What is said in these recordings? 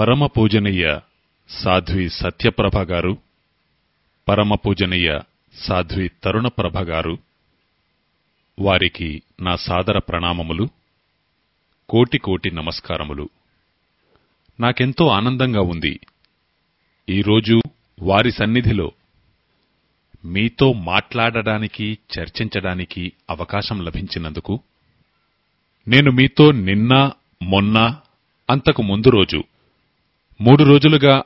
పరమ పూజనీయ సాధ్వి సత్యప్రభ గారు పరమ పూజనీయ సాధ్వి తరుణప్రభ గారు వారికి నా సాదర ప్రణామములు కోటి కోటి నమస్కారములు. నాకెంతో ఆనందంగా ఉంది. ఈరోజు వారి సన్నిధిలో మీతో మాట్లాడడానికి చర్చించడానికి అవకాశం లభించినందుకు నేను మీతో నిన్న మొన్న అంతకు ముందు రోజు మూడు రోజులుగా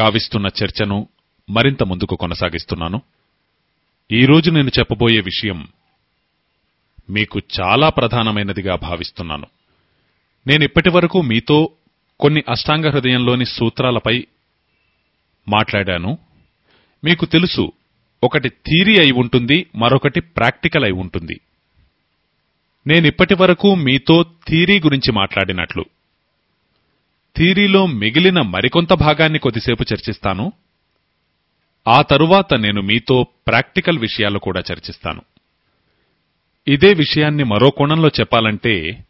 గావిస్తున్న చర్చను మరింత ముందుకు కొనసాగిస్తున్నాను. ఈరోజు నేను చెప్పబోయే విషయం మీకు చాలా ప్రధానమైనదిగా భావిస్తున్నాను. నేనిప్పటివరకు మీతో కొన్ని అష్టాంగ హృదయంలోని సూత్రాలపై మాట్లాడాను. మీకు తెలుసు ఒకటి థీరీ అయి ఉంటుంది మరొకటి ప్రాక్టికల్ అయి ఉంటుంది. నేనిప్పటి వరకు మీతో థీరీ గురించి మాట్లాడినట్లు. థీరీలో మిగిలిన మరికొంత భాగాన్ని కొద్దిసేపు చర్చిస్తాను. ఆ తరువాత నేను మీతో ప్రాక్టికల్ విషయాలు కూడా చర్చిస్తాను. ఇదే విషయాన్ని మరో కోణంలో చెప్పాలంటే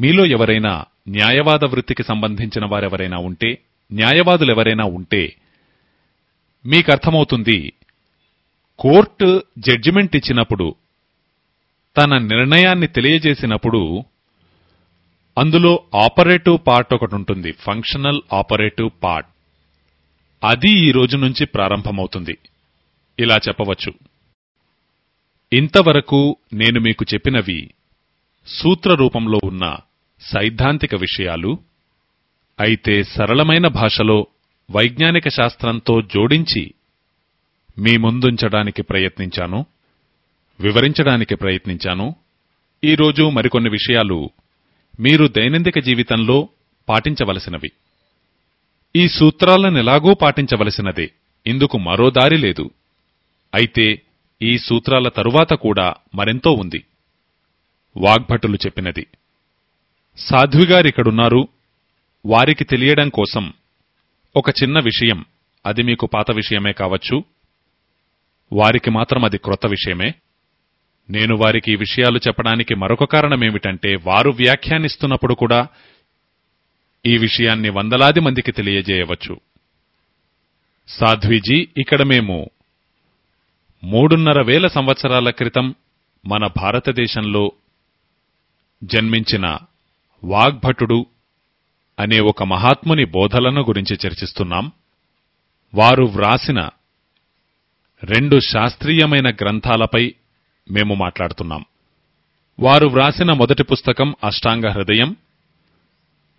మీలో ఎవరైనా న్యాయవాద వృత్తికి సంబంధించిన వారెవరైనా ఉంటే న్యాయవాదులెవరైనా ఉంటే మీకర్థమవుతుంది కోర్టు జడ్జిమెంట్ ఇచ్చినప్పుడు తన నిర్ణయాన్ని తెలియజేసినప్పుడు అందులో ఆపరేటివ్ పార్ట్ ఒకటి ఉంటుంది ఫంక్షనల్ ఆపరేటివ్ పార్ట్. అది ఈ రోజు నుంచి ప్రారంభమవుతుంది. ఇలా చెప్పవచ్చు. ఇంతవరకు నేను మీకు చెప్పినవి సూత్ర రూపంలో ఉన్న సైద్ధాంతిక విషయాలు అయితే సరళమైన భాషలో వైజ్ఞానిక శాస్త్రంతో జోడించి మీ ముందుంచడానికి ప్రయత్నించాను వివరించడానికి ప్రయత్నించాను. ఈరోజు మరికొన్ని విషయాలు మీరు దైనందిక జీవితంలో పాటించవలసినవి. ఈ సూత్రాలను ఎలాగూ పాటించవలసినదే. ఇందుకు మరో దారి లేదు. అయితే ఈ సూత్రాల తరువాత కూడా మరెంతో ఉంది. వాగ్భటులు చెప్పినది. సాధ్విగారిక్కడున్నారు. వారికి తెలియడం కోసం ఒక చిన్న విషయం. అది మీకు పాత విషయమే కావచ్చు. వారికి మాత్రం అది క్రొత్త విషయమే. నేను వారికి ఈ విషయాలు చెప్పడానికి మరొక కారణమేమిటంటే వారు వ్యాఖ్యానిస్తున్నప్పుడు కూడా ఈ విషయాన్ని వందలాది మందికి తెలియజేయవచ్చు. సాధ్వీజీ ఇక్కడ మేము మూడున్నర వేల సంవత్సరాల క్రితం మన భారతదేశంలో జన్మించిన వాగ్భటుడు అనే ఒక మహాత్ముని బోధలను గురించి చర్చిస్తున్నాం. వారు వ్రాసిన రెండు శాస్త్రీయమైన గ్రంథాలపై మేము మాట్లాడుతున్నాం. వారు వ్రాసిన మొదటి పుస్తకం అష్టాంగ హృదయం.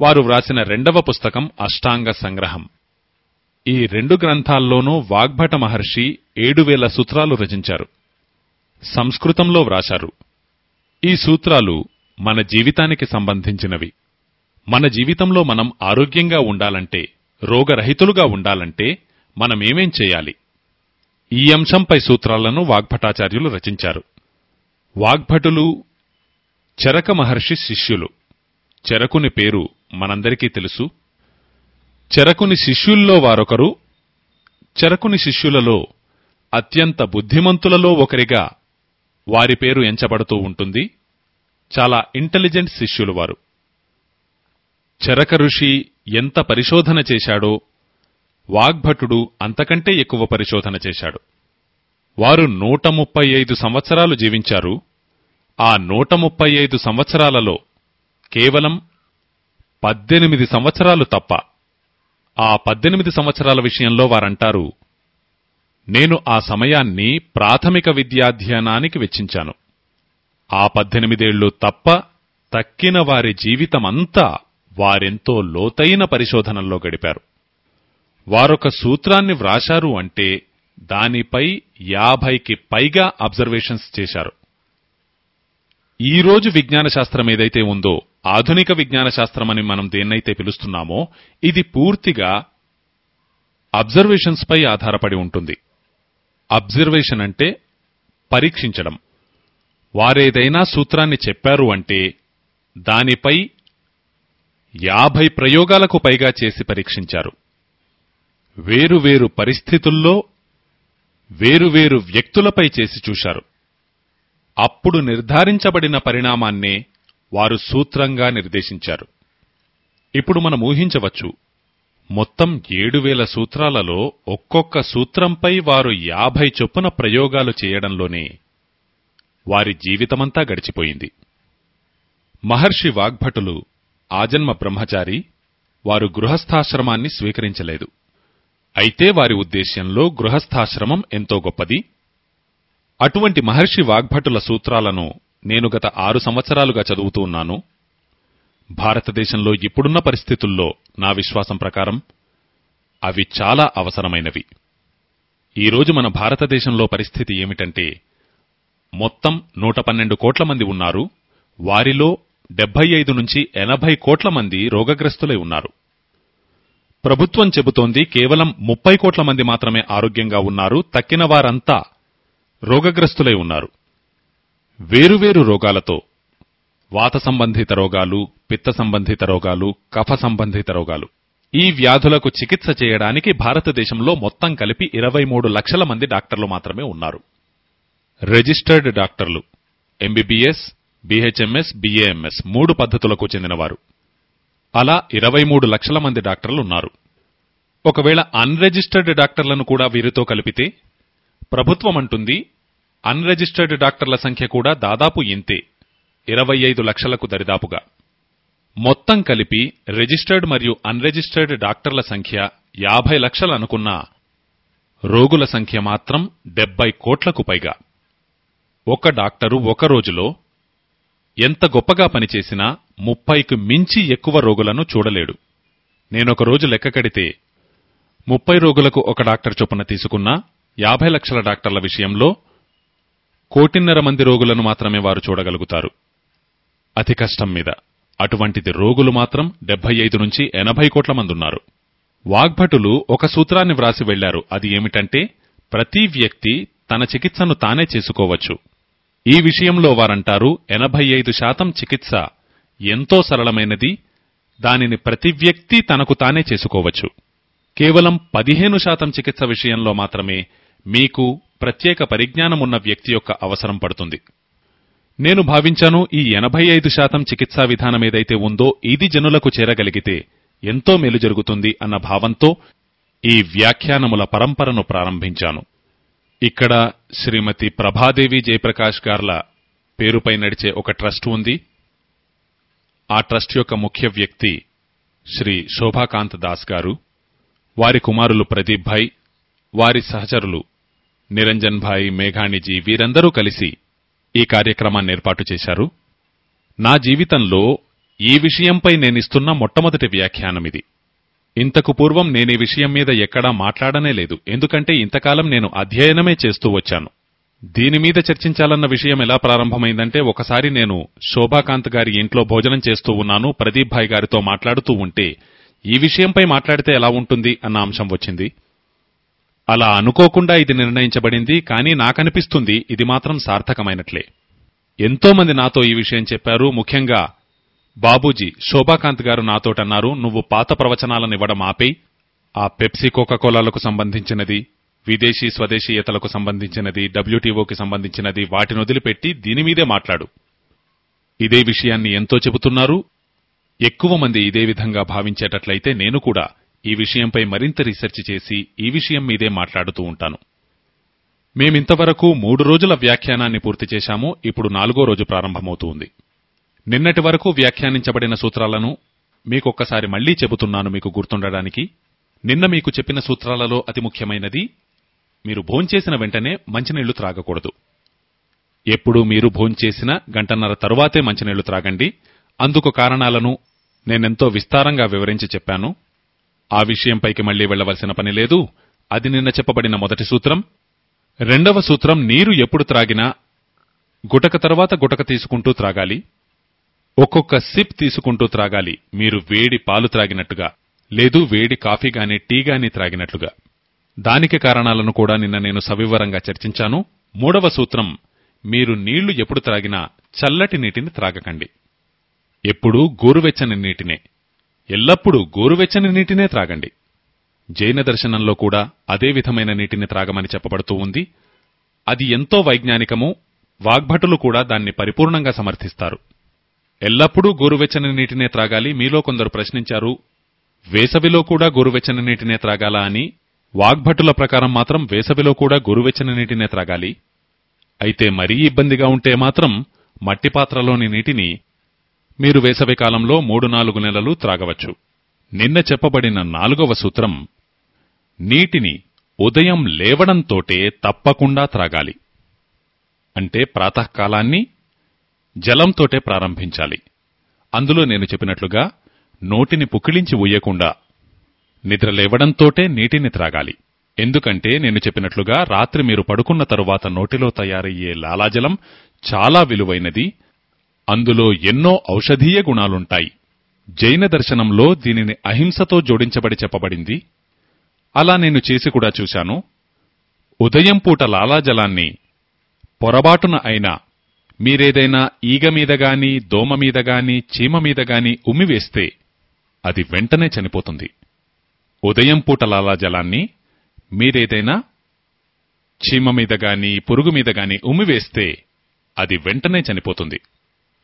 వారు వ్రాసిన రెండవ పుస్తకం అష్టాంగ సంగ్రహం. ఈ రెండు గ్రంథాల్లోనూ వాగ్భట మహర్షి ఏడు వేల సూత్రాలు రచించారు. సంస్కృతంలో వ్రాశారు. ఈ సూత్రాలు మన జీవితానికి సంబంధించినవి. మన జీవితంలో మనం ఆరోగ్యంగా ఉండాలంటే రోగరహితులుగా ఉండాలంటే మనమేమేం చేయాలి? ఈ అంశంపై సూత్రాలను వాగ్భటాచార్యులు రచించారు. వాగ్భటులు చరక మహర్షి శిష్యులు. చెరకుని పేరు మనందరికీ తెలుసు. చెరకుని శిష్యుల్లో వారొకరు చెరకుని శిష్యులలో అత్యంత బుద్ధిమంతులలో ఒకరిగా వారి పేరు ఎంచబడుతూ ఉంటుంది. చాలా ఇంటెలిజెంట్ శిష్యులు వారు. చరక ఋషి ఎంత పరిశోధన చేశాడో వాగ్భటుడు అంతకంటే ఎక్కువ పరిశోధన చేశాడు. వారు నూట ముప్పై ఐదు సంవత్సరాలు జీవించారు. ఆ నూట ముప్పై ఐదు సంవత్సరాలలో కేవలం పద్దెనిమిది సంవత్సరాలు తప్ప ఆ పద్దెనిమిది సంవత్సరాల విషయంలో వారంటారు నేను ఆ సమయాన్ని ప్రాథమిక విద్యాధ్యయనానికి వెచ్చించాను. ఆ పద్దెనిమిదేళ్ళు తప్ప తక్కిన వారి జీవితమంతా వారెంతో లోతైన పరిశోధనల్లో గడిపారు. వారొక సూత్రాన్ని వ్రాశారు అంటే దానిపై యాభైకి పైగా అబ్జర్వేషన్స్ చేశారు. ఈ రోజు విజ్ఞాన శాస్త్రం ఏదైతే ఉందో ఆధునిక విజ్ఞాన శాస్త్రమని మనం దేన్నైతే పిలుస్తున్నామో ఇది పూర్తిగా అబ్జర్వేషన్స్ పై ఆధారపడి ఉంటుంది. అబ్జర్వేషన్ అంటే పరీక్షించడం. వారేదైనా సూత్రాన్ని చెప్పారు అంటే దానిపై యాభై ప్రయోగాలకు పైగా చేసి పరీక్షించారు. వేరువేరు పరిస్థితుల్లో వేరువేరు వ్యక్తులపై చేసి చూశారు. అప్పుడు నిర్ధారించబడిన పరిణామాన్నే వారు సూత్రంగా నిర్దేశించారు. ఇప్పుడు మనం ఊహించవచ్చు మొత్తం ఏడు వేల సూత్రాలలో ఒక్కొక్క సూత్రంపై వారు యాభై చొప్పున ప్రయోగాలు చేయడంలోనే వారి జీవితమంతా గడిచిపోయింది. మహర్షి వాగ్భటులు ఆజన్మ బ్రహ్మచారి వారు గృహస్థాశ్రమాన్ని స్వీకరించలేదు. అయితే వారి ఉద్దేశ్యంలో గృహస్థాశ్రమం ఎంతో గొప్పది. అటువంటి మహర్షి వాగ్భటుల సూత్రాలను నేను గత ఆరు సంవత్సరాలుగా చదువుతూ ఉన్నాను. భారతదేశంలో ఇప్పుడున్న పరిస్థితుల్లో నా విశ్వాసం ప్రకారం అవి చాలా అవసరమైనవి. ఈరోజు మన భారతదేశంలో పరిస్థితి ఏమిటంటే మొత్తం నూట పన్నెండు కోట్ల మంది ఉన్నారు. వారిలో డెబ్బై ఐదు నుంచి ఎనభై కోట్ల మంది రోగగ్రస్తులై ఉన్నారు. ప్రభుత్వం చెబుతోంది కేవలం ముప్పై కోట్ల మంది మాత్రమే ఆరోగ్యంగా ఉన్నారు. తక్కిన వారంతా రోగగ్రస్తులై ఉన్నారు. వేరువేరు రోగాలతో వాత సంబంధిత రోగాలు పిత్త సంబంధిత రోగాలు కఫ సంబంధిత రోగాలు. ఈ వ్యాధులకు చికిత్స చేయడానికి భారతదేశంలో మొత్తం కలిపి ఇరవై మూడు లక్షల మంది డాక్టర్లు మాత్రమే ఉన్నారు. రిజిస్టర్డ్ డాక్టర్లు ఎంబీబీఎస్ బీహెచ్ఎంఎస్ బీఏఎంఎస్ మూడు పద్ధతులకు చెందినవారు. అలా ఇరవై మూడు లక్షల మంది డాక్టర్లు ఉన్నారు ఒకవేళ అన్రిజిస్టర్డ్ డాక్టర్లను కూడా వీరితో కలిపితే ప్రభుత్వం అంటుంది అన్రిజిస్టర్డ్ డాక్టర్ల సంఖ్య కూడా దాదాపు ఇంతే ఇరవై ఐదు లక్షలకు దరిదాపుగా. మొత్తం కలిపి రిజిస్టర్డ్ మరియు అన్రిజిస్టర్డ్ డాక్టర్ల సంఖ్య యాభై లక్షలు అనుకున్నా రోగుల సంఖ్య మాత్రం డెబ్బై కోట్లకు పైగా. ఒక డాక్టరు ఒక రోజులో ఎంత గొప్పగా పనిచేసినా ముప్పైకి మించి ఎక్కువ రోగులను చూడలేడు. నేనొక రోజు లెక్క కడితే ముప్పై రోగులకు ఒక డాక్టర్ చొప్పున తీసుకున్నా యాభై లక్షల డాక్టర్ల విషయంలో కోటిన్నర మంది రోగులను మాత్రమే వారు చూడగలుగుతారు. అతి కష్టం మీద. అటువంటిది రోగులు మాత్రం డెబ్బై ఐదు నుంచి ఎనభై కోట్ల మందున్నారు. వాగ్భటులు ఒక సూత్రాన్ని వ్రాసి వెళ్ళారు. అది ఏమిటంటే ప్రతి వ్యక్తి తన చికిత్సను తానే చేసుకోవచ్చు. ఈ విషయంలో వారంటారు ఎనభై ఐదు శాతం చికిత్స ఎంతో సరళమైనది. దానిని ప్రతి వ్యక్తి తనకు తానే చేసుకోవచ్చు. కేవలం పదిహేను శాతం చికిత్స విషయంలో మాత్రమే మీకు ప్రత్యేక పరిజ్ఞానమున్న వ్యక్తి యొక్క అవసరం పడుతుంది. నేను భావించాను ఈ ఎనభై ఐదు శాతం చికిత్సా విధానం ఏదైతే ఉందో ఇది జనులకు చేరగలిగితే ఎంతో మేలు జరుగుతుంది అన్న భావంతో ఈ వ్యాఖ్యానముల పరంపరను ప్రారంభించాను. ఇక్కడ శ్రీమతి ప్రభాదేవి జయప్రకాష్ గార్ల పేరుపై నడిచే ఒక ట్రస్ట్ ఉంది. ఆ ట్రస్ట్ యొక్క ముఖ్య వ్యక్తి శ్రీ శోభాకాంత్ దాస్ గారు. వారి కుమారులు ప్రదీప్ భాయ్ వారి సహచరులు నిరంజన్ భాయ్ మేఘాణిజీ వీరందరూ కలిసి ఈ కార్యక్రమాన్ని ఏర్పాటు చేశారు. నా జీవితంలో ఈ విషయంపై నేనిస్తున్న మొట్టమొదటి వ్యాఖ్యానమిది. ఇంతకు పూర్వం నేనీ విషయం మీద ఎక్కడా మాట్లాడనే లేదు. ఎందుకంటే ఇంతకాలం నేను అధ్యయనమే చేస్తూ వచ్చాను. దీని మీద చర్చించాలన్న విషయం ఎలా ప్రారంభమైందంటే ఒకసారి నేను శోభాకాంత్ గారి ఇంట్లో భోజనం చేస్తూ ఉన్నాను. ప్రదీప్ భాయ్ గారితో మాట్లాడుతూ ఉంటే ఈ విషయంపై మాట్లాడితే ఎలా ఉంటుంది అన్న అంశం వచ్చింది. అలా అనుకోకుండా ఇది నిర్ణయించబడింది కానీ నాకనిపిస్తుంది ఇది మాత్రం సార్థకమైనట్లే. ఎంతో మంది నాతో ఈ విషయం చెప్పారు. ముఖ్యంగా బాబూజీ శోభాకాంత్ గారు నాతోటన్నారు నువ్వు పాత ప్రవచనాలను ఇవ్వడం ఆ పెప్సీ కోకాకోలాలకు సంబంధించినది విదేశీ స్వదేశీయతలకు సంబంధించినది డబ్ల్యూటీఓకి సంబంధించినది వాటిని వదిలిపెట్టి దీని మీదే మాట్లాడు. ఇదే విషయాన్ని ఎంతో చెబుతున్నారు ఎక్కువ మంది ఇదే విధంగా భావించేటట్లయితే నేను కూడా ఈ విషయంపై మరింత రీసెర్చ్ చేసి ఈ విషయం మీదే మాట్లాడుతూ ఉంటాను. మేమింతవరకు మూడు రోజుల వ్యాఖ్యానాన్ని పూర్తి చేశాము ఇప్పుడు నాలుగో రోజు ప్రారంభమవుతోంది నిన్నటి వరకు వ్యాఖ్యానించబడిన సూత్రాలను మీకొక్కసారి మళ్ళీ చెబుతున్నాను మీకు గుర్తుండడానికి. నిన్న మీకు చెప్పిన సూత్రాలలో అతి ముఖ్యమైనది మీరు భోంచేసిన వెంటనే మంచినీళ్ళు త్రాగకూడదు. ఎప్పుడు మీరు భోంచేసిన గంటన్నర తరువాతే మంచినీళ్ళు త్రాగండి. అందుకు కారణాలను నేనెంతో విస్తారంగా వివరించి చెప్పాను. ఆ విషయంపైకి మళ్ళీ వెళ్ళవలసిన పని లేదు. అది నిన్న చెప్పబడిన మొదటి సూత్రం. రెండవ సూత్రం నీరు ఎప్పుడు త్రాగినా గుటక తర్వాత గుటక తీసుకుంటూ త్రాగాలి. ఒక్కొక్క సిప్ తీసుకుంటూ త్రాగాలి. మీరు వేడి పాలు త్రాగినట్టుగా. లేదు వేడి కాఫీ గాని టీ గాని త్రాగినట్లుగా. దానికి కారణాలను కూడా నిన్న నేను సవివరంగా చర్చించాను. మూడవ సూత్రం మీరు నీళ్ళు ఎప్పుడు త్రాగినా చల్లటి నీటిని త్రాగకండి. ఎప్పుడూ గోరువెచ్చని నీటినే. ఎల్లప్పుడూ గోరువెచ్చని నీటినే త్రాగండి. జైన దర్శనంలో కూడా అదే విధమైన నీటిని త్రాగమని చెప్పబడుతూ ఉంది. అది ఎంతో వైజ్ఞానికమూ వాగ్భటులు కూడా దాన్ని పరిపూర్ణంగా సమర్థిస్తారు. ఎల్లప్పుడూ గోరువెచ్చని నీటినే త్రాగాలి. మీలో కొందరు ప్రశ్నించారు వేసవిలో కూడా గోరువెచ్చని నీటినే త్రాగాలా అని. వాగ్భటుల ప్రకారం మాత్రం వేసవిలో కూడా గోరువెచ్చని నీటినే త్రాగాలి. అయితే మరీ ఇబ్బందిగా ఉంటే మాత్రం మట్టి పాత్రలోని నీటిని మీరు వేసవి కాలంలో మూడు నాలుగు నెలలు త్రాగవచ్చు. నిన్న చెప్పబడిన నాలుగవ సూత్రం నీటిని ఉదయం లేవడంతోటే తప్పకుండా త్రాగాలి. అంటే ప్రాతకాలాన్ని జలంతోటే ప్రారంభించాలి. అందులో నేను చెప్పినట్లుగా నోటిని పుకిళించి ఊయకుండా నిద్ర లేవడంతోటే నీటిని త్రాగాలి. ఎందుకంటే నేను చెప్పినట్లుగా రాత్రి మీరు పడుకున్న తరువాత నోటిలో తయారయ్యే లాలాజలం చాలా విలువైనది. అందులో ఎన్నో ఔషధీయ గుణాలుంటాయి. జైన దర్శనంలో దీనిని అహింసతో జోడించబడి చెప్పబడింది. అలా నేను చేసి కూడా చూశాను. ఉదయం పూట లాలాజలాన్ని పొరబాటున అయినా మీరేదైనా ఈగ మీద గాని దోమ మీద గాని చీమ మీద గాని ఉమ్మివేస్తే అది వెంటనే చనిపోతుంది. ఉదయం పూట లాలాజలాన్ని మీరేదైనా చీమ మీద గాని పురుగు మీద గాని ఉమ్మివేస్తే అది వెంటనే చనిపోతుంది.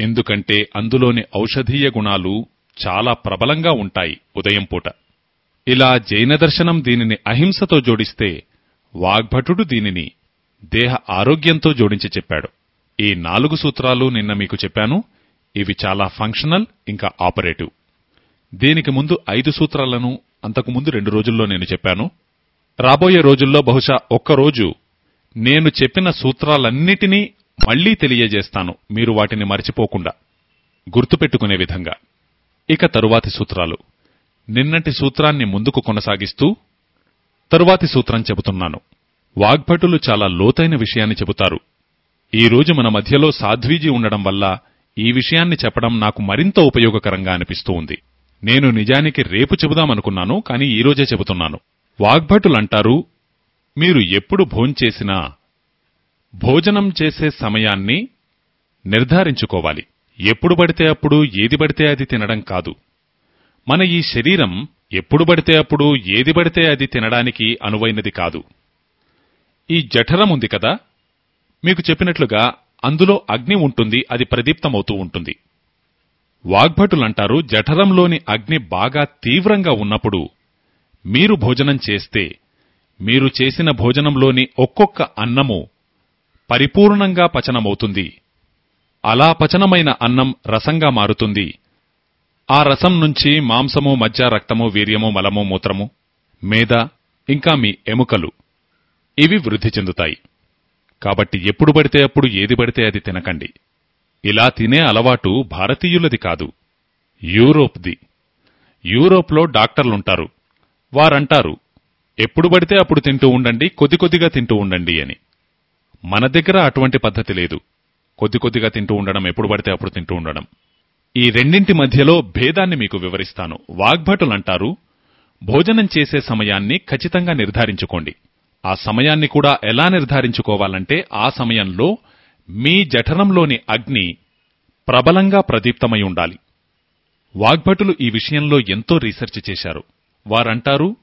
ఎందుకంటే అందులోని ఔషధీయ గుణాలు చాలా ప్రబలంగా ఉంటాయి ఉదయం పూట. ఇలా జైన దర్శనం దీనిని అహింసతో జోడిస్తే వాగ్భటుడు దీనిని దేహ ఆరోగ్యంతో జోడించి చెప్పాడు. ఈ నాలుగు సూత్రాలు నిన్న మీకు చెప్పాను. ఇవి చాలా ఫంక్షనల్ ఇంకా ఆపరేటివ్ దీనికి ముందు ఐదు సూత్రాలను అంతకుముందు రెండు రోజుల్లో నేను చెప్పాను. రాబోయే రోజుల్లో బహుశా ఒక్కరోజు నేను చెప్పిన సూత్రాలన్నిటినీ మళ్ళీ తెలియజేస్తాను మీరు వాటిని మర్చిపోకుండా. గుర్తుపెట్టుకునే విధంగా. ఇక తరువాతి సూత్రాలు. నిన్నటి సూత్రాన్ని ముందుకు కొనసాగిస్తూ తరువాతి సూత్రం చెబుతున్నాను. వాగ్భటులు చాలా లోతైన విషయాన్ని చెబుతారు. ఈ రోజు మన మధ్యలో సాధ్వీజీ ఉండడం వల్ల ఈ విషయాన్ని చెప్పడం నాకు మరింత ఉపయోగకరంగా అనిపిస్తూ ఉంది. నేను నిజానికి రేపు చెబుదామనుకున్నాను కానీ ఈరోజే చెబుతున్నాను. వాగ్భటులంటారు మీరు ఎప్పుడు భోంచేసినా భోజనం చేసే సమయాన్ని నిర్ధారించుకోవాలి. ఎప్పుడు పడితే అప్పుడు ఏది పడితే అది తినడం కాదు. మన ఈ శరీరం ఎప్పుడు పడితే అప్పుడు ఏది పడితే అది తినడానికి అనువైనది కాదు. ఈ జఠరం ఉంది కదా మీకు చెప్పినట్లుగా అందులో అగ్ని ఉంటుంది అది ప్రదీప్తమవుతూ ఉంటుంది. వాగ్భటులంటారు జఠరంలోని అగ్ని బాగా తీవ్రంగా ఉన్నప్పుడు మీరు భోజనం చేస్తే మీరు చేసిన భోజనంలోని ఒక్కొక్క అన్నము పరిపూర్ణంగా పచనమవుతుంది. అలా పచనమైన అన్నం రసంగా మారుతుంది. ఆ రసం నుంచి మాంసము మజ్జ రక్తము వీర్యము మలము మూత్రము మేద ఇంకా మీ ఎముకలు ఇవి వృద్ధి చెందుతాయి. కాబట్టి ఎప్పుడు పడితే అప్పుడు ఏది పడితే అది తినకండి. ఇలా తినే అలవాటు భారతీయులది కాదు యూరోప్ది. యూరోప్లో డాక్టర్లుంటారు. వారంటారు ఎప్పుడు పడితే అప్పుడు తింటూ ఉండండి కొద్ది కొద్దిగా తింటూ ఉండండి అని. మన దగ్గర అటువంటి పద్ధతి లేదు. కొద్ది కొద్దిగా తింటూ ఉండడం ఎప్పుడు పడితే అప్పుడు తింటూ ఉండడం. ఈ రెండింటి మధ్యలో భేదాన్ని మీకు వివరిస్తాను. వాగ్భటులంటారు భోజనం చేసే సమయాన్ని ఖచ్చితంగా నిర్ధారించుకోండి. ఆ సమయాన్ని కూడా ఎలా నిర్ధారించుకోవాలంటే ఆ సమయంలో మీ జఠరంలోని అగ్ని ప్రబలంగా ప్రదీప్తమై ఉండాలి. వాగ్భటులు ఈ విషయంలో ఎంతో రీసెర్చ్ చేశారు. వారంటారు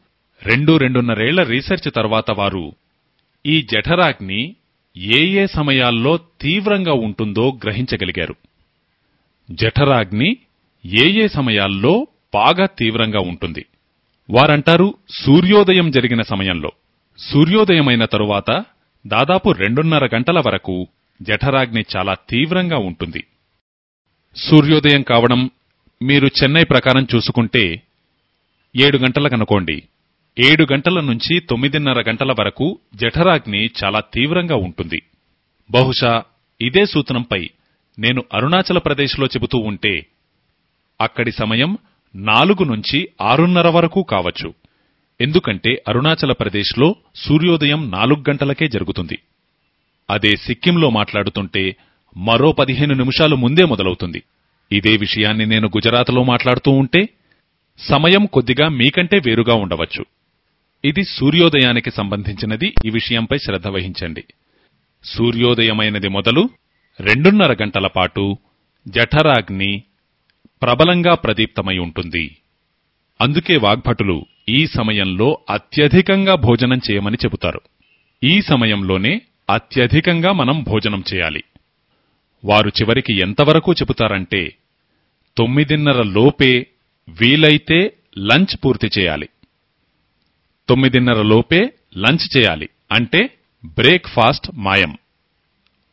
రెండు రెండున్నరేళ్ళ రీసెర్చ్ తర్వాత వారు ఈ జఠరాగ్ని ఏ ఏ సమయాల్లో తీవ్రంగా ఉంటుందో గ్రహించగలిగారు. జఠరాగ్ని ఏ ఏ సమయాల్లో బాగా తీవ్రంగా ఉంటుంది. వారంటారు సూర్యోదయం జరిగిన సమయంలో. సూర్యోదయమైన తరువాత దాదాపు రెండున్నర గంటల వరకు జఠరాగ్ని చాలా తీవ్రంగా ఉంటుంది. సూర్యోదయం కావడం మీరు చెన్నై ప్రకారం చూసుకుంటే ఏడు గంటలకనుకోండి ఏడు గంటల నుంచి తొమ్మిదిన్నర గంటల వరకు జఠరాగ్ని చాలా తీవ్రంగా ఉంటుంది. బహుశా ఇదే సూత్రంపై నేను అరుణాచల ప్రదేశ్లో చెబుతూ ఉంటే అక్కడి సమయం నాలుగు నుంచి ఆరున్నర వరకు కావచ్చు. ఎందుకంటే అరుణాచల ప్రదేశ్లో సూర్యోదయం నాలుగు గంటలకే జరుగుతుంది. అదే సిక్కింలో మాట్లాడుతుంటే మరో పదిహేను నిమిషాలు ముందే మొదలవుతుంది. ఇదే విషయాన్ని నేను గుజరాత్లో మాట్లాడుతూ ఉంటే సమయం కొద్దిగా మీకంటే వేరుగా ఉండవచ్చు. ఇది సూర్యోదయానికి సంబంధించినది. ఈ విషయంపై శ్రద్ధ వహించండి. సూర్యోదయమైనది మొదలు రెండున్నర గంటల పాటు జఠరాగ్ని ప్రబలంగా ప్రదీప్తమై ఉంటుంది. అందుకే వాగ్భటులు ఈ సమయంలో అత్యధికంగా భోజనం చేయమని చెబుతారు. ఈ సమయంలోనే అత్యధికంగా మనం భోజనం చేయాలి. వారు చివరికి ఎంతవరకు చెబుతారంటే తొమ్మిదిన్నర లోపే వీలైతే లంచ్ పూర్తి చేయాలి. తొమ్మిదిన్నర లోపే లంచ్ చేయాలి అంటే బ్రేక్ఫాస్ట్ మాయం.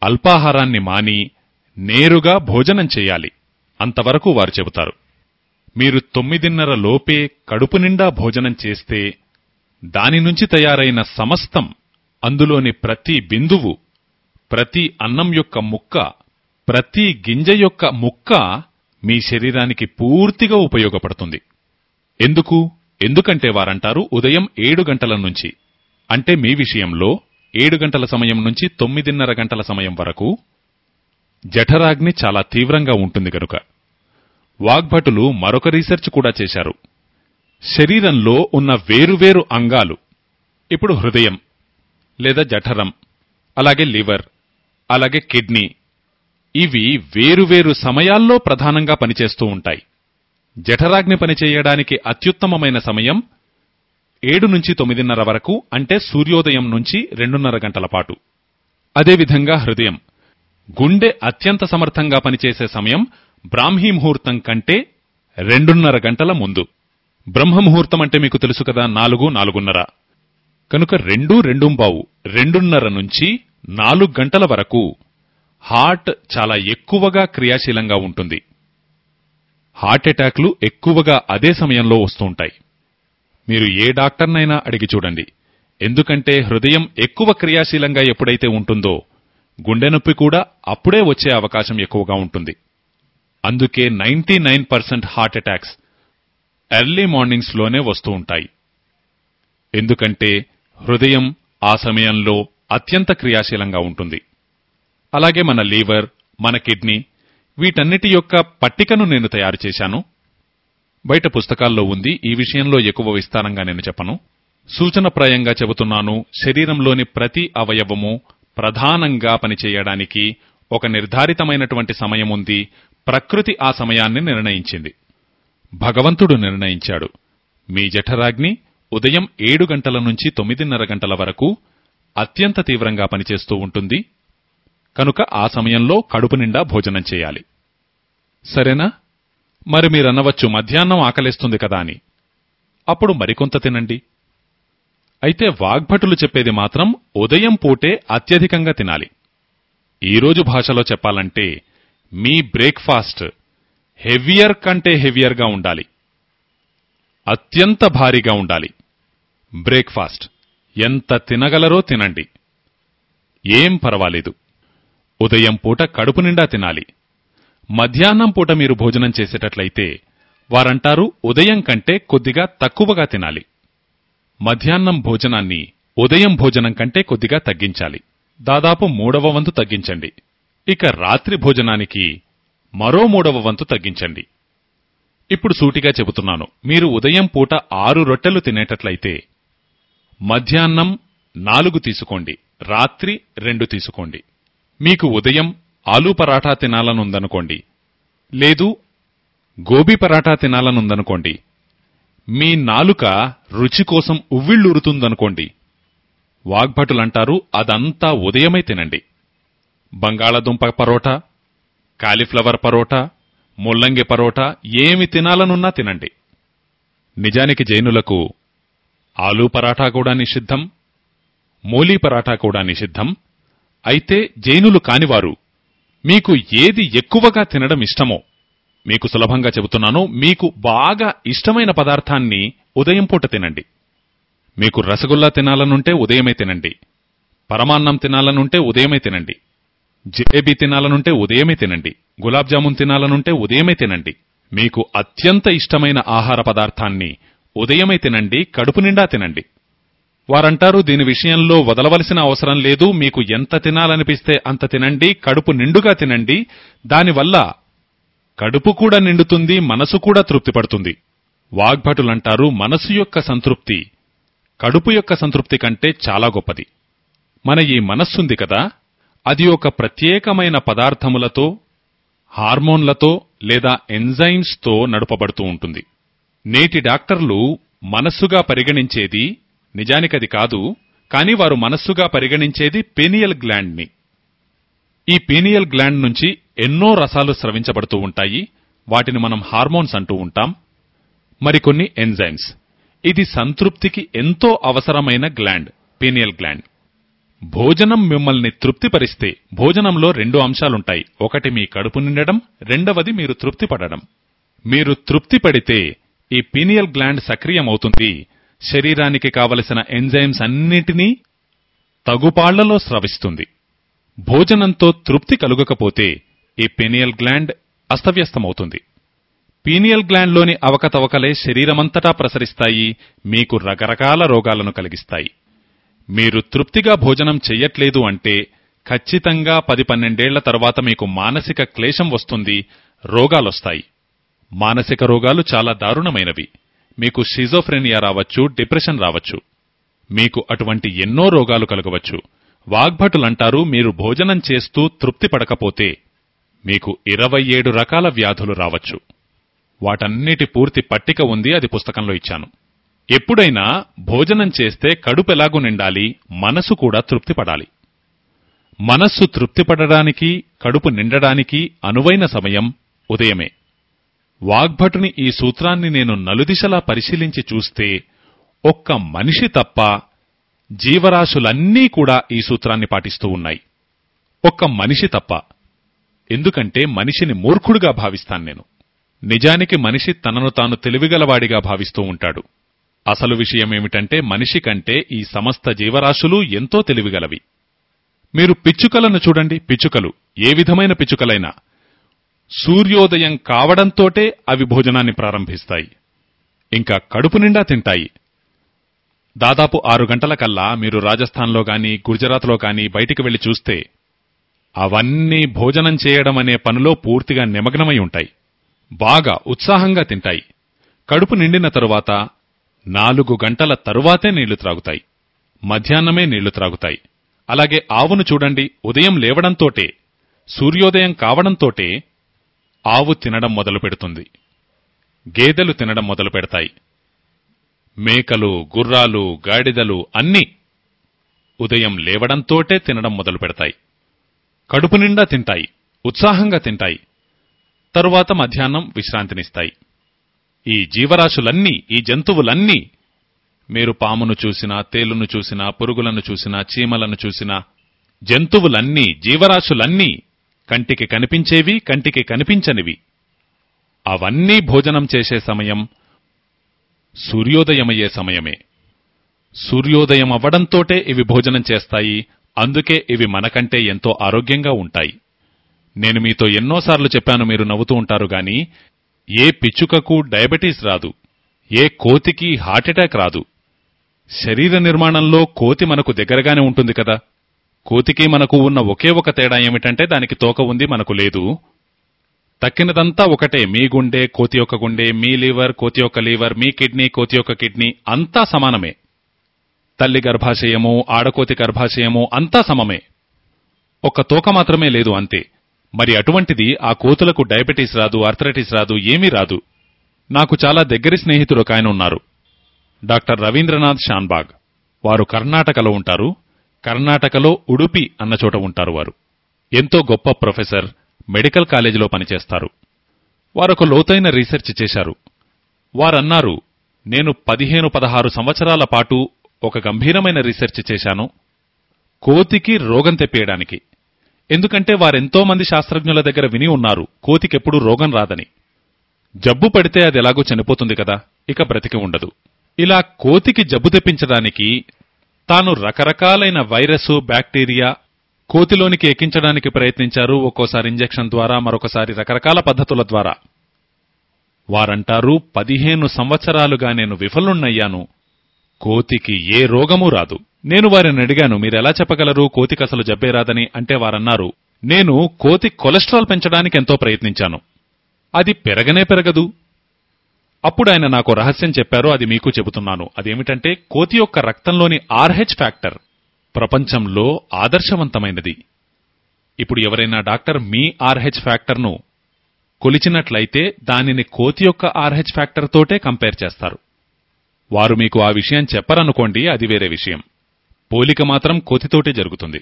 అల్పాహారాన్ని మాని నేరుగా భోజనం చేయాలి అంతవరకు వారు చెబుతారు. మీరు తొమ్మిదిన్నర లోపే కడుపు నిండా భోజనం చేస్తే దాని నుంచి తయారైన సమస్తం అందులోని ప్రతి బిందువు ప్రతి అన్నం యొక్క ముక్క ప్రతి గింజ యొక్క ముక్క మీ శరీరానికి పూర్తిగా ఉపయోగపడుతుంది. ఎందుకు? ఎందుకంటే వారంటారు ఉదయం ఏడు గంటల నుంచి. అంటే మీ విషయంలో ఏడు గంటల సమయం నుంచి తొమ్మిదిన్నర గంటల సమయం వరకు జఠరాగ్ని చాలా తీవ్రంగా ఉంటుంది గనుక. వాగ్భటులు మరొక రీసెర్చ్ కూడా చేశారు. శరీరంలో ఉన్న వేరువేరు అంగాలు ఇప్పుడు హృదయం లేదా జఠరం అలాగే లివర్ అలాగే కిడ్నీ ఇవి వేరువేరు సమయాల్లో ప్రధానంగా పనిచేస్తూ ఉంటాయి. జఠరాగ్ని పనిచేయడానికి అత్యుత్తమమైన సమయం ఏడు నుంచి తొమ్మిదిన్నర వరకు అంటే సూర్యోదయం నుంచి రెండున్నర గంటల పాటు. అదేవిధంగా హృదయం గుండె అత్యంత సమర్థంగా పనిచేసే సమయం బ్రాహ్మీ ముహూర్తం కంటే రెండున్నర గంటల ముందు. బ్రహ్మ ముహూర్తం అంటే మీకు తెలుసు కదా నాలుగు నాలుగున్నర. కనుక రెండు రెండుంబావు రెండున్నర నుంచి నాలుగు గంటల వరకు హార్ట్ చాలా ఎక్కువగా క్రియాశీలంగా ఉంటుంది. హార్ట్ అటాక్లు ఎక్కువగా అదే సమయంలో వస్తుంటాయి మీరు ఏ డాక్టర్నైనా అడిగి చూడండి. ఎందుకంటే హృదయం ఎక్కువ క్రియాశీలంగా ఎప్పుడైతే ఉంటుందో గుండె నొప్పి కూడా అప్పుడే వచ్చే అవకాశం ఎక్కువగా ఉంటుంది. అందుకే ninety nine percent heart attacks early మార్నింగ్స్లోనే వస్తూ ఉంటాయి. ఎందుకంటే హృదయం ఆ సమయంలో అత్యంత క్రియాశీలంగా ఉంటుంది. అలాగే మన లీవర్ మన కిడ్నీ వీటన్నిటి యొక్క పట్టికను నేను తయారు చేశాను. బయట పుస్తకాల్లో ఉంది ఈ విషయంలో ఎక్కువ విస్తారంగా నేను చెప్పను. సూచనప్రాయంగా చెబుతున్నాను శరీరంలోని ప్రతి అవయవము ప్రధానంగా పనిచేయడానికి ఒక నిర్ధారితమైనటువంటి సమయం ఉంది. ప్రకృతి ఆ సమయాన్ని నిర్ణయించింది. భగవంతుడు నిర్ణయించాడు. మీ జఠరాగ్ని ఉదయం ఏడు గంటల నుంచి తొమ్మిదిన్నర గంటల వరకు అత్యంత తీవ్రంగా పనిచేస్తూ ఉంటుంది. కనుక ఆ సమయంలో కడుపు నిండా భోజనం చేయాలి. సరేనా? మరి మీరన్నవచ్చు మధ్యాహ్నం ఆకలేస్తుంది కదా అని. అప్పుడు మరికొంత తినండి. అయితే వాగ్భటులు చెప్పేది మాత్రం ఉదయం పూటే అత్యధికంగా తినాలి. ఈరోజు భాషలో చెప్పాలంటే మీ బ్రేక్ఫాస్ట్ హెవియర్ కంటే హెవియర్గా ఉండాలి. అత్యంత భారీగా ఉండాలి. బ్రేక్ఫాస్ట్ ఎంత తినగలరో తినండి. ఏం పర్వాలేదు. ఉదయం పూట కడుపు నిండా తినాలి. మధ్యాహ్నం పూట మీరు భోజనం చేసేటట్లయితే వారంటారు ఉదయం కంటే కొద్దిగా తక్కువగా తినాలి. మధ్యాహ్నం భోజనాన్ని ఉదయం భోజనం కంటే కొద్దిగా తగ్గించాలి. దాదాపు మూడవ వంతు తగ్గించండి. ఇక రాత్రి భోజనానికి మరో మూడవ వంతు తగ్గించండి. ఇప్పుడు సూటిగా చెబుతున్నాను. మీరు ఉదయం పూట ఆరు రొట్టెలు తినేటట్లయితే మధ్యాహ్నం నాలుగు తీసుకోండి. రాత్రి రెండు తీసుకోండి. మీకు ఉదయం ఆలూ పరాఠా తినాలనుందనుకోండి. లేదు గోబీ పరాఠా తినాలనుందనుకోండి. మీ నాలుక రుచి కోసం ఉవ్విళ్ళూరుతుందనుకోండి. వాగ్భటులంటారు అదంతా ఉదయమే తినండి. బంగాళదుంప పరోటా కాలీఫ్లవర్ పరోటా ముల్లంగి పరోటా ఏమి తినాలనున్నా తినండి. నిజానికి జైనులకు ఆలూ పరాఠా కూడా నిషిద్ధం మూలీ పరాఠా కూడా నిషిద్ధం. అయితే జైనులు కానివారు మీకు ఏది ఎక్కువగా తినడం ఇష్టమో మీకు సులభంగా చెబుతున్నాను మీకు బాగా ఇష్టమైన పదార్థాన్ని ఉదయం పూట తినండి. మీకు రసగుల్లా తినాలనుంటే ఉదయమే తినండి. పరమాన్నం తినాలనుంటే ఉదయమే తినండి. జిలేబీ తినాలనుంటే ఉదయమే తినండి. గులాబ్ జామున్ తినాలనుంటే ఉదయమే తినండి. మీకు అత్యంత ఇష్టమైన ఆహార పదార్థాన్ని ఉదయమే తినండి కడుపు నిండా తినండి. వారంటారు దీని విషయంలో వదలవలసిన అవసరం లేదు మీకు ఎంత తినాలనిపిస్తే అంత తినండి కడుపు నిండుగా తినండి. దానివల్ల కడుపు కూడా నిండుతుంది మనసు కూడా తృప్తి పడుతుంది వాగ్భటులంటారు మనసు యొక్క సంతృప్తి కడుపు యొక్క సంతృప్తి కంటే చాలా గొప్పది. మన ఈ మనస్సుంది కదా అది ఒక ప్రత్యేకమైన పదార్థములతో హార్మోన్లతో లేదా ఎంజైమ్స్తో నడపబడుతూ నడుపబడుతూ ఉంటుంది. నేటి డాక్టర్లు మనస్సుగా పరిగణించేది నిజానికది కాదు కానీ వారు మనస్సుగా పరిగణించేది పీనియల్ గ్లాండ్ని ఈ పీనియల్ గ్లాండ్ నుంచి ఎన్నో రసాలు స్రవించబడుతూ ఉంటాయి వాటిని మనం హార్మోన్స్ అంటూ ఉంటాం. మరికొన్ని ఎంజైమ్స్. ఇది సంతృప్తికి ఎంతో అవసరమైన గ్లాండ్ పీనియల్ గ్లాండ్. భోజనం మిమ్మల్ని తృప్తిపరిస్తే భోజనంలో రెండు అంశాలుంటాయి. ఒకటి మీ కడుపు నిండడం రెండవది మీరు తృప్తి పడడం మీరు తృప్తి పడితే ఈ పీనియల్ గ్లాండ్ సక్రియమవుతుంది. శరీరానికి కావలసిన ఎంజైమ్స్ అన్నిటినీ తగుపాళ్ళలో స్రవిస్తుంది. భోజనంతో తృప్తి కలుగకపోతే ఈ పీనియల్ గ్లాండ్ అస్తవ్యస్తమవుతుంది. పీనియల్ గ్లాండ్లోని అవకతవకలే శరీరమంతటా ప్రసరిస్తాయి మీకు రకరకాల రోగాలను కలిగిస్తాయి. మీరు తృప్తిగా భోజనం చెయ్యట్లేదు అంటే ఖచ్చితంగా పది పన్నెండేళ్ళ తర్వాత మీకు మానసిక క్లేశం వస్తుంది రోగాలొస్తాయి. మానసిక రోగాలు చాలా దారుణమైనవి. మీకు షిజోఫ్రెనియా రావచ్చు డిప్రెషన్ రావచ్చు. మీకు అటువంటి ఎన్నో రోగాలు కలగవచ్చు. వాగ్భటులంటారు మీరు భోజనం చేస్తూ తృప్తి పడకపోతే మీకు ఇరవై ఏడు రకాల వ్యాధులు రావచ్చు. వాటన్నిటి పూర్తి పట్టిక ఉంది అది పుస్తకంలో ఇచ్చాను. ఎప్పుడైనా భోజనం చేస్తే కడుపెలాగు నిండాలి మనసు కూడా తృప్తిపడాలి. మనస్సు తృప్తిపడడానికి కడుపు నిండడానికి అనువైన సమయం ఉదయమే. వాగ్భటుని ఈ సూత్రాన్ని నేను నలుదిశలా పరిశీలించి చూస్తే ఒక్క మనిషి తప్ప జీవరాశులన్నీ కూడా ఈ సూత్రాన్ని పాటిస్తూ ఉన్నాయి. ఒక్క మనిషి తప్ప. ఎందుకంటే మనిషిని మూర్ఖుడుగా భావిస్తాను నేను. నిజానికి మనిషి తనను తాను తెలివిగలవాడిగా భావిస్తూ ఉంటాడు. అసలు విషయమేమిటంటే మనిషి కంటే ఈ సమస్త జీవరాశులు ఎంతో తెలివిగలవి. మీరు పిచ్చుకలను చూడండి పిచ్చుకలు. ఏ విధమైన పిచ్చుకలైనా. సూర్యోదయం కావడంతోటే అవి భోజనాన్ని ప్రారంభిస్తాయి. ఇంకా కడుపు నిండా తింటాయి. దాదాపు ఆరు గంటల కల్లా మీరు రాజస్థాన్లో గాని గుజరాత్లో గాని బయటికి వెళ్ళి చూస్తే అవన్నీ భోజనం చేయడం అనే పనిలో పూర్తిగా నిమగ్నమై ఉంటాయి. బాగా ఉత్సాహంగా తింటాయి. కడుపు నిండిన తరువాత నాలుగు గంటల తరువాతే నీళ్ళు త్రాగుతాయి. మధ్యాహ్నమే నీళ్ళు త్రాగుతాయి. అలాగే ఆవును చూడండి ఉదయం లేవడంతోటే సూర్యోదయం కావడంతోటే ఆవు తినడం మొదలు పెడుతుంది. గేదెలు తినడం మొదలు పెడతాయి. మేకలు గుర్రాలు గాడిదలు అన్నీ ఉదయం లేవడంతోటే తినడం మొదలు పెడతాయి. కడుపు నిండా తింటాయి ఉత్సాహంగా తింటాయి. తరువాత మధ్యాహ్నం విశ్రాంతినిస్తాయి. ఈ జీవరాశులన్నీ ఈ జంతువులన్నీ మీరు పామును చూసినా తేలును చూసినా పురుగులను చూసినా చీమలను చూసినా జంతువులన్నీ జీవరాశులన్నీ కంటికి కనిపించేవి కంటికి కనిపించనివి. అవన్నీ భోజనం చేసే సమయం సూర్యోదయమయ్యే సమయమే. సూర్యోదయం అవ్వడంతోటే ఇవి భోజనం చేస్తాయి అందుకే ఇవి మనకంటే ఎంతో ఆరోగ్యంగా ఉంటాయి. నేను మీతో ఎన్నోసార్లు చెప్పాను మీరు నవ్వుతూ ఉంటారు గాని ఏ పిచ్చుకకు డయాబెటీస్ రాదు ఏ కోతికి హార్ట్అటాక్ రాదు. శరీర నిర్మాణంలో కోతి మనకు దగ్గరగానే ఉంటుంది కదా. కోతికి మనకు ఉన్న ఒకే ఒక తేడా ఏమిటంటే దానికి తోక ఉంది మనకు లేదు. తక్కినదంతా ఒకటే మీ గుండె కోతి యొక్క గుండె మీ లివర్ కోతి యొక్క లివర్ మీ కిడ్నీ కోతి యొక్క కిడ్నీ అంతా సమానమే. తల్లి గర్భాశయము ఆడకోతి గర్భాశయము అంతా సమమే. ఒక్క తోక మాత్రమే లేదు అంతే. మరి అటువంటిది ఆ కోతులకు డయాబెటీస్ రాదు ఆర్థరైటిస్ రాదు ఏమీ రాదు. నాకు చాలా దగ్గరి స్నేహితుడు ఒక ఆయన ఉన్నారు. డాక్టర్ రవీంద్రనాథ్ షాన్బాగ్. వారు కర్ణాటకలో ఉంటారు. కర్ణాటకలో ఉడుపి అన్న చోట ఉంటారు వారు. ఎంతో గొప్ప ప్రొఫెసర్ మెడికల్ కాలేజీలో పనిచేస్తారు. వారొక లోతైన రీసెర్చ్ చేశారు. వారన్నారు నేను పదిహేను పదహారు సంవత్సరాల పాటు ఒక గంభీరమైన రీసెర్చ్ చేశాను. కోతికి రోగం తెప్పేయడానికి. ఎందుకంటే వారెంతో మంది శాస్త్రజ్ఞుల దగ్గర విని ఉన్నారు కోతికెప్పుడు రోగం రాదని. జబ్బు పడితే అది ఎలాగో చనిపోతుంది కదా ఇక బ్రతికి ఉండదు. ఇలా కోతికి జబ్బు తెప్పించడానికి తాను రకరకాలైన వైరస్ బ్యాక్టీరియా కోతిలోనికి ఎక్కించడానికి ప్రయత్నించారు ఒక్కోసారి ఇంజెక్షన్ ద్వారా మరొకసారి రకరకాల పద్ధతుల ద్వారా. వారంటారు పదిహేను సంవత్సరాలుగా నేను విఫలున్నయ్యాను కోతికి ఏ రోగమూ రాదు. నేను వారిని అడిగాను మీరెలా చెప్పగలరు? కోతికి అసలు జబ్బే రాదని? అంటే వారన్నారు నేను కోతి కొలెస్ట్రాల్ పెంచడానికి ఎంతో ప్రయత్నించాను. అది పెరగనే పెరగదు. అప్పుడు ఆయన నాకు రహస్యం చెప్పారు అది మీకు చెబుతున్నాను. అదేమిటంటే కోతి యొక్క రక్తంలోని ఆర్హెచ్ ఫ్యాక్టర్ ప్రపంచంలో ఆదర్శవంతమైనది. ఇప్పుడు ఎవరైనా డాక్టర్ మీ ఆర్హెచ్ ఫ్యాక్టర్ను కొలిచినట్లయితే దానిని కోతి యొక్క ఆర్హెచ్ ఫ్యాక్టర్ తోటే కంపేర్ చేస్తారు. వారు మీకు ఆ విషయం చెప్పరనుకోండి అది వేరే విషయం. పోలిక మాత్రం కోతితోటే జరుగుతుంది.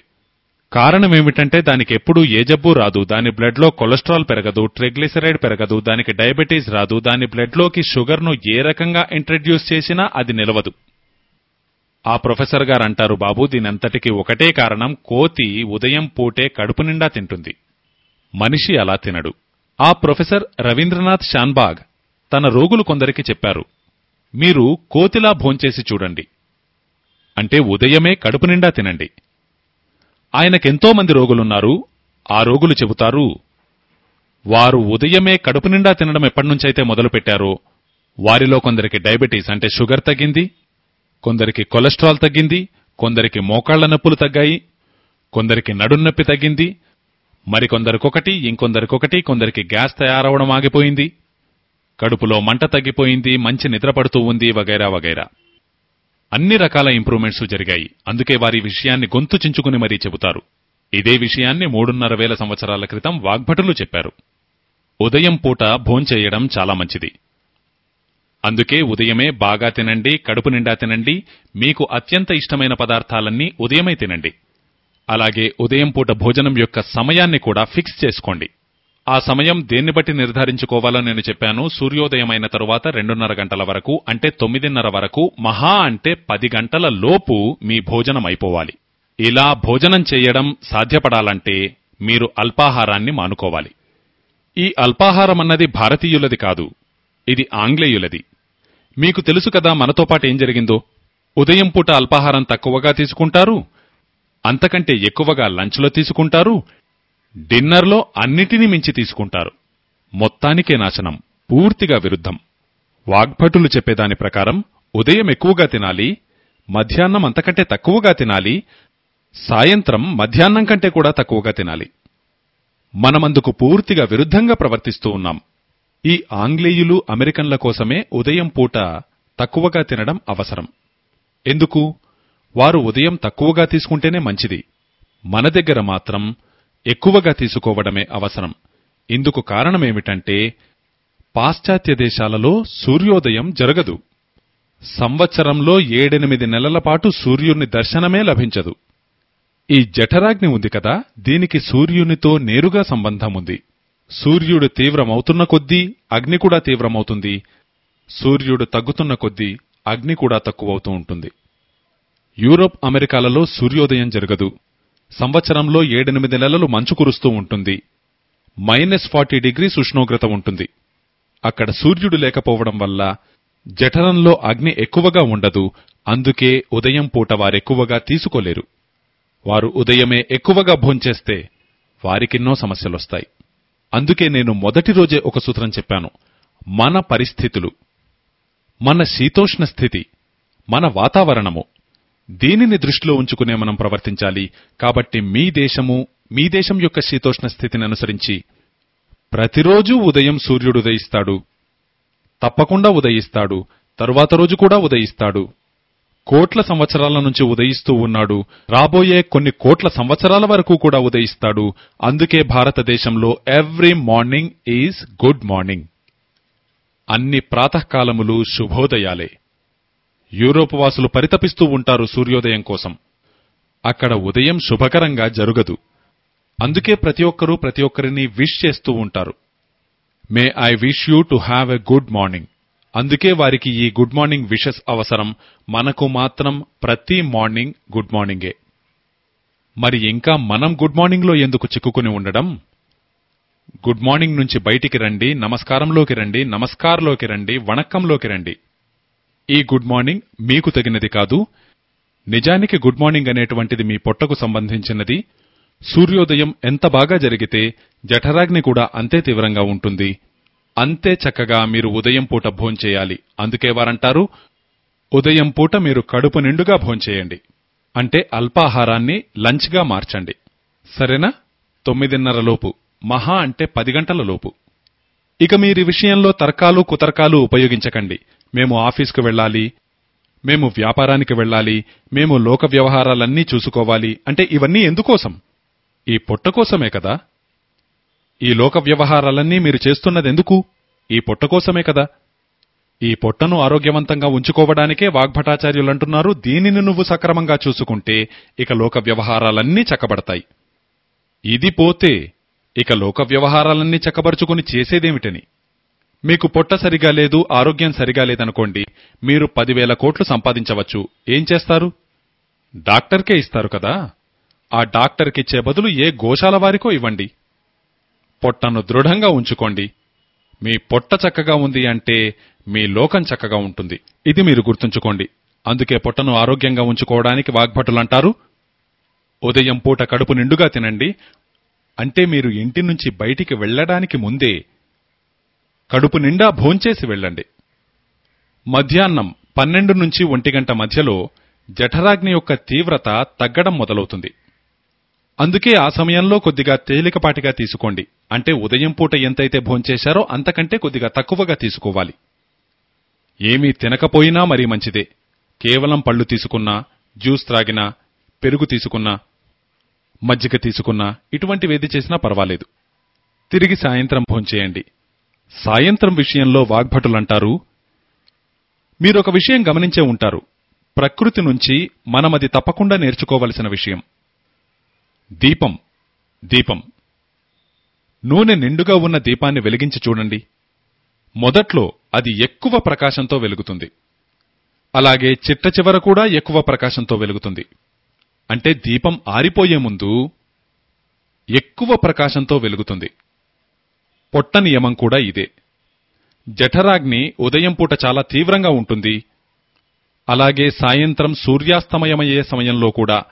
కారణమేమిటంటే దానికి ఎప్పుడూ ఏ జబ్బు రాదు. దాని బ్లడ్లో కొలెస్ట్రాల్ పెరగదు ట్రైగ్లిసరైడ్ పెరగదు దానికి డయాబెటీస్ రాదు దాని బ్లడ్లోకి షుగర్ను ఏ రకంగా ఇంట్రడ్యూస్ చేసినా అది నిలవదు. ఆ ప్రొఫెసర్ గారు అంటారు బాబు దీనంతటికీ ఒకటే కారణం కోతి ఉదయం పూటే కడుపు నిండా తింటుంది. మనిషి అలా తినడు. ఆ ప్రొఫెసర్ రవీంద్రనాథ్ షాన్బాగ్ తన రోగులు కొందరికి చెప్పారు మీరు కోతిలా భోంచేసి చూడండి. అంటే ఉదయమే కడుపు నిండా తినండి. ఆయనకెంతో మంది రోగులున్నారు. ఆ రోగులు చెబుతారు వారు ఉదయమే కడుపు నిండా తినడం ఎప్పటినుంచైతే మొదలుపెట్టారో వారిలో కొందరికి డయాబెటీస్ అంటే షుగర్ తగ్గింది కొందరికి కొలెస్ట్రాల్ తగ్గింది కొందరికి మోకాళ్ళ నొప్పులు తగ్గాయి కొందరికి నడున్నొప్పి తగ్గింది మరికొందరికొకటి ఇంకొందరికొకటి కొందరికి గ్యాస్ తయారవడం ఆగిపోయింది. కడుపులో మంట తగ్గిపోయింది మంచి నిద్ర పడుతూ ఉంది వగైరా వగైరా. అన్ని రకాల ఇంప్రూవ్మెంట్స్ జరిగాయి. అందుకే వారి విషయాన్ని గొంతు చించుకుని మరీ చెబుతారు. ఇదే విషయాన్ని మూడున్నర వేల సంవత్సరాల క్రితం వాగ్భటులు చెప్పారు. ఉదయం పూట భోంచేయడం చాలా మంచిది. అందుకే ఉదయమే బాగా తినండి కడుపు నిండా తినండి మీకు అత్యంత ఇష్టమైన పదార్థాలన్నీ ఉదయమే తినండి. అలాగే ఉదయం పూట భోజనం యొక్క సమయాన్ని కూడా ఫిక్స్ చేసుకోండి. ఆ సమయం దేన్ని బట్టి నిర్ధారించుకోవాలో నేను చెప్పాను. సూర్యోదయమైన తరువాత రెండున్నర గంటల వరకు అంటే తొమ్మిదిన్నర వరకు మహా అంటే పది గంటల లోపు మీ భోజనం అయిపోవాలి. ఇలా భోజనం చేయడం సాధ్యపడాలంటే మీరు అల్పాహారాన్ని మానుకోవాలి. ఈ అల్పాహారం అన్నది భారతీయులది కాదు ఇది ఆంగ్లేయులది. మీకు తెలుసు కదా మనతో పాటు ఏం జరిగిందో? ఉదయం పూట అల్పాహారం తక్కువగా తీసుకుంటారు అంతకంటే ఎక్కువగా లంచ్లో తీసుకుంటారు డిన్నర్లో అన్నిటినీ మించి తీసుకుంటారు. మొత్తానికే నాశనం పూర్తిగా విరుద్ధం. వాగ్భటులు చెప్పేదాని ప్రకారం ఉదయం ఎక్కువగా తినాలి మధ్యాహ్నం అంతకంటే తక్కువగా తినాలి సాయంత్రం మధ్యాహ్నం కంటే కూడా తక్కువగా తినాలి. మనమందుకు పూర్తిగా విరుద్ధంగా ప్రవర్తిస్తూ ఉన్నాం. ఈ ఆంగ్లేయులు అమెరికన్ల కోసమే ఉదయం పూట తక్కువగా తినడం అవసరం. ఎందుకు? వారు ఉదయం తక్కువగా తీసుకుంటేనే మంచిది. మన దగ్గర మాత్రం ఎక్కువగా తీసుకోవడమే అవసరం. ఇందుకు కారణమేమిటంటే పాశ్చాత్య దేశాలలో సూర్యోదయం జరగదు. సంవత్సరంలో ఏడెనిమిది నెలల పాటు సూర్యుని దర్శనమే లభించదు. ఈ జఠరాగ్ని ఉంది కదా దీనికి సూర్యునితో నేరుగా సంబంధం ఉంది. సూర్యుడు తీవ్రమవుతున్న కొద్దీ అగ్ని కూడా తీవ్రమవుతుంది. సూర్యుడు తగ్గుతున్న కొద్దీ అగ్ని కూడా తక్కువవుతూ ఉంటుంది. యూరోప్ అమెరికాలలో సూర్యోదయం జరగదు. సంవత్సరంలో ఏడెనిమిది నెలలు మంచు కురుస్తూ ఉంటుంది. మైనస్ ఫార్టీ డిగ్రీస్ ఉష్ణోగ్రత ఉంటుంది. అక్కడ సూర్యుడు లేకపోవడం వల్ల జఠరంలో అగ్ని ఎక్కువగా ఉండదు. అందుకే ఉదయం పూట వారెక్కువగా తీసుకోలేరు. వారు ఉదయమే ఎక్కువగా భోంచేస్తే వారికెన్నో సమస్యలొస్తాయి. అందుకే నేను మొదటి రోజే ఒక సూత్రం చెప్పాను. మన పరిస్థితులు మన శీతోష్ణ స్థితి మన వాతావరణము. దీనిని దృష్టిలో ఉంచుకునే మనం ప్రవర్తించాలి. కాబట్టి మీ దేశము మీ దేశం యొక్క శీతోష్ణ స్థితిని అనుసరించి ప్రతిరోజూ ఉదయం సూర్యుడు ఉదయిస్తాడు. తప్పకుండా ఉదయిస్తాడు. తరువాత రోజు కూడా ఉదయిస్తాడు. కోట్ల సంవత్సరాల నుంచి ఉదయిస్తూ ఉన్నాడు. రాబోయే కొన్ని కోట్ల సంవత్సరాల వరకు కూడా ఉదయిస్తాడు. అందుకే భారతదేశంలో every morning is good morning అన్ని ప్రాతకాలములు శుభోదయాలే. యూరోప్ వాసులు పరితపిస్తూ ఉంటారు సూర్యోదయం కోసం. అక్కడ ఉదయం శుభకరంగా జరుగదు. అందుకే ప్రతి ఒక్కరూ ప్రతి ఒక్కరిని విష్ చేస్తూ ఉంటారు. May I wish you to have a good morning. అందుకే వారికి ఈ గుడ్ మార్నింగ్ విషెస్ అవసరం. మనకు మాత్రం ప్రతి మార్నింగ్ గుడ్ మార్నింగే. మరి ఇంకా మనం గుడ్ మార్నింగ్లో ఎందుకు చిక్కుకుని ఉండడం? గుడ్ మార్నింగ్ నుంచి బయటికి రండి నమస్కారంలోకి రండి నమస్కార్లోకి రండి వణక్కంలోకి రండి. ఈ గుడ్ మార్నింగ్ మీకు తగినది కాదు. నిజానికి గుడ్ మార్నింగ్ అనేటువంటిది మీ పొట్టకు సంబంధించినది. సూర్యోదయం ఎంత బాగా జరిగితే జఠరాగ్ని కూడా అంతే తీవ్రంగా ఉంటుంది. అంతే చక్కగా మీరు ఉదయం పూట భోంచేయాలి అందుకే వారంటారు ఉదయం పూట మీరు కడుపు నిండుగా భోంచేయండి అంటే అల్పాహారాన్ని లంచ్గా మార్చండి. సరేనా? తొమ్మిదిన్నర లోపు మహా అంటే పది గంటల లోపు. ఇక మీరి విషయంలో తర్కాలు కుతర్కాలు ఉపయోగించకండి. మేము ఆఫీసుకు వెళ్ళాలి మేము వ్యాపారానికి వెళ్ళాలి మేము లోక వ్యవహారాలన్నీ చూసుకోవాలి అంటే ఇవన్నీ ఎందుకోసం? ఈ పొట్ట కోసమే కదా? ఈ లోక వ్యవహారాలన్నీ మీరు చేస్తున్నదెందుకు? ఈ పొట్ట కోసమే కదా? ఈ పొట్టను ఆరోగ్యవంతంగా ఉంచుకోవడానికే వాగ్భటాచార్యులంటున్నారు. దీనిని నువ్వు సక్రమంగా చూసుకుంటే ఇక లోక వ్యవహారాలన్నీ చక్కబడతాయి. ఇది పోతే ఇక లోక వ్యవహారాలన్నీ చక్కబరుచుకుని చేసేదేమిటని? మీకు పొట్ట సరిగా లేదు ఆరోగ్యం సరిగా లేదనుకోండి మీరు పదివేల కోట్లు సంపాదించవచ్చు. ఏం చేస్తారు? డాక్టర్కే ఇస్తారు కదా? ఆ డాక్టర్కిచ్చే బదులు ఏ గోశాల వారికో ఇవ్వండి. పొట్టను దృఢంగా ఉంచుకోండి. మీ పొట్ట చక్కగా ఉంది అంటే మీ లోకం చక్కగా ఉంటుంది. ఇది మీరు గుర్తుంచుకోండి. అందుకే పొట్టను ఆరోగ్యంగా ఉంచుకోవడానికి వాగ్భటులంటారు. ఉదయం పూట కడుపు నిండుగా తినండి. అంటే మీరు ఇంటి నుంచి బయటికి వెళ్ళడానికి ముందే కడుపు నిండా భోంచేసి వెళ్ళండి. మధ్యాహ్నం పన్నెండు నుంచి ఒంటి గంట మధ్యలో జఠరాగ్ని యొక్క తీవ్రత తగ్గడం మొదలవుతుంది. అందుకే ఆ సమయంలో కొద్దిగా తేలికపాటిగా తీసుకోండి. అంటే ఉదయం పూట ఎంతైతే భోంచేశారో అంతకంటే కొద్దిగా తక్కువగా తీసుకోవాలి. ఏమీ తినకపోయినా మరీ మంచిదే. కేవలం పళ్ళు తీసుకున్నా జ్యూస్ త్రాగినా పెరుగు తీసుకున్నా మజ్జిగ తీసుకున్నా ఇటువంటివేది చేసినా పర్వాలేదు. తిరిగి సాయంత్రం భోంచేయండి. సాయంత్రం విషయంలో వాగ్భటులంటారు? మీరొక విషయం గమనించే ఉంటారు. ప్రకృతి నుంచి మనమది తప్పకుండా నేర్చుకోవలసిన విషయం. దీపం దీపం. నూనె నిండుగా ఉన్న దీపాన్ని వెలిగించి చూడండి. మొదట్లో అది ఎక్కువ ప్రకాశంతో వెలుగుతుంది. అలాగే చిట్ట చివర కూడా ఎక్కువ ప్రకాశంతో వెలుగుతుంది. అంటే దీపం ఆరిపోయే ముందు ఎక్కువ ప్రకాశంతో వెలుగుతుంది. పొట్ట నియమం కూడా ఇదే. జఠరాగ్ని ఉదయం పూట చాలా తీవ్రంగా ఉంటుంది. అలాగే సాయంత్రం సూర్యాస్తమయమయ్యే సమయంలో కూడా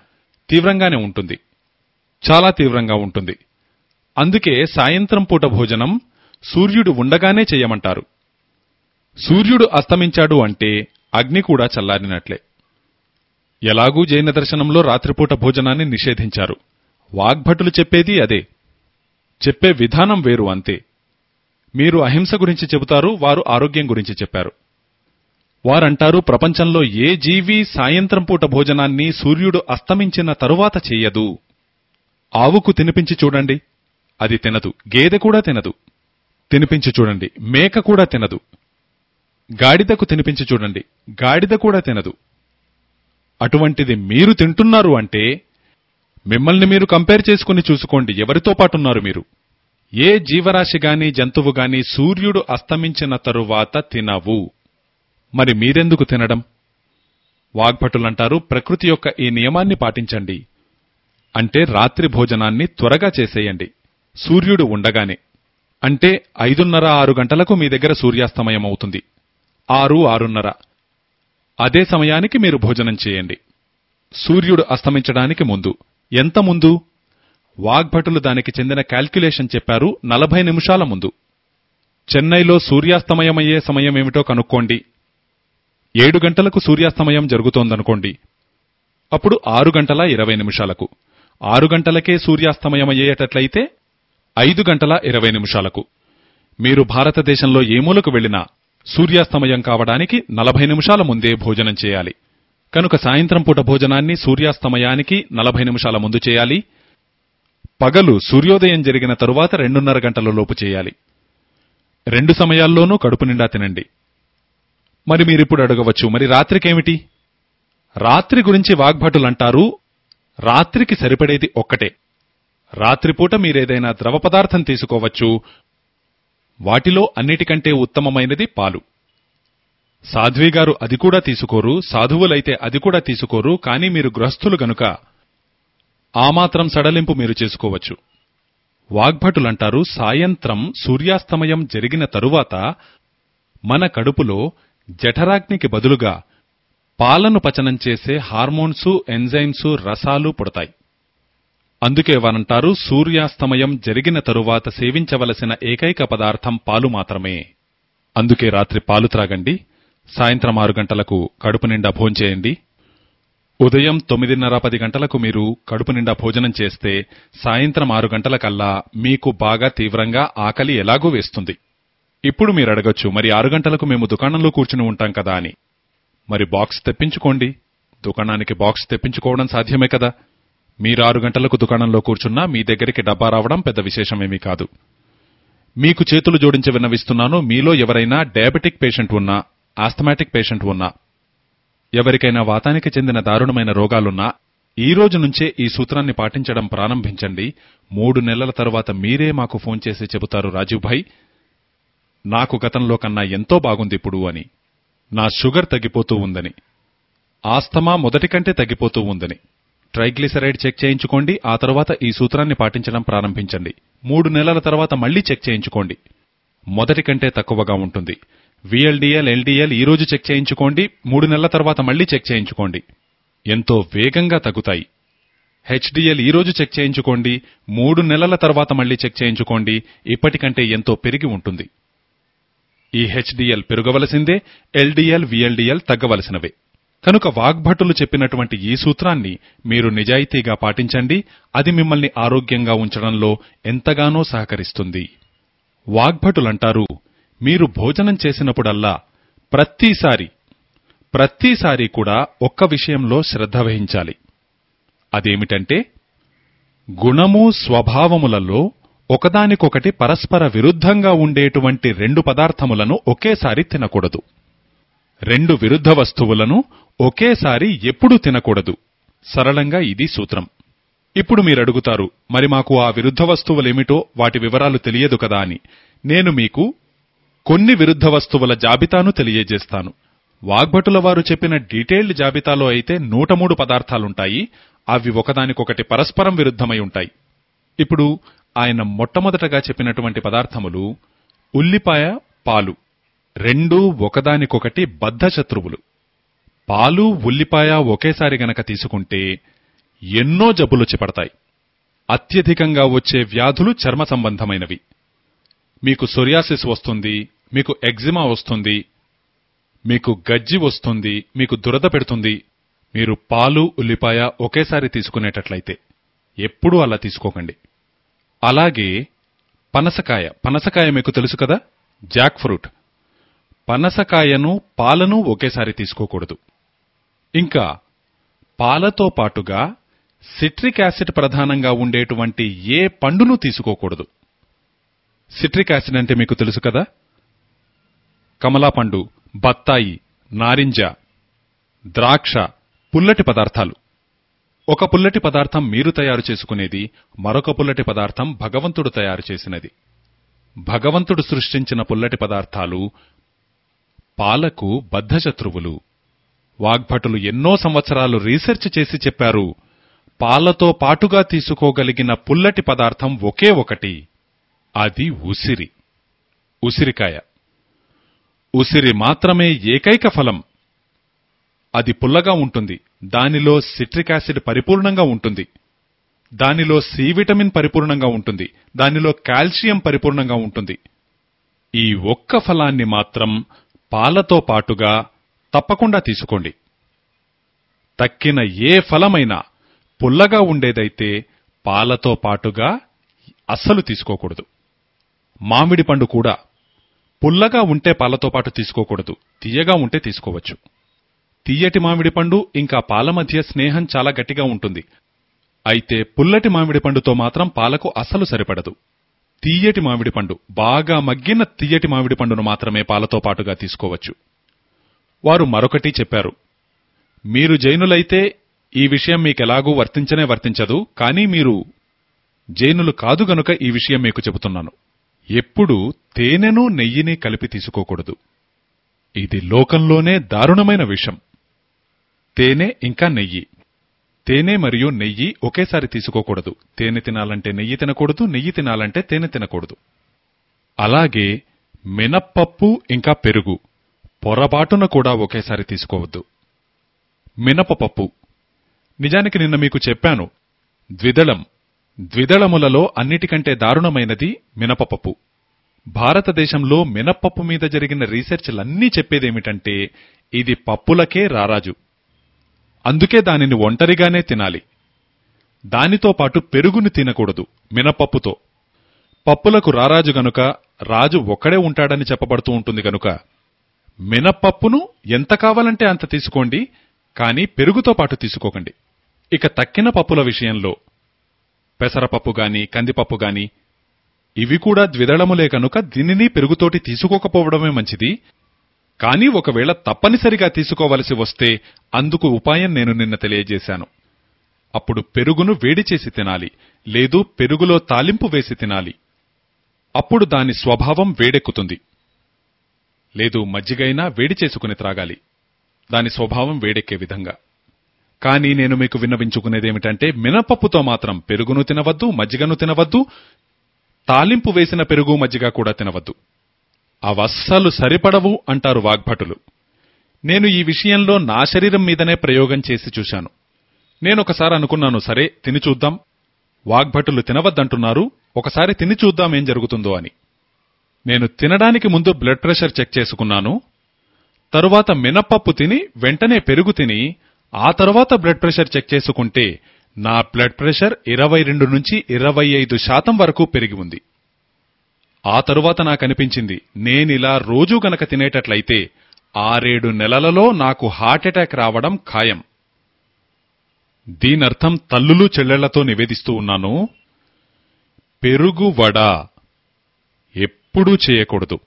తీవ్రంగానే ఉంటుంది. చాలా తీవ్రంగా ఉంటుంది. అందుకే సాయంత్రం పూట భోజనం సూర్యుడు ఉండగానే చేయమంటారు. సూర్యుడు అస్తమించాడు అంటే అగ్ని కూడా చల్లారినట్లే. ఎలాగూ జైన దర్శనంలో రాత్రిపూట భోజనాన్ని నిషేధించారు. వాగ్భటులు చెప్పేది అదే. చెప్పే విధానం వేరు అంతే. మీరు అహింస గురించి చెబుతారు వారు ఆరోగ్యం గురించి చెప్పారు. వారంటారు ప్రపంచంలో ఏ జీవి సాయంత్రం పూట భోజనాన్ని సూర్యుడు అస్తమించిన తరువాత చెయ్యదు ఆవుకు తినిపించి చూడండి అది తినదు. గేదె కూడా తినదు. తినిపించి చూడండి మేక కూడా తినదు. గాడిదకు తినిపించి చూడండి గాడిద కూడా తినదు. అటువంటిది మీరు తింటున్నారు అంటే మిమ్మల్ని మీరు కంపేర్ చేసుకుని చూసుకోండి ఎవరితో పాటున్నారు మీరు? ఏ జీవరాశి గాని జంతువు గాని సూర్యుడు అస్తమించిన తరువాత తినవు. మరి మీరెందుకు తినడం? వాగ్భటులంటారు ప్రకృతి యొక్క ఈ నియమాన్ని పాటించండి. అంటే రాత్రి భోజనాన్ని త్వరగా చేసేయండి. సూర్యుడు ఉండగానే. అంటే ఐదున్నర ఆరు గంటలకు మీ దగ్గర సూర్యాస్తమయం అవుతుంది. ఆరు ఆరున్నర. అదే సమయానికి మీరు భోజనం చేయండి. సూర్యుడు అస్తమించడానికి ముందు. ఎంత ముందు? వాగ్భటులు దానికి చెందిన క్యాల్క్యులేషన్ చెప్పారు నలభై నిమిషాల ముందు. చెన్నైలో సూర్యాస్తమయమయ్యే సమయం ఏమిటో కనుక్కోండి. ఏడు గంటలకు సూర్యాస్తమయం జరుగుతోందనుకోండి. అప్పుడు ఆరు గంటల ఇరవై నిమిషాలకు. ఆరు గంటలకే సూర్యాస్తమయమయ్యేటట్లయితే ఐదు గంటల ఇరవై నిమిషాలకు. మీరు భారతదేశంలో ఏ మూలకు వెళ్ళినా సూర్యాస్తమయం కావడానికి నలభై నిమిషాల ముందే భోజనం చేయాలి. కనుక సాయంత్రం పూట భోజనాన్ని సూర్యాస్తమయానికి నలభై నిమిషాల ముందు చేయాలి. పగలు సూర్యోదయం జరిగిన తరువాత రెండున్నర గంటల లోపు చేయాలి. రెండు సమయాల్లోనూ కడుపు నిండా తినండి. మరి మీరిప్పుడు అడగవచ్చు మరి రాత్రికేమిటి? రాత్రి గురించి వాగ్భటులంటారు రాత్రికి సరిపడేది ఒక్కటే. రాత్రిపూట మీరేదైనా ద్రవ పదార్థం తీసుకోవచ్చు. వాటిలో అన్నిటికంటే ఉత్తమమైనది పాలు. సాధ్వి గారు అది కూడా తీసుకోరు సాధువులైతే అది కూడా తీసుకోరు కానీ మీరు గృహస్థులు గనుక ఆ మాత్రం సడలింపు మీరు చేసుకోవచ్చు. వాగ్భటులంటారు సాయంత్రం సూర్యాస్తమయం జరిగిన తరువాత మన కడుపులో జఠరాగ్నికి బదులుగా పాలను పచనం చేసే హార్మోన్సు ఎంజైమ్సు రసాలు పుడతాయి. అందుకే వారంటారు సూర్యాస్తమయం జరిగిన తరువాత సేవించవలసిన ఏకైక పదార్థం పాలు మాత్రమే. అందుకే రాత్రి పాలు త్రాగండి సాయంత్రం ఆరు గంటలకు కడుపు నిండా భోంచేయండి. ఉదయం తొమ్మిదిన్నర పది గంటలకు మీరు కడుపు నిండా భోజనం చేస్తే సాయంత్రం ఆరు గంటలకల్లా మీకు బాగా తీవ్రంగా ఆకలి ఎలాగూ వేస్తుంది. ఇప్పుడు మీరు అడగొచ్చు మరి ఆరు గంటలకు మేము దుకాణంలో కూర్చుని ఉంటాం కదా అని. మరి బాక్స్ తెప్పించుకోండి. దుకాణానికి బాక్స్ తెప్పించుకోవడం సాధ్యమే కదా. మీరు ఆరు గంటలకు దుకాణంలో కూర్చున్నా మీ దగ్గరికి డబ్బా రావడం పెద్ద విశేషమేమీ కాదు. మీకు చేతులు జోడించి విన్నవిస్తున్నాను మీలో ఎవరైనా డయాబెటిక్ పేషెంట్ ఉన్నా ఆస్థమాటిక్ పేషెంట్ ఉన్నా ఎవరికైనా వాతానికి చెందిన దారుణమైన రోగాలున్నా ఈ రోజు నుంచే ఈ సూత్రాన్ని పాటించడం ప్రారంభించండి. మూడు నెలల తరువాత మీరే మాకు ఫోన్ చేసి చెబుతారు రాజీవ్ భాయ్ నాకు గతంలో కన్నా ఎంతో బాగుందిప్పుడు అని. నా షుగర్ తగ్గిపోతూ ఉందని. ఆస్తమా మొదటి కంటే తగ్గిపోతూ ఉందని. ట్రైగ్లిసరైడ్ చెక్ చేయించుకోండి. ఆ తర్వాత ఈ సూత్రాన్ని పాటించడం ప్రారంభించండి. మూడు నెలల తర్వాత మళ్ళీ చెక్ చేయించుకోండి. మొదటి కంటే తక్కువగా ఉంటుంది. విఎల్డిఎల్ ఎల్డిఎల్ ఈ రోజు చెక్ చేయించుకోండి మూడు నెలల తర్వాత మళ్ళీ చెక్ చేయించుకోండి. ఎంతో వేగంగా తగ్గుతాయి. హెచ్డిఎల్ ఈ రోజు చెక్ చేయించుకోండి మూడు నెలల తర్వాత మళ్ళీ చెక్ చేయించుకోండి ఇప్పటికంటే ఎంతో పెరిగి ఉంటుంది. ఈ హెచ్డిఎల్ పెరగవలసిందే ఎల్డిఎల్ విఎల్డిఎల్ తగ్గవలసినవే. కనుక వాగ్భటులు చెప్పినటువంటి ఈ సూత్రాన్ని మీరు నిజాయితీగా పాటించండి అది మిమ్మల్ని ఆరోగ్యంగా ఉంచడంలో ఎంతగానో సహకరిస్తుంది. వాగ్భటులంటారు మీరు భోజనం చేసినప్పుడల్లా ప్రతిసారి ప్రతిసారి కూడా ఒక్క విషయంలో శ్రద్ధ వహించాలి. అదేమిటంటే గుణము స్వభావములలో ఒకదానికొకటి పరస్పర విరుద్ధంగా ఉండేటువంటి రెండు పదార్థములను ఒకేసారి తినకూడదు. రెండు విరుద్ధ వస్తువులను ఒకేసారి ఎప్పుడూ తినకూడదు. సరళంగా ఇది సూత్రం. ఇప్పుడు మీరడుగుతారు మరి మాకు ఆ విరుద్ధ వస్తువులేమిటో వాటి వివరాలు తెలియదు కదా అని. నేను మీకు కొన్ని విరుద్ధ వస్తువుల జాబితాను తెలియజేస్తాను. వాగ్భటుల వారు చెప్పిన డీటెయిల్డ్ జాబితాలో అయితే నూట మూడు పదార్థాలుంటాయి. అవి ఒకదానికొకటి పరస్పరం విరుద్ధమై ఉంటాయి. ఇప్పుడు ఆయన మొట్టమొదటగా చెప్పినటువంటి పదార్థములు ఉల్లిపాయ పాలు. రెండూ ఒకదానికొకటి బద్ధశత్రువులు పాలు ఉల్లిపాయ ఒకేసారి గనక తీసుకుంటే ఎన్నో జబ్బులు చెపడతాయి. అత్యధికంగా వచ్చే వ్యాధులు చర్మ సంబంధమైనవి. మీకు సొరియాసిస్ వస్తుంది మీకు ఎగ్జిమా వస్తుంది మీకు గజ్జి వస్తుంది మీకు దురద పెడుతుంది మీరు పాలు ఉల్లిపాయ ఒకేసారి తీసుకునేటట్లయితే ఎప్పుడూ అలా తీసుకోకండి. అలాగే పనసకాయ పనసకాయ మీకు తెలుసు కదా? Jack fruit. పనసకాయను పాలను ఒకేసారి తీసుకోకూడదు. ఇంకా పాలతో పాటుగా సిట్రిక్ యాసిడ్ ప్రధానంగా ఉండేటువంటి ఏ పండును తీసుకోకూడదు. సిట్రిక్ యాసిడ్ అంటే మీకు తెలుసు కదా? కమలాపండు బత్తాయి నారింజ ద్రాక్ష పుల్లటి పదార్థాలు. ఒక పుల్లటి పదార్థం మీరు తయారు చేసుకునేది మరొక పుల్లటి పదార్థం భగవంతుడు తయారు చేసినది. భగవంతుడు సృష్టించిన పుల్లటి పదార్థాలు పాలకు బద్ధశత్రువులు. వాగ్భటులు ఎన్నో సంవత్సరాలు రీసెర్చ్ చేసి చెప్పారు పాలతో పాటుగా తీసుకోగలిగిన పుల్లటి పదార్థం ఒకే ఒకటి అది ఉసిరి. ఉసిరికాయ. ఉసిరి మాత్రమే ఏకైక ఫలం. అది పుల్లగా ఉంటుంది. దానిలో సిట్రిక్ యాసిడ్ పరిపూర్ణంగా ఉంటుంది. దానిలో సి విటమిన్ పరిపూర్ణంగా ఉంటుంది. దానిలో కాల్షియం పరిపూర్ణంగా ఉంటుంది. ఈ ఒక్క ఫలాన్ని మాత్రం పాలతో పాటుగా తప్పకుండా తీసుకోండి. తక్కిన ఏ ఫలమైనా పుల్లగా ఉండేదైతే పాలతో పాటుగా అస్సలు తీసుకోకూడదు. మామిడి పండు కూడా పుల్లగా ఉంటే పాలతో పాటు తీసుకోకూడదు. తీయగా ఉంటే తీసుకోవచ్చు. తీయటి మామిడి పండు ఇంకా పాల మధ్య స్నేహం చాలా గట్టిగా ఉంటుంది. అయితే పుల్లటి మామిడి పండుతో మాత్రం పాలకు అస్సలు సరిపడదు. తీయటి మామిడి పండు బాగా మగ్గిన తీయటి మామిడి పండును మాత్రమే పాలతో పాటుగా తీసుకోవచ్చు. వారు మరొకటి చెప్పారు. మీరు జైనులైతే ఈ విషయం మీకెలాగూ వర్తించనే వర్తించదు కానీ మీరు జైనులు కాదు గనుక ఈ విషయం మీకు చెబుతున్నాను. ఎప్పుడూ తేనెను నెయ్యిని కలిపి తీసుకోకూడదు. ఇది లోకంలోనే దారుణమైన విషం. తేనె ఇంకా నెయ్యి. తేనె మరియు నెయ్యి ఒకేసారి తీసుకోకూడదు. తేనె తినాలంటే నెయ్యి తినకూడదు నెయ్యి తినాలంటే తేనె తినకూడదు. అలాగే మినప్పప్పు ఇంకా పెరుగు. పొరపాటున కూడా ఒకేసారి తీసుకోవద్దు. మినపపప్పు. నిజానికి నిన్న మీకు చెప్పాను. ద్విదళం. ద్విదళములలో అన్నిటికంటే దారుణమైనది మినపపప్పు. భారతదేశంలో మినప్పప్పు మీద జరిగిన రీసెర్చ్లన్నీ చెప్పేదేమిటంటే ఇది పప్పులకే రారాజు. అందుకే దానిని ఒంటరిగానే తినాలి. దానితో పాటు పెరుగుని తినకూడదు మినపప్పుతో. పప్పులకు రారాజు గనుక రాజు ఒక్కడే ఉంటాడని చెప్పబడుతూ ఉంటుంది గనుక మినప్పప్పును ఎంత కావాలంటే అంత తీసుకోండి కానీ పెరుగుతో పాటు తీసుకోకండి. ఇక తక్కిన పప్పుల విషయంలో పెసరపప్పు గాని కందిపప్పు గాని ఇవి కూడా ద్విదళములే కనుక దీనిని పెరుగుతోటి తీసుకోకపోవడమే మంచిది. కానీ ఒకవేళ తప్పనిసరిగా తీసుకోవలసి వస్తే అందుకు ఉపాయం నేను నిన్న తెలియజేశాను. అప్పుడు పెరుగును వేడి చేసి తినాలి లేదు పెరుగులో తాలింపు వేసి తినాలి. అప్పుడు దాని స్వభావం వేడెక్కుతుంది. లేదు మజ్జిగైనా వేడి చేసుకుని త్రాగాలి. దాని స్వభావం వేడెక్కే విధంగా. కానీ నేను మీకు విన్నవించుకునేదేమిటంటే మినపప్పుతో మాత్రం పెరుగును తినవద్దు మజ్జిగను తినవద్దు తాలింపు వేసిన పెరుగు మజ్జిగ కూడా తినవద్దు. అవస్సలు సరిపడవు అంటారు వాగ్భటులు. నేను ఈ విషయంలో నా శరీరం మీదనే ప్రయోగం చేసి చూశాను. నేనొకసారి అనుకున్నాను సరే తిని చూద్దాం. వాగ్భటులు తినవద్దంటున్నారు ఒకసారి తిని చూద్దాం ఏం జరుగుతుందో అని. నేను తినడానికి ముందు బ్లడ్ ప్రెషర్ చెక్ చేసుకున్నాను. తరువాత మినప్పప్పు తిని వెంటనే పెరుగు తిని ఆ తర్వాత బ్లడ్ ప్రెషర్ చెక్ చేసుకుంటే నా బ్లడ్ ప్రెషర్ ఇరవై రెండు నుంచి ఇరవై ఐదు శాతం వరకు పెరిగి ఉంది. ఆ తరువాత నాకనిపించింది నేనిలా రోజూ గనక తినేటట్లయితే ఆరేడు నెలలలో నాకు హార్ట్అటాక్ రావడం ఖాయం. దీనర్థం తల్లులు చెల్లెళ్ళతో నివేదిస్తూ ఉన్నాను పెరుగు వడ ఎప్పుడూ చేయకూడదు.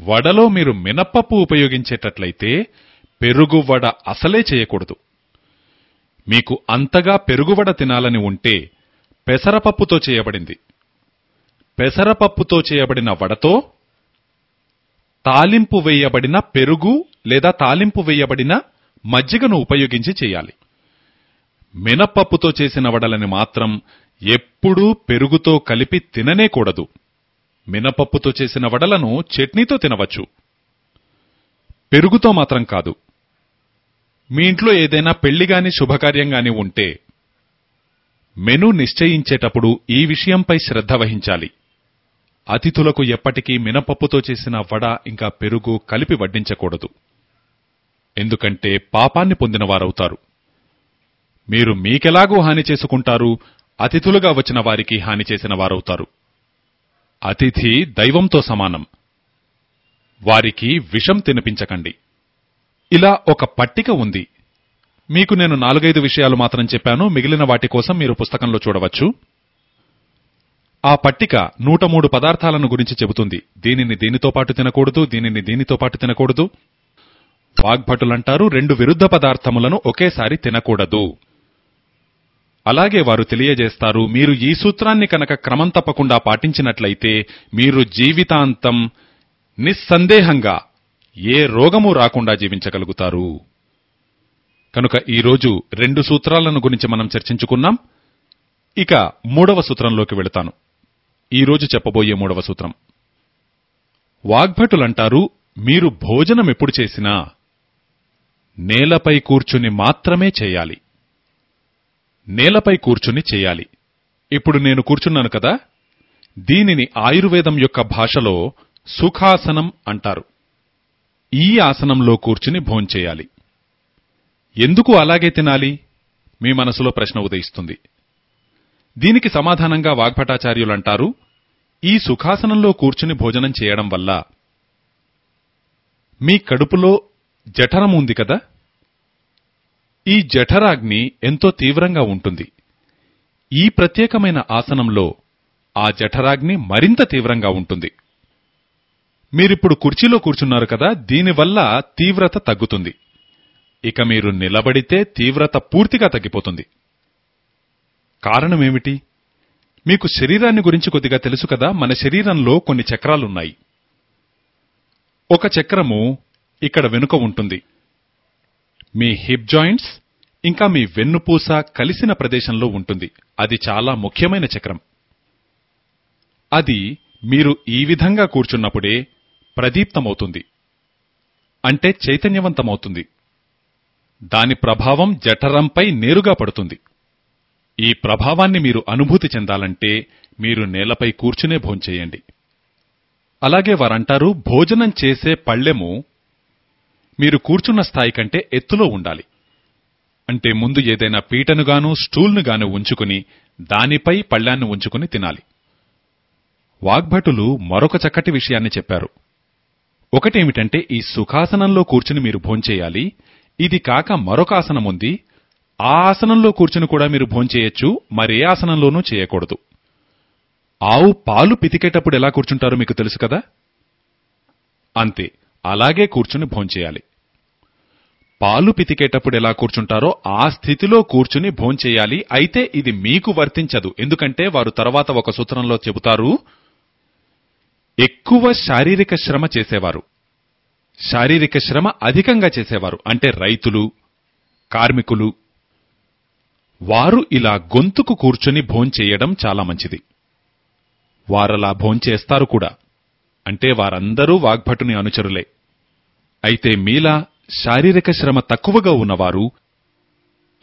వడలో మీరు మినప్పప్పు ఉపయోగించేటట్లయితే పెరుగు వడ అసలే చేయకూడదు. మీకు అంతగా పెరుగువడ తినాలని ఉంటే పెసరపప్పుతో చేయబడింది. పెసరపప్పుతో చేయబడిన వడతో తాలింపు వేయబడిన పెరుగు లేదా తాలింపు వేయబడిన మజ్జిగను ఉపయోగించి చేయాలి. మినప్పప్పుతో చేసిన వడలని మాత్రం ఎప్పుడూ పెరుగుతో కలిపి తిననేకూడదు మినపప్పుతో చేసిన వడలను చట్నీతో తినవచ్చు. పెరుగుతో మాత్రం కాదు. మీ ఇంట్లో ఏదైనా పెళ్ళిగాని శుభకార్యం గాని ఉంటే మెను నిశ్చయించేటప్పుడు ఈ విషయంపై శ్రద్ధ వహించాలి. అతిథులకు ఎప్పటికీ మినపప్పుతో చేసిన వడ ఇంకా పెరుగు కలిపి వడ్డించకూడదు. ఎందుకంటే పాపాన్ని పొందినవారవుతారు. మీరు మీకెలాగూ హాని చేసుకుంటారు అతిథులుగా వచ్చిన వారికి హాని చేసిన వారవుతారు. అతిథి దైవంతో సమానం. వారికి విషం తినిపించకండి. ఇలా ఒక పట్టిక ఉంది. మీకు నేను నాలుగైదు విషయాలు మాత్రం చెప్పాను. మిగిలిన వాటి కోసం మీరు పుస్తకంలో చూడవచ్చు. ఆ పట్టిక నూట మూడు పదార్థాలను గురించి చెబుతుంది. దీనిని దీనితో పాటు తినకూడదు దీనిని దీనితో పాటు తినకూడదు. వాగ్భటులంటారు రెండు విరుద్ధ పదార్థములను ఒకేసారి తినకూడదు. అలాగే వారు తెలియజేస్తారు మీరు ఈ సూత్రాన్ని కనుక క్రమం తప్పకుండా పాటించినట్లయితే మీరు జీవితాంతం నిస్సందేహంగా ఏ రోగము రాకుండా జీవించగలుగుతారు. కనుక ఈరోజు రెండు సూత్రాలను గురించి మనం చర్చించుకున్నాం. ఇక మూడవ సూత్రంలోకి వెళతాను. ఈరోజు చెప్పబోయే మూడవ సూత్రం. వాగ్భటులంటారు మీరు భోజనం ఎప్పుడు చేసినా నేలపై కూర్చుని మాత్రమే చేయాలి. నేలపై కూర్చుని చేయాలి. ఇప్పుడు నేను కూర్చున్నాను కదా దీనిని ఆయుర్వేదం యొక్క భాషలో సుఖాసనం అంటారు. ఈ ఆసనంలో కూర్చుని భోంచేయాలి. ఎందుకు అలాగే తినాలి? మీ మనసులో ప్రశ్న ఉదయిస్తుంది. దీనికి సమాధానంగా వాగ్భటాచార్యులంటారు ఈ సుఖాసనంలో కూర్చుని భోజనం చేయడం వల్ల మీ కడుపులో జఠరం ఉంది కదా? ఈ జఠరాగ్ని ఎంతో తీవ్రంగా ఉంటుంది. ఈ ప్రత్యేకమైన ఆసనంలో ఆ జఠరాగ్ని మరింత తీవ్రంగా ఉంటుంది. మీరిప్పుడు కుర్చీలో కూర్చున్నారు కదా దీనివల్ల తీవ్రత తగ్గుతుంది. ఇక మీరు నిలబడితే తీవ్రత పూర్తిగా తగ్గిపోతుంది. కారణమేమిటి? మీకు శరీరాన్ని గురించి కొద్దిగా తెలుసు కదా మన శరీరంలో కొన్ని చక్రాలున్నాయి. ఒక చక్రము ఇక్కడ వెనుక ఉంటుంది. మీ హిప్ జాయింట్స్ ఇంకా మీ వెన్నుపూస కలిసిన ప్రదేశంలో ఉంటుంది. అది చాలా ముఖ్యమైన చక్రం. అది మీరు ఈ విధంగా కూర్చున్నప్పుడే ప్రదీప్తమవుతుంది. అంటే చైతన్యవంతమవుతుంది. దాని ప్రభావం జఠరంపై నేరుగా పడుతుంది. ఈ ప్రభావాన్ని మీరు అనుభూతి చెందాలంటే మీరు నేలపై కూర్చునే భోంచేయండి. అలాగే వారంటారు భోజనం చేసే పళ్ళెము మీరు కూర్చున్న స్థాయి కంటే ఎత్తులో ఉండాలి. అంటే ముందు ఏదైనా పీటనుగాను స్టూల్నుగాను ఉంచుకుని దానిపై పళ్ళాన్ని ఉంచుకుని తినాలి. వాగ్భటులు మరొక చక్కటి విషయాన్ని చెప్పారు. ఒకటేమిటంటే ఈ సుఖాసనంలో కూర్చుని మీరు భోంచేయాలి. ఇది కాక మరొక ఆసనం ఉంది. ఆ ఆసనంలో కూర్చుని కూడా మీరు భోంచేయొచ్చు మరే ఆసనంలోనూ చేయకూడదు. ఆవు పాలు పితికేటప్పుడు ఎలా కూర్చుంటారో మీకు తెలుసు కదా? అంతే అలాగే కూర్చుని భోంచేయాలి. పాలు పితికేటప్పుడు ఎలా కూర్చుంటారో ఆ స్థితిలో కూర్చుని భోంచేయాలి. అయితే ఇది మీకు వర్తించదు. ఎందుకంటే వారు తర్వాత ఒక సూత్రంలో చెబుతారు ఎక్కువ శారీరక శ్రమ చేసేవారు. శారీరక శ్రమ అధికంగా చేసేవారు. అంటే రైతులు కార్మికులు. వారు ఇలా గొంతుకు కూర్చుని భోంచేయడం చాలా మంచిది. వారలా భోంచేస్తారు కూడా. అంటే వారందరూ వాగ్భటుని అనుచరులే. అయితే మీలా శారీరక శ్రమ తక్కువగా ఉన్నవారు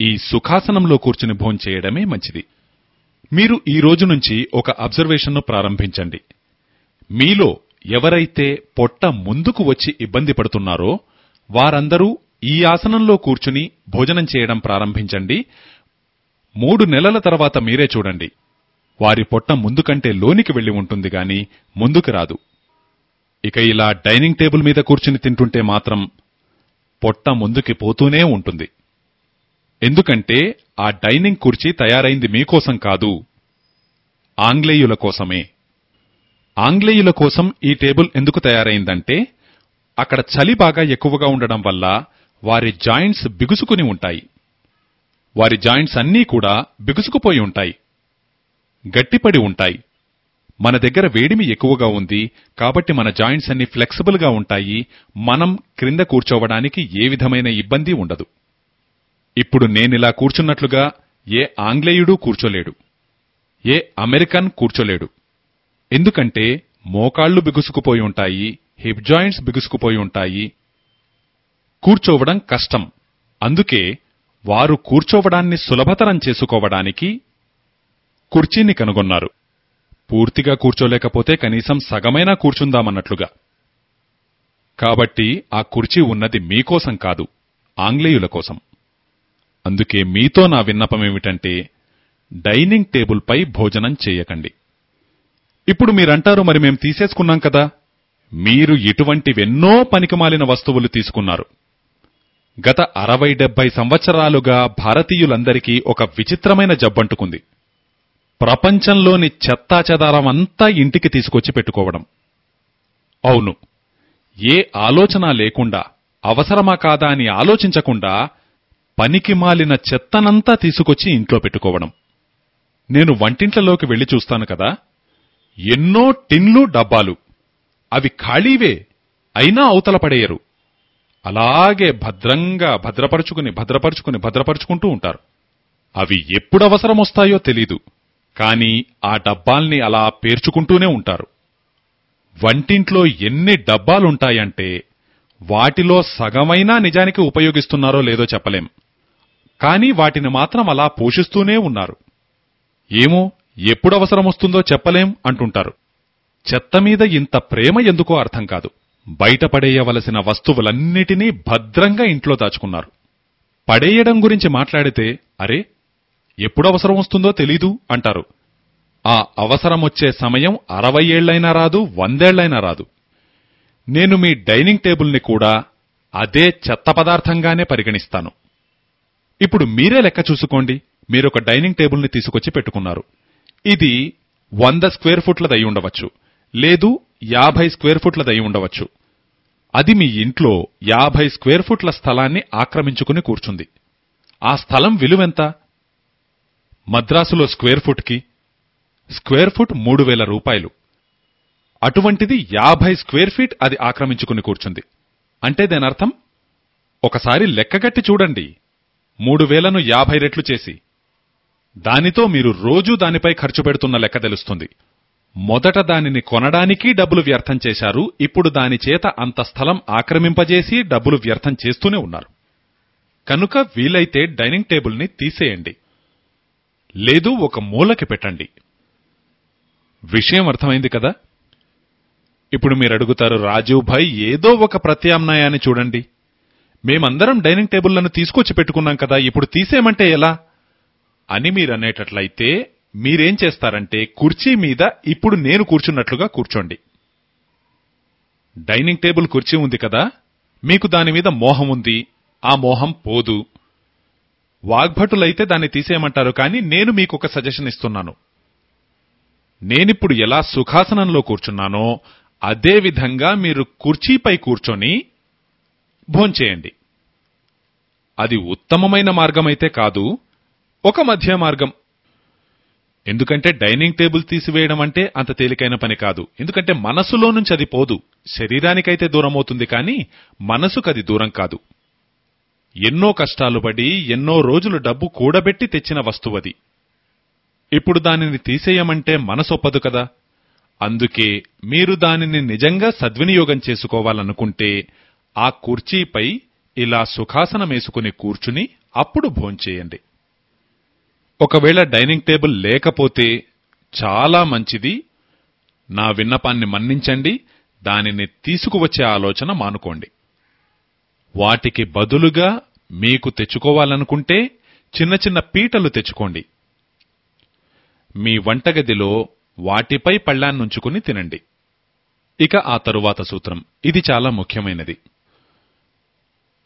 ఈ సుఖాసనంలో కూర్చుని భోంచేయడమే మంచిది. మీరు ఈ రోజు నుంచి ఒక అబ్జర్వేషన్ను ప్రారంభించండి. మీలో ఎవరైతే పొట్ట ముందుకు వచ్చి ఇబ్బంది పడుతున్నారో వారందరూ ఈ ఆసనంలో కూర్చుని భోజనం చేయడం ప్రారంభించండి. మూడు నెలల తర్వాత మీరే చూడండి. వారి పొట్ట ముందుకంటే లోనికి వెళ్ళి ఉంటుంది గాని ముందుకు రాదు. ఇక ఇలా డైనింగ్ టేబుల్ మీద కూర్చుని తింటుంటే మాత్రం పొట్ట ముందుకి పోతూనే ఉంటుంది. ఎందుకంటే ఆ డైనింగ్ కుర్చీ తయారైంది మీకోసం కాదు ఆంగ్లేయుల కోసమే. ఆంగ్లేయుల కోసం ఈ టేబుల్ ఎందుకు తయారైందంటే అక్కడ చలి బాగా ఎక్కువగా ఉండడం వల్ల వారి జాయింట్స్ బిగుసుకుని ఉంటాయి. వారి జాయింట్స్ అన్నీ కూడా బిగుసుకుపోయి ఉంటాయి. గట్టిపడి ఉంటాయి. మన దగ్గర వేడిమి ఎక్కువగా ఉంది కాబట్టి మన జాయింట్స్ అన్ని ఫ్లెక్సిబుల్గా ఉంటాయి. మనం క్రింద కూర్చోవడానికి ఏ విధమైన ఇబ్బంది ఉండదు. ఇప్పుడు నేనిలా కూర్చున్నట్లుగా ఏ ఆంగ్లేయుడూ కూర్చోలేడు. ఏ అమెరికన్ కూర్చోలేడు. ఎందుకంటే మోకాళ్ళు బిగుసుకుపోయి ఉంటాయి హిప్ జాయింట్స్ బిగుసుకుపోయి ఉంటాయి. కూర్చోవడం కష్టం. అందుకే వారు కూర్చోవడాన్ని సులభతరం చేసుకోవడానికి కుర్చీని కనుగొన్నారు. పూర్తిగా కూర్చోలేకపోతే కనీసం సగమైనా కూర్చుందామన్నట్లుగా. కాబట్టి ఆ కుర్చీ ఉన్నది మీకోసం కాదు ఆంగ్లేయుల కోసం. అందుకే మీతో నా విన్నపమేమిటంటే డైనింగ్ టేబుల్పై భోజనం చేయకండి. ఇప్పుడు మీరంటారు మరి మేం తీసేసుకున్నాం కదా. మీరు ఇటువంటివెన్నో పనికిమాలిన వస్తువులు తీసుకున్నారు. గత అరవై డెబ్బై సంవత్సరాలుగా భారతీయులందరికీ ఒక విచిత్రమైన జబ్బంటుకుంది. ప్రపంచంలోని చెత్తాచెదారమంతా ఇంటికి తీసుకొచ్చి పెట్టుకోవడం. అవును ఏ ఆలోచన లేకుండా అవసరమా కాదా అని ఆలోచించకుండా పనికిమాలిన చెత్తనంతా తీసుకొచ్చి ఇంట్లో పెట్టుకోవడం. నేను వంటింట్లలోకి వెళ్ళి చూస్తాను కదా. ఎన్నో టిన్లు డబ్బాలు. అవి ఖాళీవే అయినా అవతల పడేయరు. అలాగే భద్రంగా భద్రపరుచుకుని భద్రపరుచుకుని భద్రపరుచుకుంటూ ఉంటారు. అవి ఎప్పుడు అవసరం వస్తాయో తెలీదు కానీ ఆ డబ్బాల్ని అలా పేర్చుకుంటూనే ఉంటారు. వంటింట్లో ఎన్ని డబ్బాలుంటాయంటే వాటిలో సగమైనా నిజానికి ఉపయోగిస్తున్నారో లేదో చెప్పలేం. కానీ వాటిని మాత్రం అలా పోషిస్తూనే ఉన్నారు. ఏమో ఎప్పుడు అవసరం వస్తుందో చెప్పలేం అంటుంటారు. చెత్త మీద ఇంత ప్రేమ ఎందుకో అర్థం కాదు. బయటపడేయవలసిన వస్తువులన్నిటినీ భద్రంగా ఇంట్లో దాచుకున్నారు. పడేయడం గురించి మాట్లాడితే అరే ఎప్పుడు అవసరం వస్తుందో తెలీదు అంటారు. ఆ అవసరమొచ్చే సమయం అరవై ఏళ్ళైనా రాదు వందేళ్ళైనా రాదు. నేను మీ డైనింగ్ టేబుల్ని కూడా అదే చెత్త పదార్థంగానే పరిగణిస్తాను. ఇప్పుడు మీరే లెక్క చూసుకోండి. మీరొక డైనింగ్ టేబుల్ని తీసుకొచ్చి పెట్టుకున్నారు. ఇది వంద స్క్వేర్ ఫుట్లదై ఉండవచ్చు. లేదు యాభై స్క్వేర్ ఫుట్లదై ఉండవచ్చు. అది మీ ఇంట్లో యాభై స్క్వేర్ ఫుట్ల స్థలాన్ని ఆక్రమించుకుని కూర్చుంది. ఆ స్థలం విలువెంత? మద్రాసులో స్క్వేర్ ఫుట్కి స్క్వేర్ ఫుట్ మూడు వేల రూపాయలు. అటువంటిది యాభై స్క్వేర్ ఫీట్ అది ఆక్రమించుకుని కూర్చుంది. అంటే దేనర్థం? ఒకసారి లెక్కగట్టి చూడండి. మూడు వేలను యాభై రెట్లు చేసి. దానితో మీరు రోజూ దానిపై ఖర్చు పెడుతున్న లెక్క తెలుస్తుంది. మొదట దానిని కొనడానికి డబ్బులు వ్యర్థం చేశారు. ఇప్పుడు దాని చేత అంత స్థలం ఆక్రమింపజేసి డబ్బులు వ్యర్థం చేస్తూనే ఉన్నారు. కనుక వీలైతే డైనింగ్ టేబుల్ని తీసేయండి. లేదు ఒక మూలకి పెట్టండి. విషయం అర్థమైంది కదా? ఇప్పుడు మీరడుగుతారు రాజీవ్ భాయ్ ఏదో ఒక ప్రత్యామ్నాయాన్ని చూడండి. మేమందరం డైనింగ్ టేబుల్లను తీసుకొచ్చి పెట్టుకున్నాం కదా ఇప్పుడు తీసేయమంటే ఎలా? అని మీరు అనేటట్లయితే మీరేం చేస్తారంటే కుర్చీ మీద ఇప్పుడు నేను కూర్చున్నట్లుగా కూర్చోండి. డైనింగ్ టేబుల్ కుర్చీ ఉంది కదా మీకు దాని మీద మోహం ఉంది ఆ మోహం పోదు. వాగ్భటులైతే దాన్ని తీసేయమంటారు కానీ నేను మీకు ఒక సజెషన్ ఇస్తున్నాను. నేనిప్పుడు ఎలా సుఖాసనంలో కూర్చున్నానో అదే విధంగా మీరు కుర్చీపై కూర్చొని భోంచేయండి. అది ఉత్తమమైన మార్గమైతే కాదు ఒక మధ్య మార్గం. ఎందుకంటే డైనింగ్ టేబుల్ తీసివేయడం అంటే అంత తేలికైన పని కాదు. ఎందుకంటే మనసులో నుంచి అది పోదు. శరీరానికైతే దూరమవుతుంది కానీ మనసుకది దూరం కాదు. ఎన్నో కష్టాలు పడి ఎన్నో రోజులు డబ్బు కూడబెట్టి తెచ్చిన వస్తువది ఇప్పుడు దానిని తీసేయమంటే మనసొప్పదు కదా. అందుకే మీరు దానిని నిజంగా సద్వినియోగం చేసుకోవాలనుకుంటే ఆ కుర్చీపై ఇలా సుఖాసనమేసుకుని కూర్చుని అప్పుడు భోంచేయండి. ఒకవేళ డైనింగ్ టేబుల్ లేకపోతే చాలా మంచిది. నా విన్నపాన్ని మన్నించండి. దానిని తీసుకువచ్చే ఆలోచన మానుకోండి. వాటికి బదులుగా మీకు తెచ్చుకోవాలనుకుంటే చిన్న చిన్న పీటలు తెచ్చుకోండి. మీ వంటగదిలో వాటిపై పళ్ళాన్నుంచుకుని తినండి. ఇక ఆ తరువాత సూత్రం. ఇది చాలా ముఖ్యమైనది.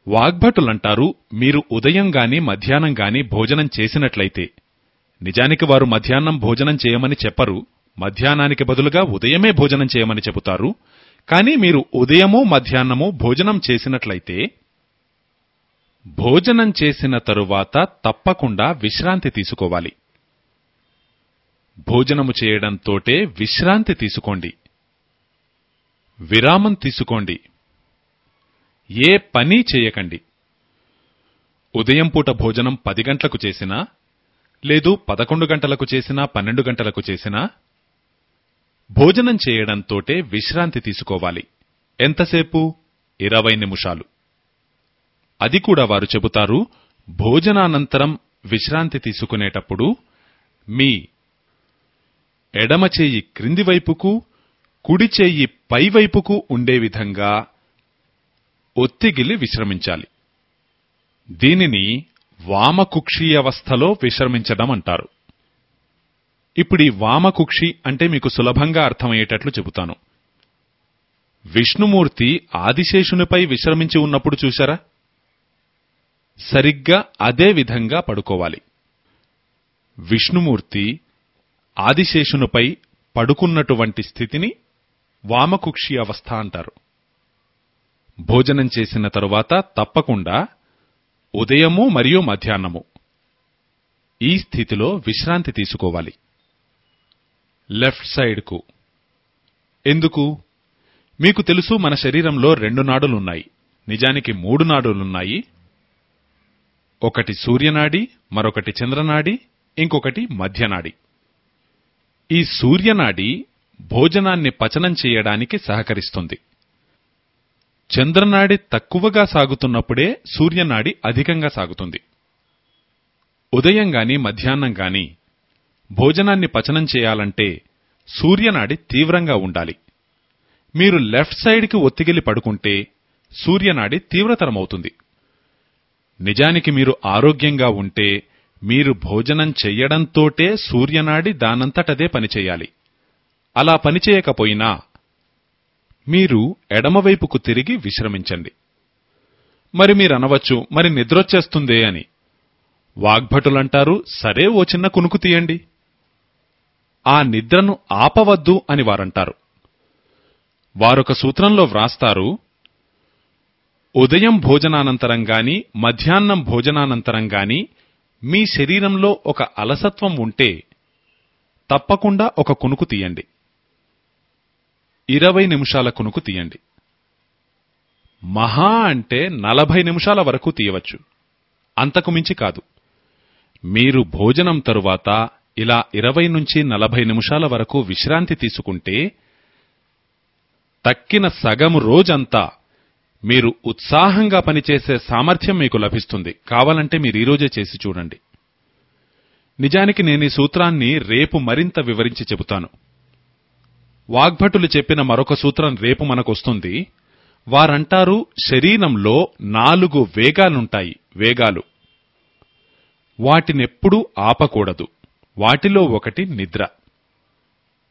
వాగ్భటులంటారు మీరు ఉదయం గాని మధ్యాహ్నం గాని భోజనం చేసినట్లయితే నిజానికి వారు మధ్యాహ్నం భోజనం చేయమని చెప్పరు. మధ్యాహ్నానికి బదులుగా ఉదయమే భోజనం చేయమని చెబుతారు. కానీ మీరు ఉదయము మధ్యాహ్నమూ భోజనం చేసినట్లయితే భోజనం చేసిన తరువాత తప్పకుండా విశ్రాంతి తీసుకోవాలి. భోజనము చేయడంతోటే విశ్రాంతి తీసుకోండి. విరామం తీసుకోండి. ఏ పని చేయకండి. ఉదయం పూట భోజనం పది గంటలకు చేసినా లేదు పదకొండు గంటలకు చేసినా పన్నెండు గంటలకు చేసినా? భోజనం చేయడంతోటే విశ్రాంతి తీసుకోవాలి. ఎంతసేపు? ఇరవై నిమిషాలు. అది కూడా వారు చెబుతారు భోజనానంతరం విశ్రాంతి తీసుకునేటప్పుడు మీ ఎడమ చేయి క్రింది వైపుకు కుడి చెయ్యి పైవైపుకు ఉండే విధంగా ఒత్తిగిలి విశ్రమించాలి. దీనిని వామకుక్షి అవస్థలో విశ్రమించడం అంటారు ఇప్పుడు ఈ వామకుక్షి అంటే మీకు సులభంగా అర్థమయ్యేటట్లు చెబుతాను. విష్ణుమూర్తి ఆదిశేషునిపై విశ్రమించి ఉన్నప్పుడు చూశారా? సరిగ్గా అదే విధంగా పడుకోవాలి. విష్ణుమూర్తి ఆదిశేషునిపై పడుకున్నటువంటి స్థితిని వామకుక్షి అవస్థ అంటారు. భోజనం చేసిన తరువాత తప్పకుండా ఉదయము మరియు మధ్యాహ్నము. ఈ స్థితిలో విశ్రాంతి తీసుకోవాలి. లెఫ్ట్ సైడ్కు. ఎందుకు? మీకు తెలుసు మన శరీరంలో రెండు నాడులున్నాయి. నిజానికి మూడు నాడులున్నాయి. ఒకటి సూర్యనాడి మరొకటి చంద్రనాడి ఇంకొకటి మధ్యనాడి. ఈ సూర్యనాడి భోజనాన్ని పచనం చేయడానికి సహకరిస్తుంది. చంద్రనాడి తక్కువగా సాగుతున్నప్పుడే సూర్యనాడి అధికంగా సాగుతుంది. ఉదయం గాని మధ్యాహ్నం గాని భోజనాన్ని పచనం చేయాలంటే సూర్యనాడి తీవ్రంగా ఉండాలి. మీరు లెఫ్ట్ సైడ్కి ఒత్తిగిలి పడుకుంటే సూర్యనాడి తీవ్రతరమవుతుంది. నిజానికి మీరు ఆరోగ్యంగా ఉంటే మీరు భోజనం చెయ్యడంతోటే సూర్యనాడి దానంతటదే పనిచేయాలి అలా పనిచేయకపోయినా మీరు ఎడమవైపుకు తిరిగి విశ్రమించండి. మరి మీరనవచ్చు మరి నిద్రొచ్చేస్తుందే అని. వాగ్భటులంటారు సరే ఓ చిన్న కునుకు తీయండి. ఆ నిద్రను ఆపవద్దు అని వారంటారు. వారొక సూత్రంలో వ్రాస్తారు ఉదయం భోజనానంతరం గాని మధ్యాహ్నం భోజనానంతరం గాని మీ శరీరంలో ఒక అలసత్వం ఉంటే తప్పకుండా ఒక కునుకు తీయండి. ఇరవై నిమిషాల కునుకు తీయండి. మహా అంటే నలభై నిమిషాల వరకు తీయవచ్చు. అంతకు మించి కాదు. మీరు భోజనం తరువాత ఇలా ఇరవై నుంచి నలభై నిమిషాల వరకు విశ్రాంతి తీసుకుంటే తక్కిన సగం రోజంతా మీరు ఉత్సాహంగా పనిచేసే సామర్థ్యం మీకు లభిస్తుంది. కావాలంటే మీరు ఈరోజే చేసి చూడండి. నిజానికి నేను ఈ సూత్రాన్ని రేపు మరింత వివరించి చెబుతాను. వాగ్భటులు చెప్పిన మరొక సూత్రం రేపు మనకొస్తుంది. వారంటారు శరీరంలో నాలుగు వేగాలుంటాయి వేగాలు. వాటినెప్పుడూ ఆపకూడదు. వాటిలో ఒకటి నిద్ర.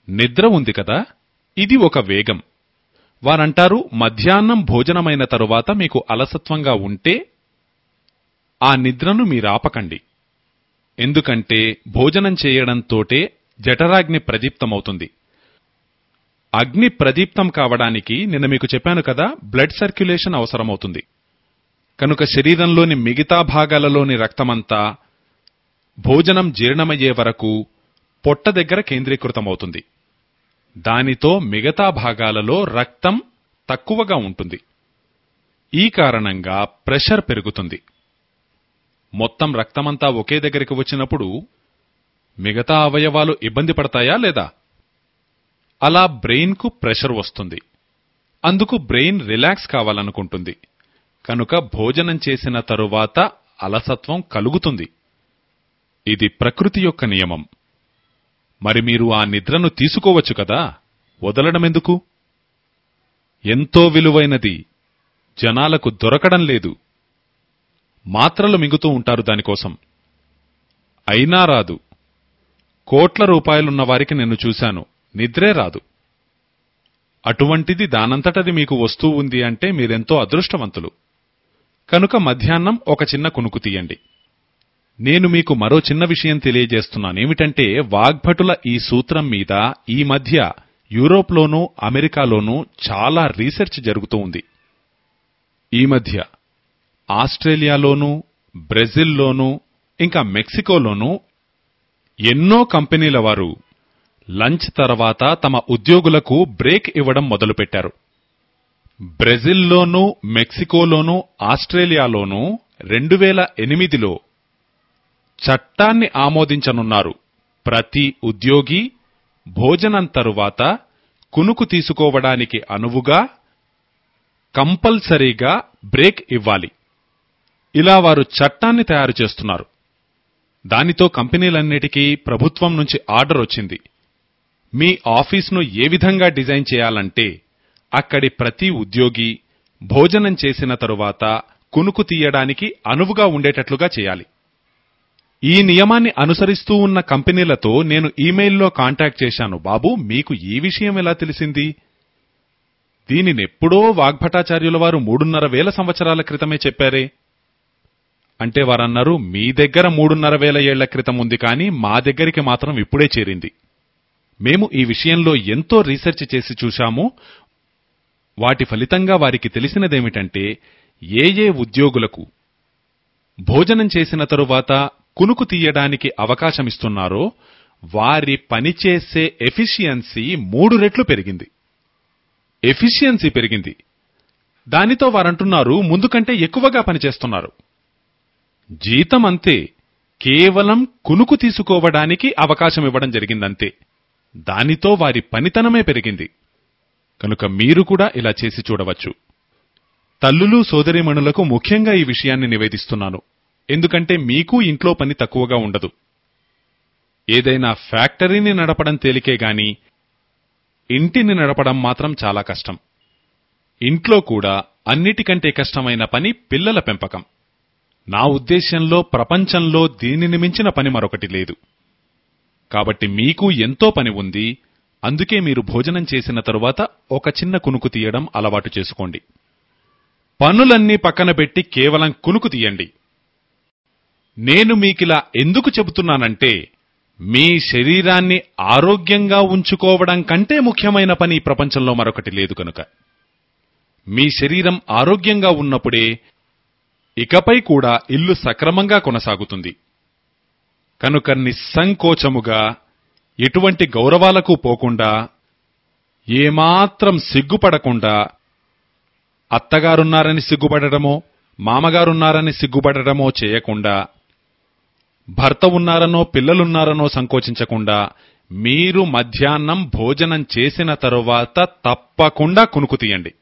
నిద్ర ఉంది కదా? ఇది ఒక వేగం. వారంటారు మధ్యాహ్నం భోజనమైన తరువాత మీకు అలసత్వంగా ఉంటే ఆ నిద్రను మీరాపకండి. ఎందుకంటే భోజనం చేయడంతోటే జఠరాగ్ని ప్రదీప్తమవుతుంది. అగ్ని ప్రదీప్తం కావడానికి నిన్న మీకు చెప్పాను కదా బ్లడ్ సర్క్యులేషన్ అవసరమవుతుంది. కనుక శరీరంలోని మిగతా భాగాలలోని రక్తమంతా భోజనం జీర్ణమయ్యే వరకు పొట్ట దగ్గర కేంద్రీకృతమవుతుంది. దానితో మిగతా భాగాలలో రక్తం తక్కువగా ఉంటుంది. ఈ కారణంగా ప్రెషర్ పెరుగుతుంది. మొత్తం రక్తమంతా ఒకే దగ్గరికి వచ్చినప్పుడు మిగతా అవయవాలు ఇబ్బంది పడతాయా లేదా? అలా బ్రెయిన్కు ప్రెషర్ వస్తుంది. అందుకు బ్రెయిన్ రిలాక్స్ కావాలనుకుంటుంది. కనుక భోజనం చేసిన తరువాత అలసత్వం కలుగుతుంది. ఇది ప్రకృతి యొక్క నియమం. మరి మీరు ఆ నిద్రను తీసుకోవచ్చు కదా? వదలడమెందుకు? ఎంతో విలువైనది. జనాలకు దొరకడం లేదు. మాత్రలు మింగుతూ ఉంటారు దానికోసం. అయినా రాదు. కోట్ల రూపాయలున్న వారికి నేను చూశాను. నిద్రే రాదు. అటువంటిది దానంతటది మీకు వస్తూ ఉంది అంటే మీరెంతో అదృష్టవంతులు. కనుక మధ్యాహ్నం ఒక చిన్న కునుకు తీయండి. నేను మీకు మరో చిన్న విషయం తెలియజేస్తున్నానేమిటంటే వాగ్భటుల ఈ సూత్రం మీద ఈ మధ్య యూరోప్లోనూ అమెరికాలోనూ చాలా రీసెర్చ్ జరుగుతూ ఉంది. ఈ మధ్య ఆస్ట్రేలియాలోనూ బ్రెజిల్లోనూ ఇంకా మెక్సికోలోనూ ఎన్నో కంపెనీల వారు లంచ్ తర్వాత తమ ఉద్యోగులకు బ్రేక్ ఇవ్వడం మొదలుపెట్టారు. బ్రెజిల్లోనూ మెక్సికోలోనూ ఆస్ట్రేలియాలోనూ రెండు వేల ఎనిమిదిలో చట్టాన్ని ఆమోదించనున్నారు. ప్రతి ఉద్యోగి భోజనం తరువాత కునుకు తీసుకోవడానికి అనువుగా కంపల్సరీగా బ్రేక్ ఇవ్వాలి. ఇలా వారు చట్టాన్ని తయారు చేస్తున్నారు. దానితో కంపెనీలన్నిటికీ ప్రభుత్వం నుంచి ఆర్డర్ వచ్చింది. మీ ఆఫీస్ను ఏ విధంగా డిజైన్ చేయాలంటే అక్కడి ప్రతి ఉద్యోగి భోజనం చేసిన తరువాత కునుకు తీయడానికి అనువుగా ఉండేటట్లుగా చేయాలి. ఈ నియమాన్ని అనుసరిస్తూ ఉన్న కంపెనీలతో నేను ఈమెయిల్లో కాంటాక్ట్ చేశాను. బాబు మీకు ఈ విషయం ఎలా తెలిసింది? దీనినెప్పుడో వాగ్భటాచార్యుల వారు మూడున్నర వేల సంవత్సరాల క్రితమే చెప్పారే. అంటే వారన్నారు మీ దగ్గర మూడున్నర వేల ఏళ్ళ క్రితం ఉంది కానీ మా దగ్గరికి మాత్రం ఇప్పుడే చేరింది. మేము ఈ విషయంలో ఎంతో రీసెర్చ్ చేసి చూశాము. వాటి ఫలితంగా వారికి తెలిసినదేమిటంటే ఏ ఏ ఉద్యోగులకు భోజనం చేసిన తరువాత కునుకు తీయడానికి అవకాశమిస్తున్నారో వారి పనిచేసే ఎఫిషియన్సీ మూడు రెట్లు పెరిగింది. ఎఫిషియన్సీ పెరిగింది. దానితో వారంటున్నారు ముందు కంటే ఎక్కువగా పనిచేస్తున్నారు. జీతం అంతే కేవలం కునుకు తీసుకోవడానికి అవకాశం ఇవ్వడం జరిగిందంతే. దానితో వారి పనితనమే పెరిగింది. కనుక మీరు కూడా ఇలా చేసి చూడవచ్చు. తల్లులు సోదరీమణులకు ముఖ్యంగా ఈ విషయాన్ని నివేదిస్తున్నాను. ఎందుకంటే మీకు ఇంట్లో పని తక్కువగా ఉండదు. ఏదైనా ఫ్యాక్టరీని నడపడం తేలికే గాని ఇంటిని నడపడం మాత్రం చాలా కష్టం. ఇంట్లో కూడా అన్నిటికంటే కష్టమైన పని పిల్లల పెంపకం. నా ఉద్దేశ్యంలో ప్రపంచంలో దీనిని మించిన పని మరొకటి లేదు. కాబట్టి మీకు ఎంతో పని ఉంది. అందుకే మీరు భోజనం చేసిన తరువాత ఒక చిన్న కునుకు తీయడం అలవాటు చేసుకోండి. పనులన్నీ పక్కన పెట్టి కేవలం కునుకు తీయండి. నేను మీకిలా ఎందుకు చెబుతున్నానంటే మీ శరీరాన్ని ఆరోగ్యంగా ఉంచుకోవడం కంటే ముఖ్యమైన పని ఈ ప్రపంచంలో మరొకటి లేదు కనుక. మీ శరీరం ఆరోగ్యంగా ఉన్నప్పుడే ఇకపై కూడా ఇల్లు సక్రమంగా కొనసాగుతుంది. కనుక నిస్సంకోచముగా ఎటువంటి గౌరవాలకు పోకుండా ఏమాత్రం సిగ్గుపడకుండా అత్తగారున్నారని సిగ్గుపడటమో మామగారున్నారని సిగ్గుపడటమో చేయకుండా భర్త ఉన్నారనో పిల్లలున్నారనో సంకోచించకుండా మీరు మధ్యాహ్నం భోజనం చేసిన తరువాత తప్పకుండా కునుకు తీయండి.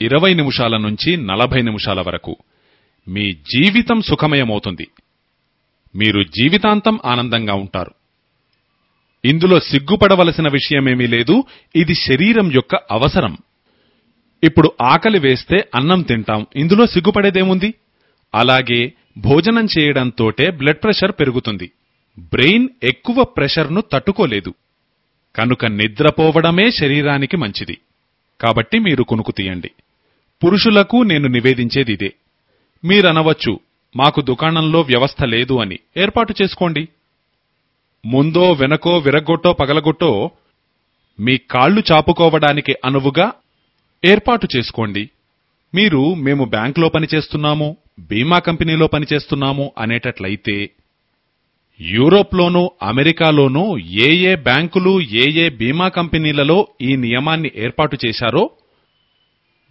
ఇరవై నిమిషాల నుంచి నలభై నిమిషాల వరకు మీ జీవితం సుఖమయమవుతుంది. మీరు జీవితాంతం ఆనందంగా ఉంటారు. ఇందులో సిగ్గుపడవలసిన విషయమేమీ లేదు. ఇది శరీరం యొక్క అవసరం. ఇప్పుడు ఆకలి వేస్తే అన్నం తింటాం. ఇందులో సిగ్గుపడేదేముంది? అలాగే భోజనం చేయడంతోటే బ్లడ్ ప్రెషర్ పెరుగుతుంది. బ్రెయిన్ ఎక్కువ ప్రెషర్ను తట్టుకోలేదు. కనుక నిద్రపోవడమే శరీరానికి మంచిది. కాబట్టి మీరు కునుకు తీయండి. పురుషులకు నేను నివేదించేది ఇదే. మీరనవచ్చు మాకు దుకాణంలో వ్యవస్థ లేదు అని. ఏర్పాటు చేసుకోండి. ముందో వెనకో విరగ్గొట్టో పగలగొట్టో మీ కాళ్ళు చాపుకోవడానికి అనువుగా ఏర్పాటు చేసుకోండి. మీరు మేము బ్యాంకులో పనిచేస్తున్నాము బీమా కంపెనీలో పనిచేస్తున్నాము అనేటట్లయితే యూరోప్లోనూ అమెరికాలోనూ ఏ ఏ బ్యాంకులు ఏ ఏ బీమా కంపెనీలలో ఈ నియమాన్ని ఏర్పాటు చేశారో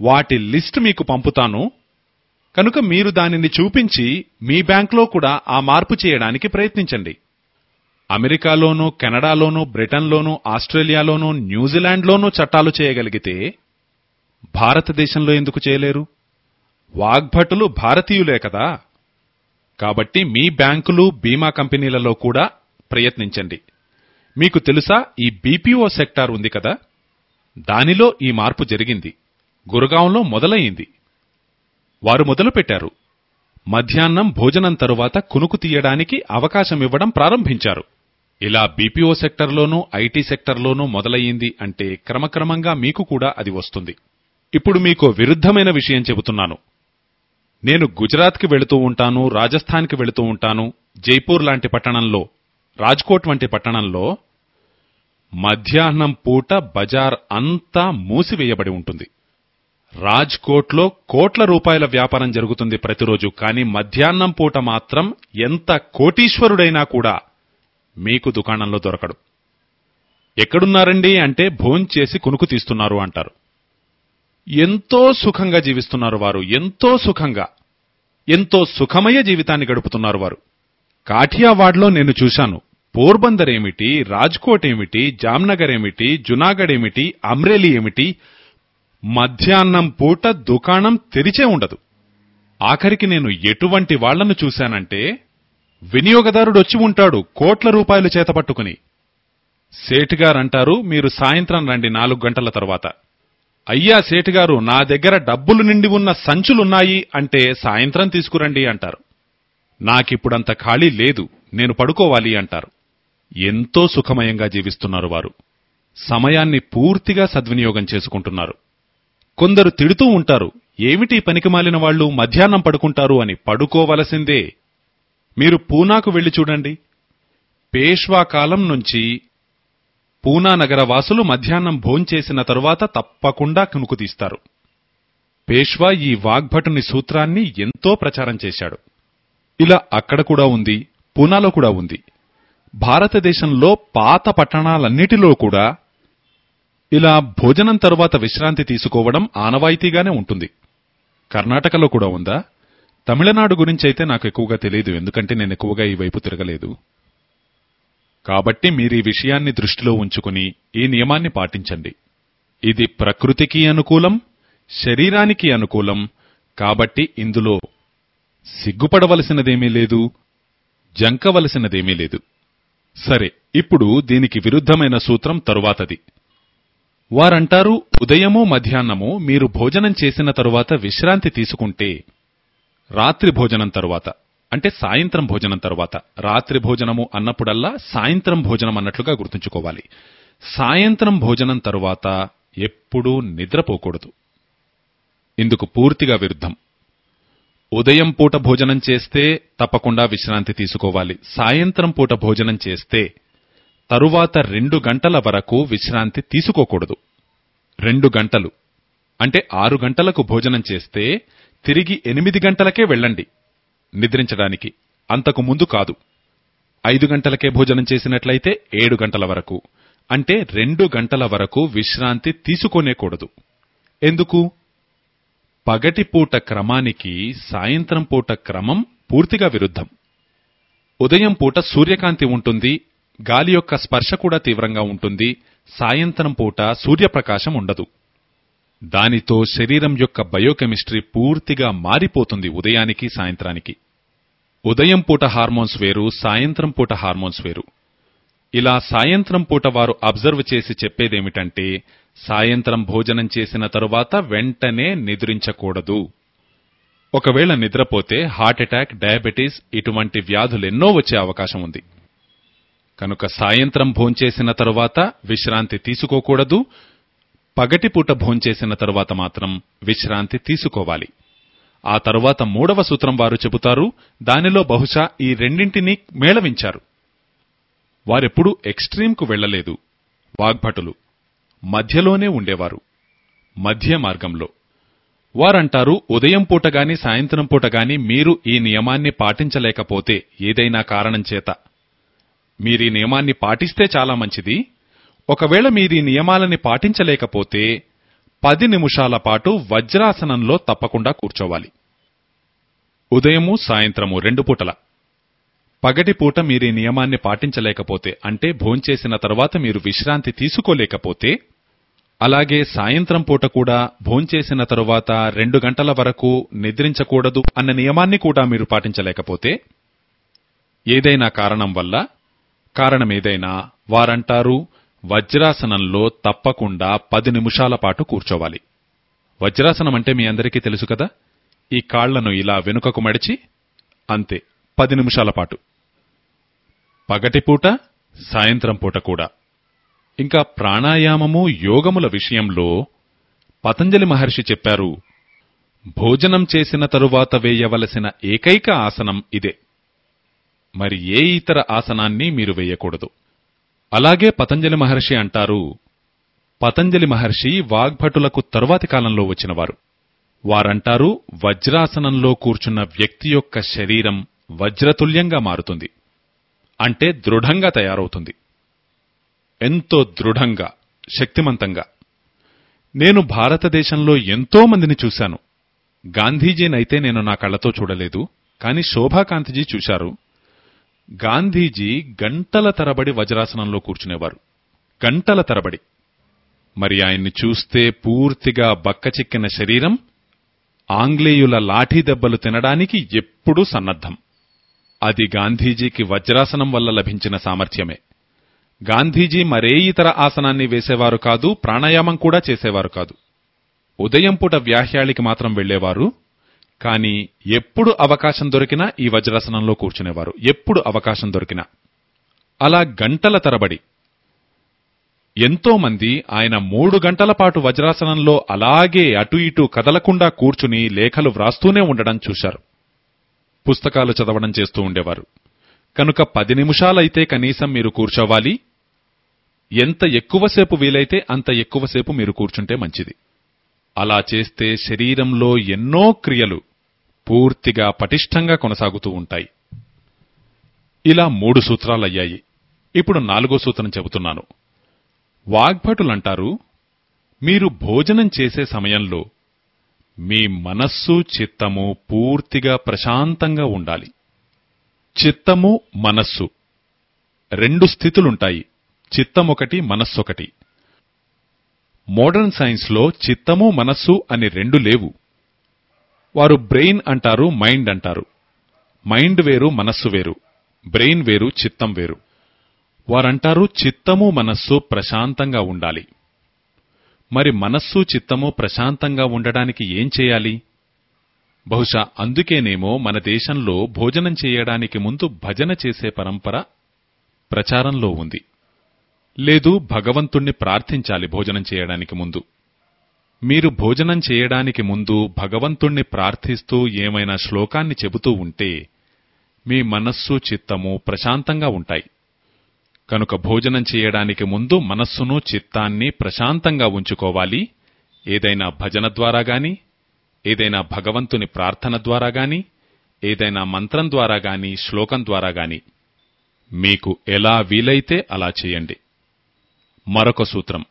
వాటి లిస్ట్ మీకు పంపుతాను. కనుక మీరు దానిని చూపించి మీ బ్యాంకులో కూడా ఆ మార్పు చేయడానికి ప్రయత్నించండి. అమెరికాలోనూ కెనడాలోనూ బ్రిటన్లోనూ ఆస్ట్రేలియాలోనూ న్యూజిలాండ్లోనూ చట్టాలు చేయగలిగితే భారతదేశంలో ఎందుకు చేయలేరు? వాగ్భటులు భారతీయులే కదా. కాబట్టి మీ బ్యాంకులు బీమా కంపెనీలలో కూడా ప్రయత్నించండి. మీకు తెలుసా ఈ బీపీఓ సెక్టార్ ఉంది కదా? దానిలో ఈ మార్పు జరిగింది. గురగాంలో మొదలయ్యింది. వారు మొదలుపెట్టారు. మధ్యాహ్నం భోజనం తరువాత కునుకు తీయడానికి అవకాశం ఇవ్వడం ప్రారంభించారు. ఇలా బీపీఓ సెక్టర్లోనూ ఐటీ సెక్టర్లోనూ మొదలయ్యింది అంటే క్రమక్రమంగా మీకు కూడా అది వస్తుంది. ఇప్పుడు మీకు విరుద్ధమైన విషయం చెబుతున్నాను. నేను గుజరాత్కి వెళుతూ ఉంటాను రాజస్థాన్కి వెళుతూ ఉంటాను జైపూర్ లాంటి పట్టణంలో రాజ్కోట్ వంటి పట్టణంలో మధ్యాహ్నం పూట బజార్ అంతా మూసివేయబడి ఉంటుంది. రాజ్కోట్లో కోట్ల రూపాయల వ్యాపారం జరుగుతుంది ప్రతిరోజు కానీ మధ్యాహ్నం పూట మాత్రం ఎంత కోటీశ్వరుడైనా కూడా మీకు దుకాణంలో దొరకడు. ఎక్కడున్నారండి అంటే భోంచేసి కునుకు తీస్తున్నారు అంటారు. ఎంతో సుఖంగా జీవిస్తున్నారు వారు ఎంతో సుఖంగా ఎంతో సుఖమయ జీవితాన్ని గడుపుతున్నారు వారు. కాఠియావాడ్లో నేను చూశాను. పోర్బందర్ ఏమిటి రాజ్కోట్ ఏమిటి జామ్నగర్ ఏమిటి జునాగఢ్ ఏమిటి అమ్రేలీ ఏమిటి మధ్యాహ్నం పూట దుకాణం తెరిచే ఉండదు. ఆఖరికి నేను ఎటువంటి వాళ్ళను చూశానంటే వినియోగదారుడొచ్చి ఉంటాడు కోట్ల రూపాయలు చేతపట్టుకుని సేటుగారంటారు మీరు సాయంత్రం రండి నాలుగు గంటల తర్వాత. అయ్యా సేటుగారు నా దగ్గర డబ్బులు నిండి ఉన్న సంచులున్నాయి అంటే సాయంత్రం తీసుకురండి అంటారు. నాకిప్పుడంత ఖాళీ లేదు నేను పడుకోవాలి అంటారు. ఎంతో సుఖమయంగా జీవిస్తున్నారు వారు. సమయాన్ని పూర్తిగా సద్వినియోగం చేసుకుంటున్నారు. కొందరు తిడుతూ ఉంటారు ఏమిటి పనికిమాలిన వాళ్ళు మధ్యాహ్నం పడుకుంటారు అని పడుకోవలసిందే. మీరు పూనాకు వెళ్ళి చూడండి. పేష్వా కాలం నుంచి పూనా నగర వాసులు మధ్యాహ్నం భోంచేసిన తరువాత తప్పకుండా కునుకు తీస్తారు. పేష్వా ఈ వాగ్భటుని సూత్రాన్ని ఎంతో ప్రచారం చేశాడు. ఇలా అక్కడ కూడా ఉంది పూనాలో కూడా ఉంది. భారతదేశంలో పాత పట్టణాలన్నిటిలో కూడా ఇలా భోజనం తరువాత విశ్రాంతి తీసుకోవడం ఆనవాయితీగానే ఉంటుంది. కర్ణాటకలో కూడా ఉందా? తమిళనాడు గురించైతే నాకు ఎక్కువగా తెలియదు ఎందుకంటే నేను ఎక్కువగా ఈ వైపు తిరగలేదు. కాబట్టి మీరు ఈ విషయాన్ని దృష్టిలో ఉంచుకుని ఈ నియమాన్ని పాటించండి. ఇది ప్రకృతికి అనుకూలం శరీరానికి అనుకూలం కాబట్టి ఇందులో సిగ్గుపడవలసినదేమీ లేదు జంకవలసినదేమీ లేదు. సరే ఇప్పుడు దీనికి విరుద్ధమైన సూత్రం తరువాతది. వారంటారు ఉదయమో మధ్యాహ్నమో మీరు భోజనం చేసిన తరువాత విశ్రాంతి తీసుకుంటే రాత్రి భోజనం తరువాత అంటే సాయంత్రం భోజనం తరువాత రాత్రి భోజనము అన్నప్పుడల్లా సాయంత్రం భోజనం అన్నట్లుగా గుర్తుంచుకోవాలి. సాయంత్రం భోజనం తరువాత ఎప్పుడూ నిద్రపోకూడదు. ఇందుకు పూర్తిగా విరుద్ధం. ఉదయం పూట భోజనం చేస్తే తప్పకుండా విశ్రాంతి తీసుకోవాలి. సాయంత్రం పూట భోజనం చేస్తే తరువాత రెండు గంటల వరకు విశ్రాంతి తీసుకోకూడదు. రెండు గంటలు. అంటే ఆరు గంటలకు భోజనం చేస్తే తిరిగి ఎనిమిది గంటలకే వెళ్ళండి. నిద్రించడానికి. అంతకు ముందు కాదు. ఐదు గంటలకే భోజనం చేసినట్లయితే ఏడు గంటల వరకు. అంటే రెండు గంటల వరకు విశ్రాంతి తీసుకోనేకూడదు. ఎందుకు? పగటిపూట క్రమానికి సాయంత్రం పూట క్రమం పూర్తిగా విరుద్ధం. ఉదయం పూట సూర్యకాంతి ఉంటుంది గాలి యొక్క స్పర్శ కూడా తీవ్రంగా ఉంటుంది. సాయంత్రం పూట సూర్యప్రకాశం ఉండదు. దానితో శరీరం యొక్క బయోకెమిస్ట్రీ పూర్తిగా మారిపోతుంది ఉదయానికి సాయంత్రానికి. ఉదయం పూట హార్మోన్స్ వేరు సాయంత్రం పూట హార్మోన్స్ వేరు. ఇలా సాయంత్రం పూట వారు అబ్జర్వ్ చేసి చెప్పేదేమిటంటే సాయంత్రం భోజనం చేసిన తరువాత వెంటనే నిద్రించకూడదు. ఒకవేళ నిద్రపోతే హార్ట్ అటాక్ డయాబెటీస్ ఇటువంటి వ్యాధులెన్నో వచ్చే అవకాశం ఉంది. కనుక సాయంత్రం భోంచేసిన తరువాత విశ్రాంతి తీసుకోకూడదు. పగటిపూట భోంచేసిన తరువాత మాత్రం విశ్రాంతి తీసుకోవాలి. ఆ తరువాత మూడవ సూత్రం వారు చెబుతారు దానిలో బహుశా ఈ రెండింటినీ మేళవించారు. వారెప్పుడూ ఎక్స్ట్రీంకు వెళ్ళలేదు వాగ్భటులు మధ్యలోనే ఉండేవారు మధ్య మార్గంలో. వారంటారు ఉదయం పూట గాని సాయంత్రం పూట గాని మీరు ఈ నియమాన్ని పాటించలేకపోతే ఏదైనా కారణం చేత మీరీ నియమాన్ని పాటిస్తే చాలా మంచిది. ఒకవేళ మీరీ నియమాలని పాటించలేకపోతే పది నిమిషాల పాటు వజ్రాసనంలో తప్పకుండా కూర్చోవాలి. ఉదయము సాయంత్రము రెండు పూటల. పగటి పూట మీరీ నియమాన్ని పాటించలేకపోతే అంటే భోంచేసిన తర్వాత మీరు విశ్రాంతి తీసుకోలేకపోతే అలాగే సాయంత్రం పూట కూడా భోంచేసిన తరువాత రెండు గంటల వరకు నిద్రించకూడదు అన్న నియమాన్ని కూడా మీరు పాటించలేకపోతే ఏదైనా కారణం వల్ల కారణమేదైనా వారంటారు వజ్రాసనంలో తప్పకుండా పది నిమిషాల పాటు కూర్చోవాలి. వజ్రాసనం అంటే మీ అందరికీ తెలుసు కదా? ఈ కాళ్ళను ఇలా వెనుకకు మడిచి అంతే పది నిమిషాల పాటు. పగటిపూట సాయంత్రం పూట కూడా. ఇంకా ప్రాణాయామము యోగముల విషయంలో పతంజలి మహర్షి చెప్పారు భోజనం చేసిన తరువాత వేయవలసిన ఏకైక ఆసనం ఇదే. మరి ఏ ఇతర ఆసనాన్ని మీరు వేయకూడదు. అలాగే పతంజలి మహర్షి అంటారు పతంజలి మహర్షి వాగ్భటులకు తరువాతి కాలంలో వచ్చినవారు. వారంటారు వజ్రాసనంలో కూర్చున్న వ్యక్తి యొక్క శరీరం వజ్రతుల్యంగా మారుతుంది. అంటే దృఢంగా తయారవుతుంది. ఎంతో దృఢంగా శక్తిమంతంగా. నేను భారతదేశంలో ఎంతో మందిని చూశాను. గాంధీజీనైతే నేను నా కళ్ళతో చూడలేదు కాని శోభాకాంత్జీ చూశారు. గాంధీజీ గంటల తరబడి వజ్రాసనంలో కూర్చునేవారు. గంటల తరబడి. మరి ఆయన్ని చూస్తే పూర్తిగా బక్కచిక్కిన శరీరం ఆంగ్లేయుల లాఠీ దెబ్బలు తినడానికి ఎప్పుడూ సన్నద్ధం. అది గాంధీజీకి వజ్రాసనం వల్ల లభించిన సామర్థ్యమే. గాంధీజీ మరే ఇతర ఆసనాన్ని వేసేవారు కాదు ప్రాణాయామం కూడా చేసేవారు కాదు. ఉదయం పూట వ్యాహ్యాళికి మాత్రం వెళ్ళేవారు కాని ఎప్పుడు అవకాశం దొరికినా ఈ వజ్రాసనంలో కూర్చునేవారు. ఎప్పుడు అవకాశం దొరికినా. అలా గంటల తరబడి. ఎంతోమంది ఆయన మూడు గంటల పాటు వజ్రాసనంలో అలాగే అటు ఇటు కదలకుండా కూర్చుని లేఖలు వ్రాస్తూనే ఉండడం చూశారు. పుస్తకాలు చదవడం చేస్తూ ఉండేవారు. కనుక పది నిమిషాలైతే కనీసం మీరు కూర్చోవాలి. ఎంత ఎక్కువసేపు వీలైతే అంత ఎక్కువసేపు మీరు కూర్చుంటే మంచిది. అలా చేస్తే శరీరంలో ఎన్నో క్రియలు పూర్తిగా పటిష్టంగా కొనసాగుతూ ఉంటాయి. ఇలా మూడు సూత్రాలయ్యాయి. ఇప్పుడు నాలుగో సూత్రం చెబుతున్నాను. వాగ్భటులంటారు మీరు భోజనం చేసే సమయంలో మీ మనస్సు చిత్తము పూర్తిగా ప్రశాంతంగా ఉండాలి. చిత్తము మనస్సు. రెండు స్థితులుంటాయి. చిత్తమొకటి మనస్సొకటి. మోడర్న్ సైన్స్లో చిత్తము మనస్సు అని రెండు లేవు. వారు బ్రెయిన్ అంటారు మైండ్ అంటారు. మైండ్ వేరు మనస్సు వేరు. బ్రెయిన్ వేరు చిత్తం వేరు. వారంటారు చిత్తము మనస్సు ప్రశాంతంగా ఉండాలి. మరి మనస్సు చిత్తము ప్రశాంతంగా ఉండడానికి ఏం చేయాలి? బహుశా అందుకేనేమో మన దేశంలో భోజనం చేయడానికి ముందు భజన చేసే పరంపర ప్రచారంలో ఉంది. లేదు భగవంతుణ్ణి ప్రార్థించాలి భోజనం చేయడానికి ముందు. మీరు భోజనం చేయడానికి ముందు భగవంతుణ్ణి ప్రార్థిస్తూ ఏమైనా శ్లోకాన్ని చెబుతూ ఉంటే మీ మనస్సు చిత్తము ప్రశాంతంగా ఉంటాయి. కనుక భోజనం చేయడానికి ముందు మనస్సును చిత్తాన్ని ప్రశాంతంగా ఉంచుకోవాలి. ఏదైనా భజన ద్వారా గాని ఏదైనా భగవంతుని ప్రార్థన ద్వారా గాని ఏదైనా మంత్రం ద్వారా గాని శ్లోకం ద్వారా గాని. మీకు ఎలా వీలైతే అలా చేయండి. మరొక సూత్రం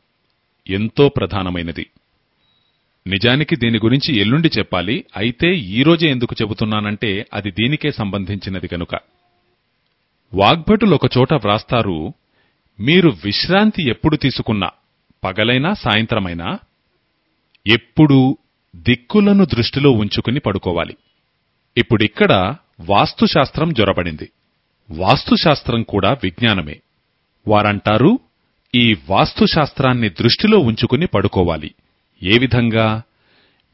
ఎంతో ప్రధానమైనది. నిజానికి దీని గురించి ఎల్లుండి చెప్పాలి. అయితే ఈరోజే ఎందుకు చెబుతున్నానంటే అది దీనికే సంబంధించినది గనుక. వాగ్భటులు ఒకచోట వ్రాస్తారు మీరు విశ్రాంతి ఎప్పుడు తీసుకున్నా పగలైనా సాయంత్రమైనా ఎప్పుడూ దిక్కులను దృష్టిలో ఉంచుకుని పడుకోవాలి. ఇప్పుడిక్కడ వాస్తుశాస్త్రం జొరబడింది. వాస్తుశాస్త్రం కూడా విజ్ఞానమే. వారంటారు ఈ వాస్తుశాస్త్రాన్ని దృష్టిలో ఉంచుకుని పడుకోవాలి. ఏ విధంగా?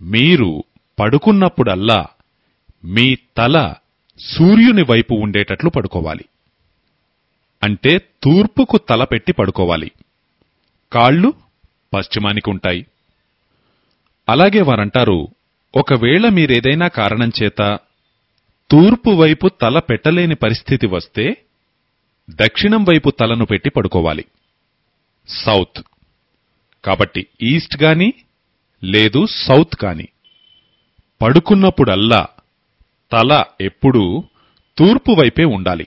మీరు పడుకున్నప్పుడల్లా మీ తల సూర్యుని వైపు ఉండేటట్లు పడుకోవాలి. అంటే తూర్పుకు తల పెట్టి పడుకోవాలి. కాళ్ళు పశ్చిమానికి ఉంటాయి. అలాగే వారంటారు ఒకవేళ మీరేదైనా కారణం చేత తూర్పు వైపు తల పెట్టలేని పరిస్థితి వస్తే దక్షిణం వైపు తలను పెట్టి పడుకోవాలి. సౌత్. కాబట్టి ఈస్ట్ గానీ లేదు సౌత్ కాని. పడుకున్నప్పుడల్లా తల ఎప్పుడూ తూర్పు వైపే ఉండాలి.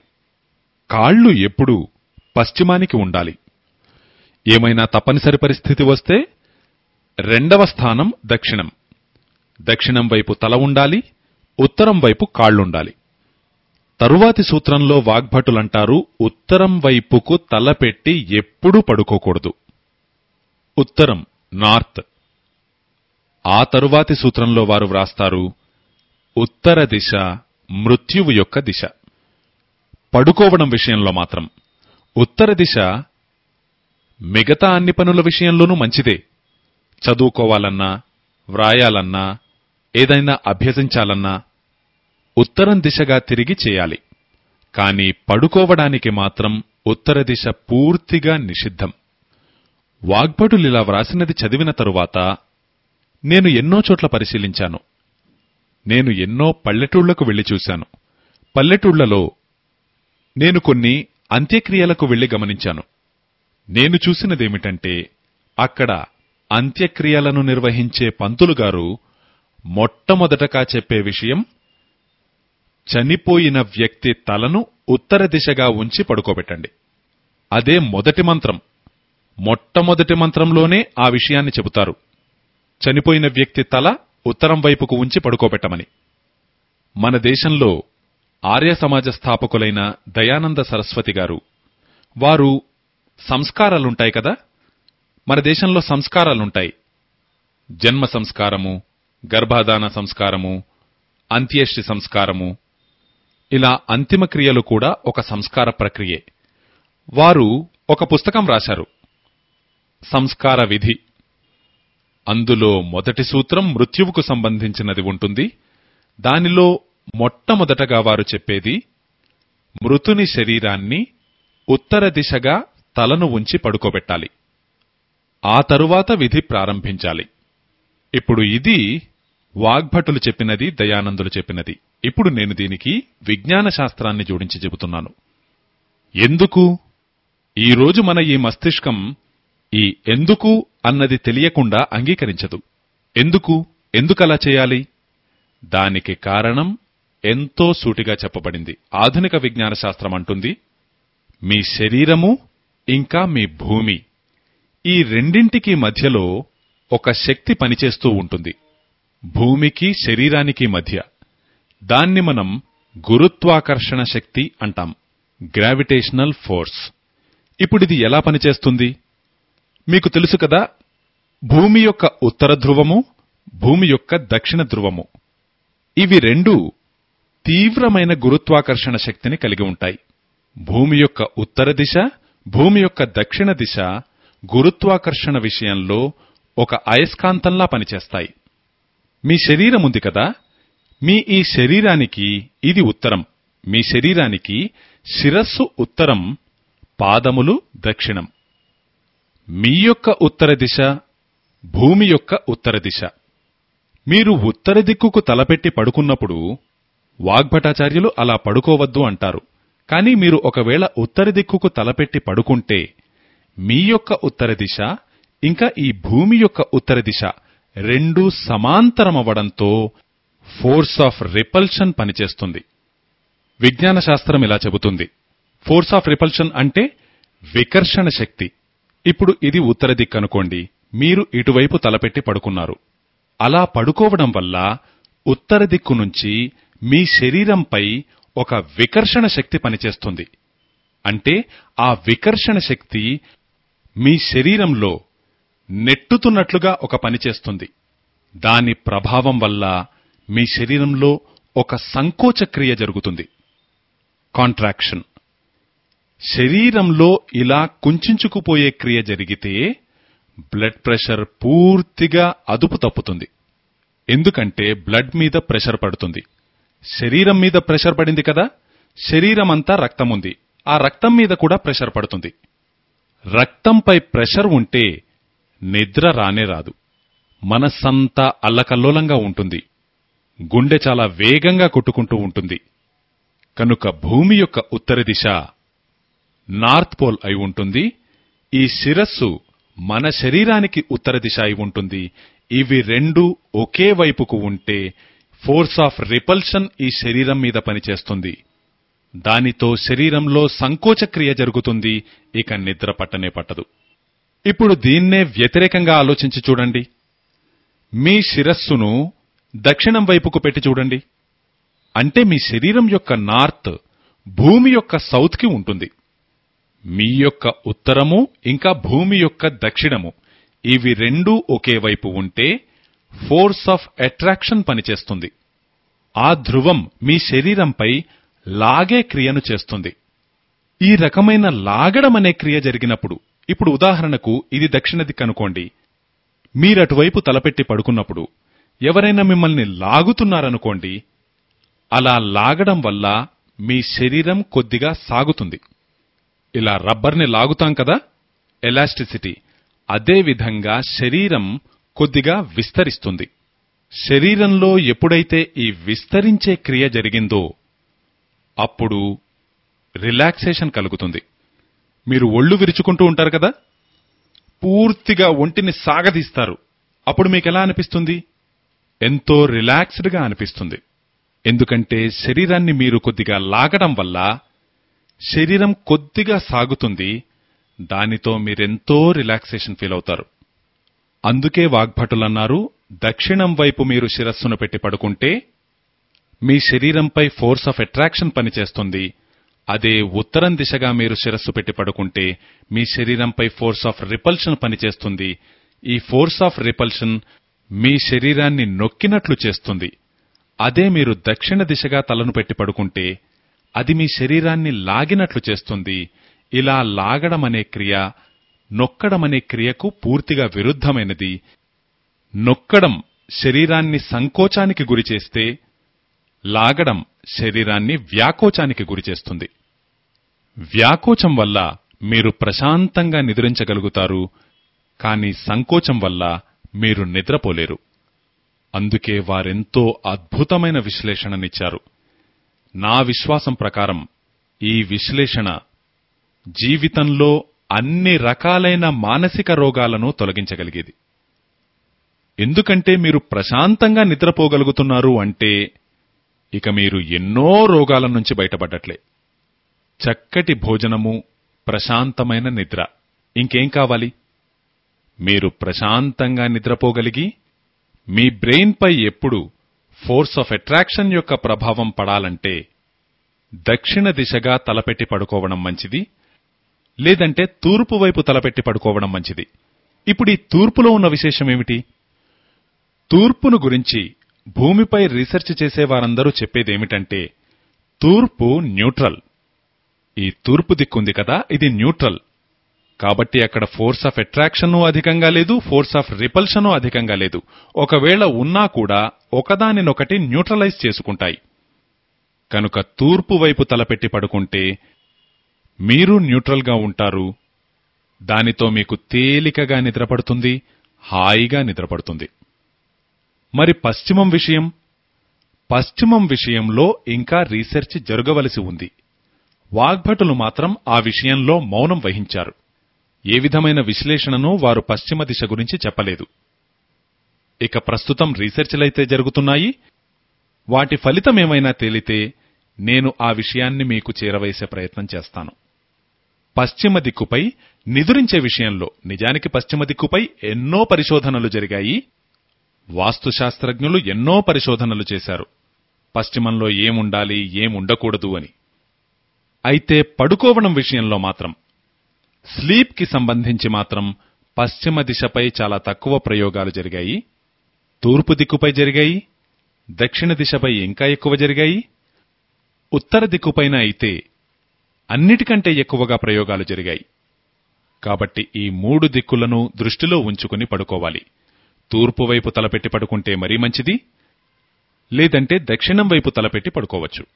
కాళ్ళు ఎప్పుడూ పశ్చిమానికి ఉండాలి. ఏమైనా తప్పనిసరి పరిస్థితి వస్తే రెండవ స్థానం దక్షిణం. దక్షిణం వైపు తల ఉండాలి ఉత్తరం వైపు కాళ్ళుండాలి తరువాతి సూత్రంలో వాగ్భటులంటారు ఉత్తరం వైపుకు తల పెట్టి ఎప్పుడూ పడుకోకూడదు. ఉత్తరం నార్త్. ఆ తరువాతి సూత్రంలో వారు వ్రాస్తారు ఉత్తర దిశ మృత్యువు యొక్క దిశ. పడుకోవడం విషయంలో మాత్రం. ఉత్తర దిశ మిగతా అన్ని పనుల విషయంలోనూ మంచిదే. చదువుకోవాలన్నా వ్రాయాలన్నా ఏదైనా అభ్యసించాలన్నా ఉత్తరం దిశగా తిరిగి చేయాలి. కాని పడుకోవడానికి మాత్రం ఉత్తర దిశ పూర్తిగా నిషిద్ధం. వాగ్భటులిలా వ్రాసినది చదివిన తరువాత నేను ఎన్నో చోట్ల పరిశీలించాను. నేను ఎన్నో పల్లెటూళ్ళకు వెళ్ళి చూశాను. పల్లెటూళ్ళలో నేను కొన్ని అంత్యక్రియలకు వెళ్ళి గమనించాను. నేను చూసినదేమిటంటే అక్కడ అంత్యక్రియలను నిర్వహించే పంతులుగారు మొట్టమొదటగా చెప్పే విషయం చనిపోయిన వ్యక్తి తలను ఉత్తర దిశగా ఉంచి పడుకోబెట్టండి. అదే మొదటి మంత్రం. మొట్టమొదటి మంత్రంలోనే ఆ విషయాన్ని చెబుతారు. చనిపోయిన వ్యక్తి తల ఉత్తరం వైపుకు ఉంచి పడుకోబెట్టమని. మన దేశంలో ఆర్య సమాజ స్థాపకులైన దయానంద సరస్వతి గారు వారు సంస్కారాలుంటాయి కదా? మన దేశంలో సంస్కారాలుంటాయి. జన్మ సంస్కారము గర్భాధాన సంస్కారము అంత్యేష్టి సంస్కారము. ఇలా అంతిమ క్రియలు కూడా ఒక సంస్కార ప్రక్రియే. వారు ఒక పుస్తకం రాశారు. సంస్కార విధి. అందులో మొదటి సూత్రం మృత్యువుకు సంబంధించినది ఉంటుంది. దానిలో మొట్టమొదటగా వారు చెప్పేది మృతుని శరీరాన్ని ఉత్తర దిశగా తలను ఉంచి పడుకోబెట్టాలి. ఆ తరువాత విధి ప్రారంభించాలి. ఇప్పుడు ఇది వాగ్భటులు చెప్పినది దయానందులు చెప్పినది. ఇప్పుడు నేను దీనికి విజ్ఞాన శాస్త్రాన్ని జోడించి చెబుతున్నాను. ఎందుకు? ఈరోజు మన ఈ మస్తిష్కం ఈ ఎందుకు అన్నది తెలియకుండా అంగీకరించదు. ఎందుకు? ఎందుకలా చేయాలి? దానికి కారణం ఎంతో సూటిగా చెప్పబడింది. ఆధునిక విజ్ఞాన శాస్త్రం అంటుంది మీ శరీరము ఇంకా మీ భూమి. ఈ రెండింటికి మధ్యలో ఒక శక్తి పనిచేస్తూ ఉంటుంది. భూమికి శరీరానికి మధ్య. దాన్ని మనం గురుత్వాకర్షణ శక్తి అంటాం. Gravitational force. ఇప్పుడిది ఎలా పనిచేస్తుంది? మీకు తెలుసు కదా భూమి యొక్క ఉత్తర ధ్రువము భూమి యొక్క దక్షిణ ధ్రువము. ఇవి రెండు తీవ్రమైన గురుత్వాకర్షణ శక్తిని కలిగి ఉంటాయి. భూమి యొక్క ఉత్తర దిశ భూమి యొక్క దక్షిణ దిశ గురుత్వాకర్షణ విషయంలో ఒక అయస్కాంతంలా పనిచేస్తాయి. మీ శరీరం ఉంది కదా మీ ఈ శరీరానికి ఇది ఉత్తరం. మీ శరీరానికి శిరస్సు ఉత్తరం పాదములు దక్షిణం. మీ యొక్క ఉత్తర దిశ భూమి యొక్క ఉత్తర దిశ. మీరు ఉత్తర దిక్కుకు తలపెట్టి పడుకున్నప్పుడు వాగ్భటాచార్యులు అలా పడుకోవద్దు అంటారు. కానీ మీరు ఒకవేళ ఉత్తర దిక్కుకు తలపెట్టి పడుకుంటే మీ యొక్క ఉత్తర దిశ ఇంకా ఈ భూమి యొక్క ఉత్తర దిశ రెండూ సమాంతరమవ్వడంతో ఫోర్స్ ఆఫ్ రిపల్షన్ పనిచేస్తుంది. విజ్ఞాన శాస్త్రం ఇలా చెబుతుంది. ఫోర్స్ ఆఫ్ రిపల్షన్ అంటే వికర్షణ శక్తి. ఇప్పుడు ఇది ఉత్తర దిక్కు అనుకోండి. మీరు ఇటువైపు తలపెట్టి పడుకున్నారు. అలా పడుకోవడం వల్ల ఉత్తర దిక్కు నుంచి మీ శరీరంపై ఒక వికర్షణ శక్తి పనిచేస్తుంది. అంటే ఆ వికర్షణ శక్తి మీ శరీరంలో నెట్టుతున్నట్లుగా ఒక పని చేస్తుంది. దాని ప్రభావం వల్ల మీ శరీరంలో ఒక సంకోచక్రియ జరుగుతుంది. కాంట్రాక్షన్. శరీరంలో ఇలా కుంచుకుపోయే క్రియ జరిగితే బ్లడ్ ప్రెషర్ పూర్తిగా అదుపు తప్పుతుంది. ఎందుకంటే బ్లడ్ మీద ప్రెషర్ పడుతుంది. శరీరం మీద ప్రెషర్ పడింది కదా? శరీరం అంతా రక్తం ఉంది ఆ రక్తం మీద కూడా ప్రెషర్ పడుతుంది. రక్తంపై ప్రెషర్ ఉంటే నిద్ర రానే రాదు. మనస్సంతా అల్లకల్లోలంగా ఉంటుంది. గుండె చాలా వేగంగా కొట్టుకుంటూ ఉంటుంది. కనుక భూమి యొక్క ఉత్తర దిశ నార్త్ పోల్ అయి ఉంటుంది. ఈ శిరస్సు మన శరీరానికి ఉత్తర దిశ అయి ఉంటుంది. ఇవి రెండు ఒకే వైపుకు ఉంటే ఫోర్స్ ఆఫ్ రిపల్షన్ ఈ శరీరం మీద పనిచేస్తుంది. దానితో శరీరంలో సంకోచక్రియ జరుగుతుంది. ఇక నిద్ర పట్టనే పట్టదు. ఇప్పుడు దీన్నే వ్యతిరేకంగా ఆలోచించి చూడండి. మీ శిరస్సును దక్షిణం వైపుకు పెట్టి చూడండి. అంటే మీ శరీరం యొక్క నార్త్ భూమి యొక్క సౌత్కి ఉంటుంది. మీ యొక్క ఉత్తరము ఇంకా భూమి యొక్క దక్షిణము. ఇవి రెండూ ఒకే వైపు ఉంటే ఫోర్స్ ఆఫ్ అట్రాక్షన్ పనిచేస్తుంది. ఆ ధ్రువం మీ శరీరంపై లాగే క్రియను చేస్తుంది. ఈ రకమైన లాగడం అనే క్రియ జరిగినప్పుడు ఇప్పుడు ఉదాహరణకు ఇది దక్షిణ దిక్కనుకోండి మీరటువైపు తలపెట్టి పడుకున్నప్పుడు ఎవరైనా మిమ్మల్ని లాగుతున్నారనుకోండి అలా లాగడం వల్ల మీ శరీరం కొద్దిగా సాగుతుంది. ఇలా రబ్బర్ని లాగుతాం కదా? ఎలాస్టిసిటీ అదే విధంగా శరీరం కొద్దిగా విస్తరిస్తుంది. శరీరంలో ఎప్పుడైతే ఈ విస్తరించే క్రియ జరిగిందో అప్పుడు రిలాక్సేషన్ కలుగుతుంది. మీరు ఒళ్ళు విరుచుకుంటూ ఉంటారు కదా? పూర్తిగా ఒంటిని సాగదీస్తారు. అప్పుడు మీకెలా అనిపిస్తుంది? ఎంతో రిలాక్స్డ్గా అనిపిస్తుంది. ఎందుకంటే శరీరాన్ని మీరు కొద్దిగా లాగడం వల్ల శరీరం కొద్దిగా సాగుతుంది దానితో మీరెంతో రిలాక్సేషన్ ఫీల్ అవుతారు. అందుకే వాగ్భటులన్నారు దక్షిణం వైపు మీరు శిరస్సును పెట్టి పడుకుంటే మీ శరీరంపై ఫోర్స్ ఆఫ్ అట్రాక్షన్ పనిచేస్తుంది. అదే ఉత్తరం దిశగా మీరు శిరస్సు పెట్టి పడుకుంటే మీ శరీరంపై ఫోర్స్ ఆఫ్ రిపల్షన్ పనిచేస్తుంది. ఈ ఫోర్స్ ఆఫ్ రిపల్షన్ మీ శరీరాన్ని నొక్కినట్లు చేస్తుంది. అదే మీరు దక్షిణ దిశగా తలను పెట్టి పడుకుంటే అది మీ శరీరాన్ని లాగినట్లు చేస్తుంది. ఇలా లాగడం అనే క్రియ నొక్కడం అనే క్రియకు పూర్తిగా విరుద్ధమైనది. నొక్కడం శరీరాన్ని సంకోచానికి గురిచేస్తే లాగడం శరీరాన్ని వ్యాకోచానికి గురిచేస్తుంది వ్యాకోచం వల్ల మీరు ప్రశాంతంగా నిద్రించగలుగుతారు కానీ సంకోచం వల్ల మీరు నిద్రపోలేరు. అందుకే వారెంతో అద్భుతమైన విశ్లేషణనిచ్చారు. నా విశ్వాసం ప్రకారం ఈ విశ్లేషణ జీవితంలో అన్ని రకాలైన మానసిక రోగాలను తొలగించగలిగేది. ఎందుకంటే మీరు ప్రశాంతంగా నిద్రపోగలుగుతున్నారు అంటే ఇక మీరు ఎన్నో రోగాల నుంచి బయటపడ్డట్లే. చక్కటి భోజనము ప్రశాంతమైన నిద్ర. ఇంకేం కావాలి? మీరు ప్రశాంతంగా నిద్రపోగలిగి మీ బ్రెయిన్పై ఎప్పుడు ఫోర్స్ ఆఫ్ అట్రాక్షన్ యొక్క ప్రభావం పడాలంటే దక్షిణ దిశగా తలపెట్టి పడుకోవడం మంచిది లేదంటే తూర్పు వైపు తలపెట్టి పడుకోవడం మంచిది. ఇప్పుడు ఈ తూర్పులో ఉన్న విశేషమేమిటి తూర్పును గురించి భూమిపై రీసెర్చ్ చేసేవారందరూ చెప్పేదేమిటంటే తూర్పు న్యూట్రల్. ఈ తూర్పు దిక్కుంది కదా ఇది న్యూట్రల్. కాబట్టి అక్కడ ఫోర్స్ ఆఫ్ అట్రాక్షన్ అధికంగా లేదు ఫోర్స్ ఆఫ్ రిపల్షను అధికంగా లేదు. ఒకవేళ ఉన్నా కూడా ఒకదానినొకటి న్యూట్రలైజ్ చేసుకుంటాయి. కనుక తూర్పు వైపు తలపెట్టి పడుకుంటే మీరు న్యూట్రల్గా ఉంటారు. దానితో మీకు తేలికగా నిద్రపడుతుంది హాయిగా నిద్రపడుతుంది. మరి పశ్చిమం విషయం? పశ్చిమం విషయంలో ఇంకా రీసెర్చ్ జరగవలసి ఉంది. వాగ్భటులు మాత్రం ఆ విషయంలో మౌనం వహించారు. ఏ విధమైన విశ్లేషణను వారు పశ్చిమ దిశ గురించి చెప్పలేదు. ఇక ప్రస్తుతం రీసెర్చ్లైతే జరుగుతున్నాయి. వాటి ఫలితమేమైనా తేలితే నేను ఆ విషయాన్ని మీకు చేరవేసే ప్రయత్నం చేస్తాను. పశ్చిమ దిక్కుపై నిదురించే విషయంలో నిజానికి పశ్చిమ దిక్కుపై ఎన్నో పరిశోధనలు జరిగాయి. వాస్తుశాస్త్రజ్ఞులు ఎన్నో పరిశోధనలు చేశారు. పశ్చిమంలో ఏముండాలి ఏముండకూడదు అని. అయితే పడుకోవడం విషయంలో మాత్రం స్లీప్కి సంబంధించి మాత్రం పశ్చిమ దిశపై చాలా తక్కువ ప్రయోగాలు జరిగాయి. తూర్పు దిక్కుపై జరిగాయి దక్షిణ దిశపై ఇంకా ఎక్కువ జరిగాయి ఉత్తర దిక్కుపైన అయితే అన్నిటికంటే ఎక్కువగా ప్రయోగాలు జరిగాయి. కాబట్టి ఈ మూడు దిక్కులను దృష్టిలో ఉంచుకుని పడుకోవాలి. తూర్పు వైపు తలపెట్టి పడుకుంటే మరీ మంచిది లేదంటే దక్షిణం వైపు తలపెట్టి పడుకోవచ్చు.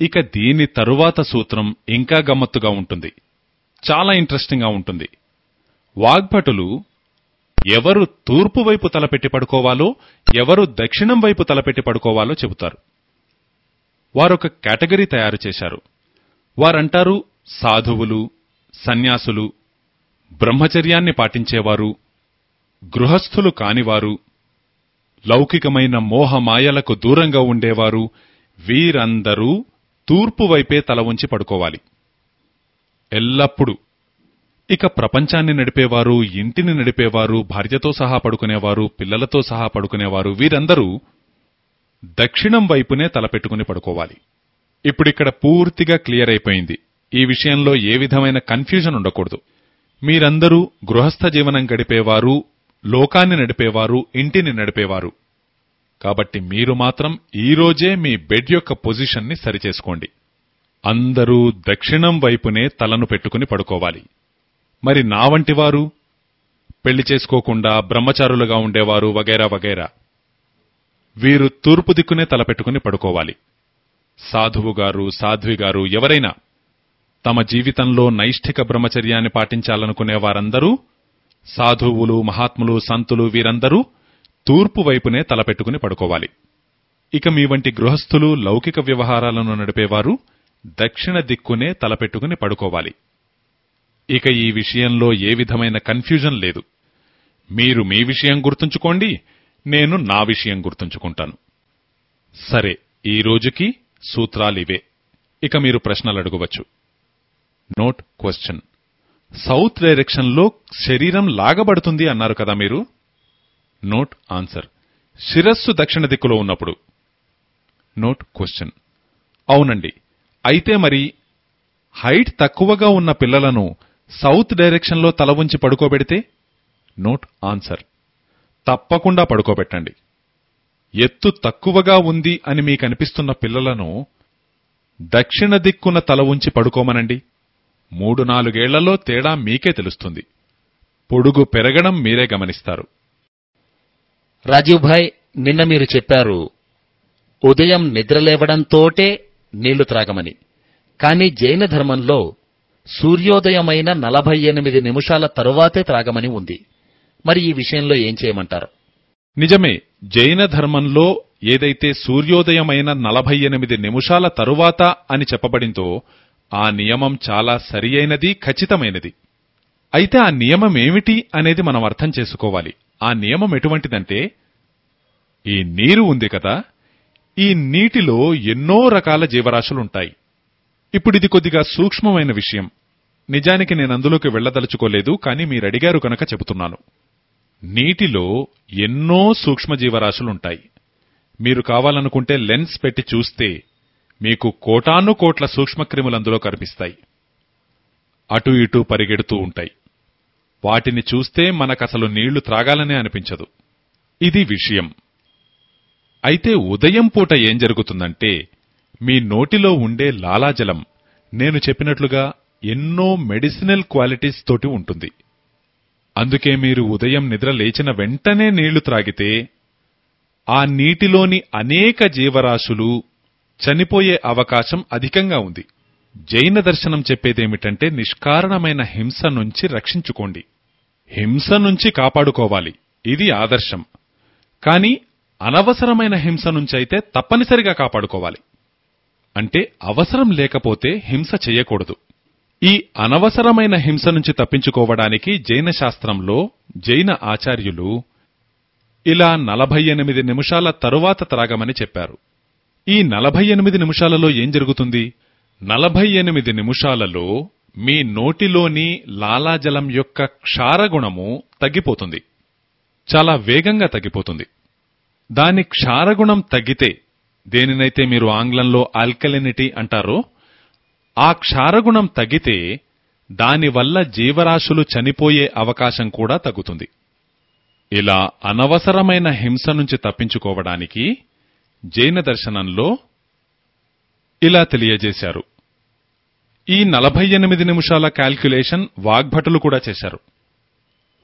ఇక దీని తరువాత సూత్రం ఇంకా గమ్మత్తుగా ఉంటుంది. చాలా ఇంట్రెస్టింగ్గా ఉంటుంది. వాగ్భటులు ఎవరు తూర్పు వైపు తలపెట్టి పడుకోవాలో ఎవరు దక్షిణం వైపు తలపెట్టి పడుకోవాలో చెబుతారు. వారొక కేటగిరీ తయారు చేశారు. వారంటారు సాధువులు సన్యాసులు బ్రహ్మచర్యాన్ని పాటించేవారు గృహస్థులు కానివారు లౌకికమైన మోహమాయలకు దూరంగా ఉండేవారు వీరందరూ తూర్పు వైపే తల ఉంచి పడుకోవాలి. ఎల్లప్పుడూ ఇక ప్రపంచాన్ని నడిపేవారు ఇంటిని నడిపేవారు భార్యతో సహా పడుకునేవారు పిల్లలతో సహా పడుకునేవారు వీరందరూ దక్షిణం వైపునే తలపెట్టుకుని పడుకోవాలి. ఇప్పుడిక్కడ పూర్తిగా క్లియర్ అయిపోయింది. ఈ విషయంలో ఏ విధమైన కన్ఫ్యూజన్ ఉండకూడదు. మీరందరూ గృహస్థ జీవనం గడిపేవారు లోకాన్ని నడిపేవారు ఇంటిని నడిపేవారు. కాబట్టి మీరు మాత్రం ఈ రోజే మీ బెడ్ యొక్క పొజిషన్ని సరిచేసుకోండి. అందరూ దక్షిణం వైపునే తలను పెట్టుకుని పడుకోవాలి. మరి నా వంటి వారు? పెళ్ళి చేసుకోకుండా బ్రహ్మచారులుగా ఉండేవారు వగైరా వగైరా. వీరు తూర్పు దిక్కునే తలపెట్టుకుని పడుకోవాలి. సాధువు గారు సాధ్వి గారు ఎవరైనా తమ జీవితంలో నైష్ఠిక బ్రహ్మచర్యాన్ని పాటించాలనుకునే వారందరూ సాధువులు మహాత్ములు సంతులు వీరందరూ తూర్పు వైపునే తలపెట్టుకుని పడుకోవాలి. ఇక మీ వంటి గృహస్థులు లౌకిక వ్యవహారాలను నడిపేవారు దక్షిణ దిక్కునే తలపెట్టుకుని పడుకోవాలి. ఇక ఈ విషయంలో ఏ విధమైన కన్ఫ్యూజన్ లేదు. మీరు మీ విషయం గుర్తుంచుకోండి నేను నా విషయం గుర్తుంచుకుంటాను. సరే ఈ రోజుకి సూత్రాలివే ఇక మీరు ప్రశ్నలు అడగవచ్చు. నోట్ క్వశ్చన్ సౌత్ డైరెక్షన్లో శరీరం లాగబడుతుంది అన్నారు కదా మీరు? నోట్ ఆన్సర్ శిరస్సు దక్షిణ దిక్కులో ఉన్నప్పుడు. నోట్ క్వశ్చన్ అవునండి. అయితే మరి హైట్ తక్కువగా ఉన్న పిల్లలను సౌత్ డైరెక్షన్లో తల ఉంచి పడుకోబెడితే నోట్ ఆన్సర్. తప్పకుండా పడుకోబెట్టండి. ఎత్తు తక్కువగా ఉంది అని మీకనిపిస్తున్న పిల్లలను దక్షిణ దిక్కున తల ఉంచి పడుకోమనండి. మూడు నాలుగేళ్ళలో తేడా మీకే తెలుస్తుంది. పొడుగు పెరగడం మీరే గమనిస్తారు. రాజీవ్ భాయ్ నిన్న మీరు చెప్పారు ఉదయం నిద్రలేవడంతోటే నీళ్ళు త్రాగమని. కానీ జైన ధర్మంలో సూర్యోదయమైన నలభై ఎనిమిది నిమిషాల తరువాతే త్రాగమని ఉంది. మరి ఈ విషయంలో ఏం చేయమంటారు? నిజమే జైన ధర్మంలో ఏదైతే సూర్యోదయమైన నలభై ఎనిమిది నిమిషాల తరువాత అని చెప్పబడిందో ఆ నియమం చాలా సరియైనది ఖచ్చితమైనది. అయితే ఆ నియమం ఏమిటి అనేది మనం అర్థం చేసుకోవాలి. ఆ నియమం ఎటువంటిదంటే ఈ నీరు ఉంది కదా ఈ నీటిలో ఎన్నో రకాల జీవరాశులుంటాయి. ఇప్పుడిది కొద్దిగా సూక్ష్మమైన విషయం. నిజానికి నేను అందులోకి వెళ్ళదలుచుకోలేదు కానీ మీరడిగారు కనుక చెబుతున్నాను. నీటిలో ఎన్నో సూక్ష్మజీవరాశులుంటాయి. మీరు కావాలనుకుంటే లెన్స్ పెట్టి చూస్తే మీకు కోటాను కోట్ల సూక్ష్మక్రిములు అందులో కనిపిస్తాయి. అటూ ఇటూ పరిగెడుతూ ఉంటాయి. వాటిని చూస్తే మనకసలు నీళ్ళు త్రాగాలనే అనిపించదు. ఇది విషయం. అయితే ఉదయం పూట ఏం జరుగుతుందంటే మీ నోటిలో ఉండే లాలాజలం నేను చెప్పినట్లుగా ఎన్నో మెడిసినల్ క్వాలిటీస్ తోటి ఉంటుంది. అందుకే మీరు ఉదయం నిద్ర లేచిన వెంటనే నీళ్ళు త్రాగితే ఆ నీటిలోని అనేక జీవరాశులు చనిపోయే అవకాశం అధికంగా ఉంది. జైన దర్శనం చెప్పేదేమిటంటే నిష్కారణమైన హింస నుంచి రక్షించుకోండి. హింస నుంచి కాపాడుకోవాలి. ఇది ఆదర్శం. కానీ అనవసరమైన హింస నుంచైతే తప్పనిసరిగా కాపాడుకోవాలి. అంటే అవసరం లేకపోతే హింస చెయ్యకూడదు ఈ అనవసరమైన హింస నుంచి తప్పించుకోవడానికి జైన శాస్త్రంలో జైన ఆచార్యులు ఇలా నలభై ఎనిమిది నిమిషాల తరువాత త్రాగమని చెప్పారు. ఈ నలభై ఎనిమిది నిమిషాలలో ఏం జరుగుతుంది? నలభై ఎనిమిది నిమిషాలలో మీ నోటిలోని లాలాజలం యొక్క క్షారగుణము తగ్గిపోతుంది. చాలా వేగంగా తగ్గిపోతుంది. దాని క్షారగుణం తగ్గితే దేనినైతే మీరు ఆంగ్లంలో ఆల్కలినిటీ అంటారో ఆ క్షారగుణం తగ్గితే దానివల్ల జీవరాశులు చనిపోయే అవకాశం కూడా తగ్గుతుంది. ఇలా అనవసరమైన హింస నుంచి తప్పించుకోవడానికి జైన దర్శనంలో ఇలా తెలియజేశారు. ఈ నలభై ఎనిమిది నిమిషాల క్యాల్క్యులేషన్ వాగ్భటులు కూడా చేశారు.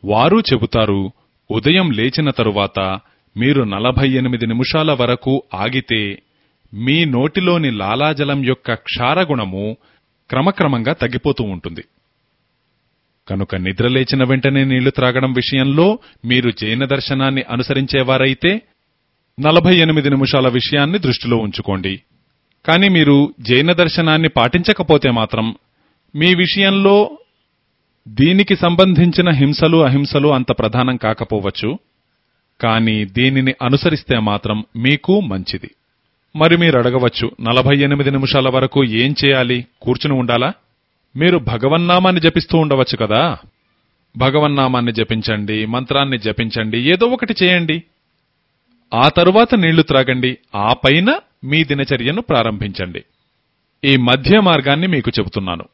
వారు చెబుతారు ఉదయం లేచిన తరువాత మీరు నలభై ఎనిమిది నిమిషాల వరకు ఆగితే మీ నోటిలోని లాలాజలం యొక్క క్షారగుణము క్రమక్రమంగా తగ్గిపోతూ ఉంటుంది. కనుక నిద్రలేచిన వెంటనే నీళ్ళు త్రాగడం విషయంలో మీరు జైన దర్శనాన్ని అనుసరించేవారైతే నలభై ఎనిమిది నిమిషాల విషయాన్ని దృష్టిలో ఉంచుకోండి. కానీ మీరు జైన దర్శనాన్ని పాటించకపోతే మాత్రం మీ విషయంలో దీనికి సంబంధించిన హింసలు అహింసలు అంత ప్రధానం కాకపోవచ్చు. కానీ దీనిని అనుసరిస్తే మాత్రం మీకు మంచిది. మరి మీరు అడగవచ్చు నలభై ఎనిమిది నిమిషాల వరకు ఏం చేయాలి? కూర్చుని ఉండాలా? మీరు భగవన్నామాన్ని జపిస్తూ ఉండవచ్చు కదా? భగవన్నామాన్ని జపించండి మంత్రాన్ని జపించండి ఏదో ఒకటి చేయండి. ఆ తరువాత నీళ్ళు త్రాగండి ఆ పైన మీ దినచర్యను ప్రారంభించండి. ఈ మధ్య మార్గాన్ని మీకు చెబుతున్నాను.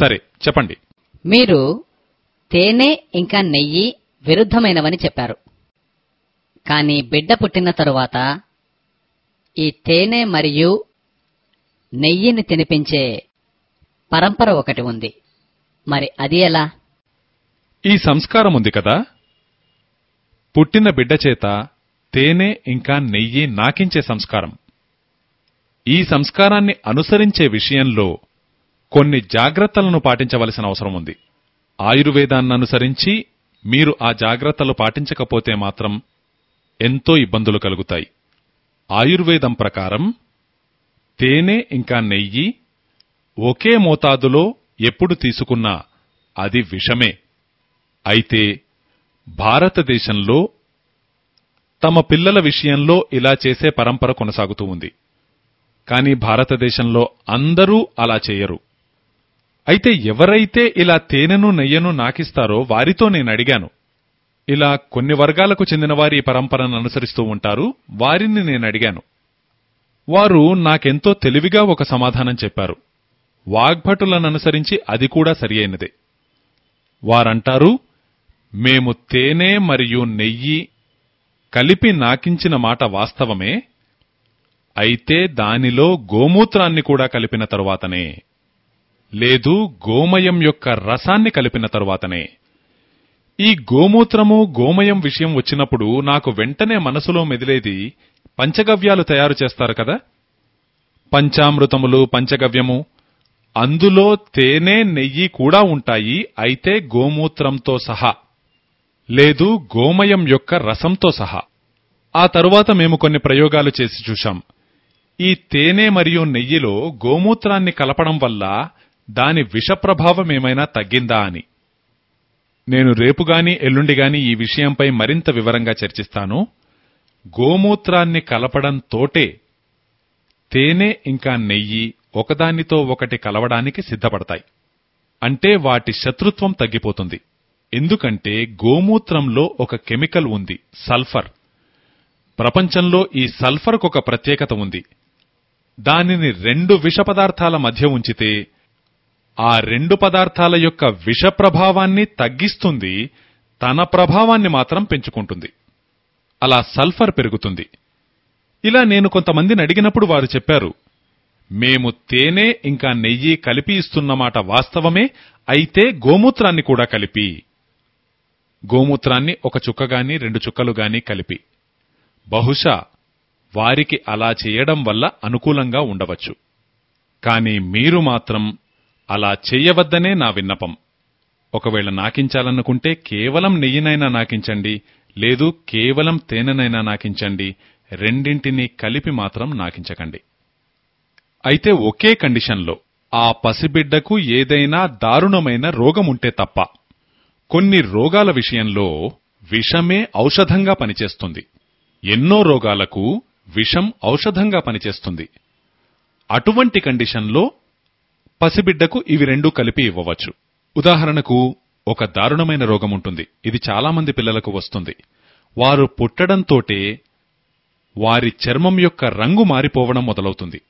సరే చెప్పండి. మీరు తేనె ఇంకా నెయ్యి విరుద్ధమైనవని చెప్పారు. కానీ బిడ్డ పుట్టిన తరువాత ఈ తేనె మరియు నెయ్యిని తినిపించే పరంపర ఒకటి ఉంది. మరి అది ఎలా? ఈ సంస్కారం ఉంది కదా? పుట్టిన బిడ్డ చేత తేనె ఇంకా నెయ్యి నాకించే సంస్కారం. ఈ సంస్కారాన్ని అనుసరించే విషయంలో కొన్ని జాగ్రత్తలను పాటించవలసిన అవసరం ఉంది. ఆయుర్వేదాన్ని అనుసరించి మీరు ఆ జాగ్రత్తలు పాటించకపోతే మాత్రం ఎంతో ఇబ్బందులు కలుగుతాయి. ఆయుర్వేదం ప్రకారం తేనె ఇంకా నెయ్యి ఒకే మోతాదులో ఎప్పుడు తీసుకున్నా అది విషమే. అయితే భారతదేశంలో తమ పిల్లల విషయంలో ఇలా చేసే పరంపర కొనసాగుతూ ఉంది. కానీ భారతదేశంలో అందరూ అలా చేయరు. అయితే ఎవరైతే ఇలా తేనెను నెయ్యను నాకిస్తారో వారితో నేను అడిగాను ఇలా కొన్ని వర్గాలకు చెందిన వారి ఈ పరంపరను అనుసరిస్తూ ఉంటారు. వారిని నేను అడిగాను. వారు నాకెంతో తెలివిగా ఒక సమాధానం చెప్పారు. వాగ్భటులను అనుసరించి అది కూడా సరియైనదే. వారంటారు మేము తేనె మరియు నెయ్యి కలిపి నాకించిన మాట వాస్తవమే. అయితే దానిలో గోమూత్రాన్ని కూడా కలిపిన తరువాతనే. లేదు గోమయం యొక్క రసాన్ని కలిపిన తరువాతనే. ఈ గోమూత్రము గోమయం విషయం వచ్చినప్పుడు నాకు వెంటనే మనసులో మెదిలేది పంచగవ్యాలు తయారు చేస్తారు కదా? పంచామృతములు పంచగవ్యము అందులో తేనె నెయ్యి కూడా ఉంటాయి అయితే గోమూత్రంతో సహా. లేదు గోమయం యొక్క రసంతో సహా. ఆ తరువాత మేము కొన్ని ప్రయోగాలు చేసి చూశాం. ఈ తేనె మరియు నెయ్యిలో గోమూత్రాన్ని కలపడం వల్ల దాని విషప్రభావం ఏమైనా తగ్గిందా అని. నేను రేపుగాని ఎల్లుండిగాని ఈ విషయంపై మరింత వివరంగా చర్చిస్తాను. గోమూత్రాన్ని కలపడంతోటే తేనె ఇంకా నెయ్యి ఒకదానితో ఒకటి కలవడానికి సిద్ధపడతాయి. అంటే వాటి శత్రుత్వం తగ్గిపోతుంది. ఎందుకంటే గోమూత్రంలో ఒక కెమికల్ ఉంది సల్ఫర్. ప్రపంచంలో ఈ సల్ఫర్కు ఒక ప్రత్యేకత ఉంది. దానిని రెండు విష పదార్థాల మధ్య ఉంచితే ఆ రెండు పదార్థాల యొక్క విష ప్రభావాన్ని తగ్గిస్తుంది తన ప్రభావాన్ని మాత్రం పెంచుకుంటుంది. అలా సల్ఫర్ పెరుగుతుంది. ఇలా నేను కొంతమందిని అడిగినప్పుడు వారు చెప్పారు మేము తేనె ఇంకా నెయ్యి కలిపి ఇస్తున్నమాట వాస్తవమే అయితే గోమూత్రాన్ని కూడా కలిపి. గోమూత్రాన్ని ఒక చుక్కగాని రెండు చుక్కలు గాని కలిపి. బహుశా వారికి అలా చేయడం వల్ల అనుకూలంగా ఉండవచ్చు. కానీ మీరు మాత్రం అలా చెయ్యవద్దనే నా విన్నపం. ఒకవేళ నాకించాలనుకుంటే కేవలం నెయ్యినైనా నాకించండి లేదు కేవలం తేనెనైనా నాకించండి రెండింటినీ కలిపి మాత్రం నాకించకండి. అయితే ఒకే కండిషన్లో ఆ పసిబిడ్డకు ఏదైనా దారుణమైన రోగముంటే తప్ప కొన్ని రోగాల విషయంలో విషమే ఔషధంగా పనిచేస్తుంది. ఎన్నో రోగాలకు విషం ఔషధంగా పనిచేస్తుంది. అటువంటి కండిషన్లో పసిబిడ్డకు ఇవి రెండూ కలిపి ఇవ్వవచ్చు. ఉదాహరణకు ఒక దారుణమైన రోగం ఉంటుంది. ఇది చాలా మంది పిల్లలకు వస్తుంది. వారు పుట్టడంతోటే వారి చర్మం యొక్క రంగు మారిపోవడం మొదలవుతుంది.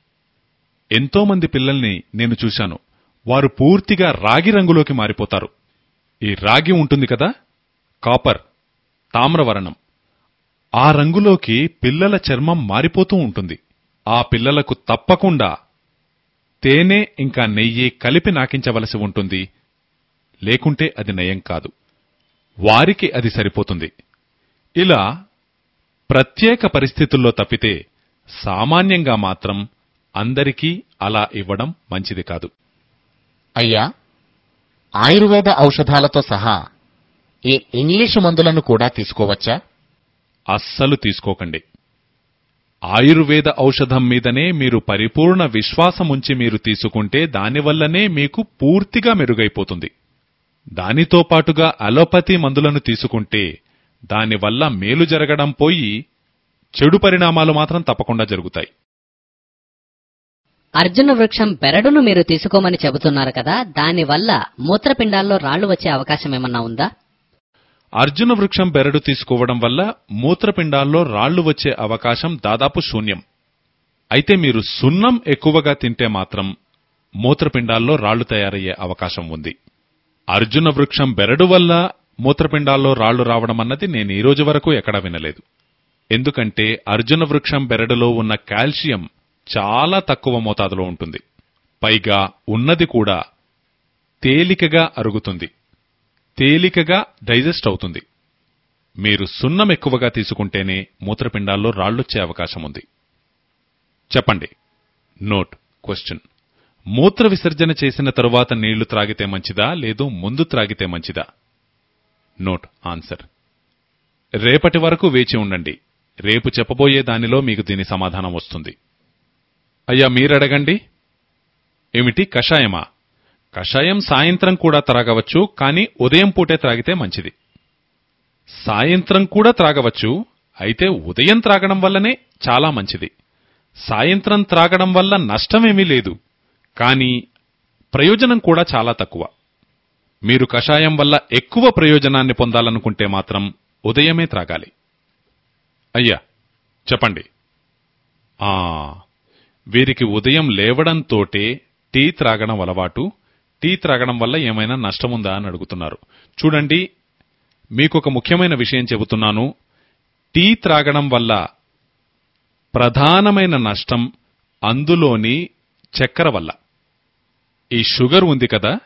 ఎంతో మంది పిల్లల్ని నేను చూశాను. వారు పూర్తిగా రాగి రంగులోకి మారిపోతారు. ఈ రాగి ఉంటుంది కదా? కాపర్ తామ్రవర్ణం. ఆ రంగులోకి పిల్లల చర్మం మారిపోతూ ఉంటుంది. ఆ పిల్లలకు తప్పకుండా తేనె ఇంకా నెయ్యి కలిపి నాకించవలసి ఉంటుంది. లేకుంటే అది నయం కాదు. వారికి అది సరిపోతుంది. ఇలా ప్రత్యేక పరిస్థితుల్లో తప్పితే సామాన్యంగా మాత్రం అందరికీ అలా ఇవ్వడం మంచిది కాదు. అయ్యా ఆయుర్వేద ఔషధాలతో సహా ఈ ఇంగ్లీషు మందులను కూడా తీసుకోవచ్చా? అస్సలు తీసుకోకండి. ఆయుర్వేద ఔషధం మీదనే మీరు పరిపూర్ణ విశ్వాసముంచి మీరు తీసుకుంటే దానివల్లనే మీకు పూర్తిగా మెరుగైపోతుంది. దానితో పాటుగా అలోపతి మందులను తీసుకుంటే దానివల్ల మేలు జరగడం పోయి చెడు పరిణామాలు మాత్రం తప్పకుండా జరుగుతాయి. అర్జున వృక్షం బెరడును మీరు తీసుకోమని చెబుతున్నారు కదా దానివల్ల మూత్రపిండాల్లో రాళ్ళు వచ్చే అవకాశం ఏమన్నా ఉందా? అర్జున వృక్షం బెరడు తీసుకోవడం వల్ల మూత్రపిండాల్లో రాళ్ళు వచ్చే అవకాశం దాదాపు శూన్యం. అయితే మీరు సున్నం ఎక్కువగా తింటే మాత్రం మూత్రపిండాల్లో రాళ్ళు తయారయ్యే అవకాశం ఉంది. అర్జున వృక్షం బెరడు వల్ల మూత్రపిండాల్లో రాళ్ళు రావడం అన్నది నేను ఈ రోజు వరకు ఎక్కడా వినలేదు. ఎందుకంటే అర్జున వృక్షం బెరడులో ఉన్న కాల్షియం చాలా తక్కువ మోతాదులో ఉంటుంది. పైగా ఉన్నది కూడా తేలికగా అరుగుతుంది. తేలికగా డైజెస్ట్ అవుతుంది. మీరు సున్నం ఎక్కువగా తీసుకుంటేనే మూత్రపిండాల్లో రాళ్ళొచ్చే అవకాశం ఉంది. చెప్పండి. నోట్ క్వశ్చన్ మూత్ర విసర్జన చేసిన తరువాత నీళ్ళు త్రాగితే మంచిదా? లేదు ముందు త్రాగితే మంచిదా? నోట్ ఆన్సర్ రేపటి వరకు వేచి ఉండండి. రేపు చెప్పబోయే దానిలో మీకు దీని సమాధానం వస్తుంది. అయ్యా మీరడగండి. ఏమిటి? కషాయమా? కషాయం సాయంత్రం కూడా త్రాగవచ్చు కానీ ఉదయం పూటే త్రాగితే మంచిది. సాయంత్రం కూడా త్రాగవచ్చు అయితే ఉదయం త్రాగడం వల్లనే చాలా మంచిది. సాయంత్రం త్రాగడం వల్ల నష్టమేమీ లేదు కానీ ప్రయోజనం కూడా చాలా తక్కువ. మీరు కషాయం వల్ల ఎక్కువ ప్రయోజనాన్ని పొందాలనుకుంటే మాత్రం ఉదయమే త్రాగాలి. అయ్యా చెప్పండి. ఆ వీరికి ఉదయం లేవడంతోటే టీ త్రాగడం అలవాటు టీ త్రాగడం వల్ల ఏమైనా నష్టముందా అని అడుగుతున్నారు. చూడండి మీకొక ముఖ్యమైన విషయం చెబుతున్నాను. టీ త్రాగడం వల్ల ప్రధానమైన నష్టం అందులోని చక్కెర వల్ల. ఈ షుగర్ ఉంది కదా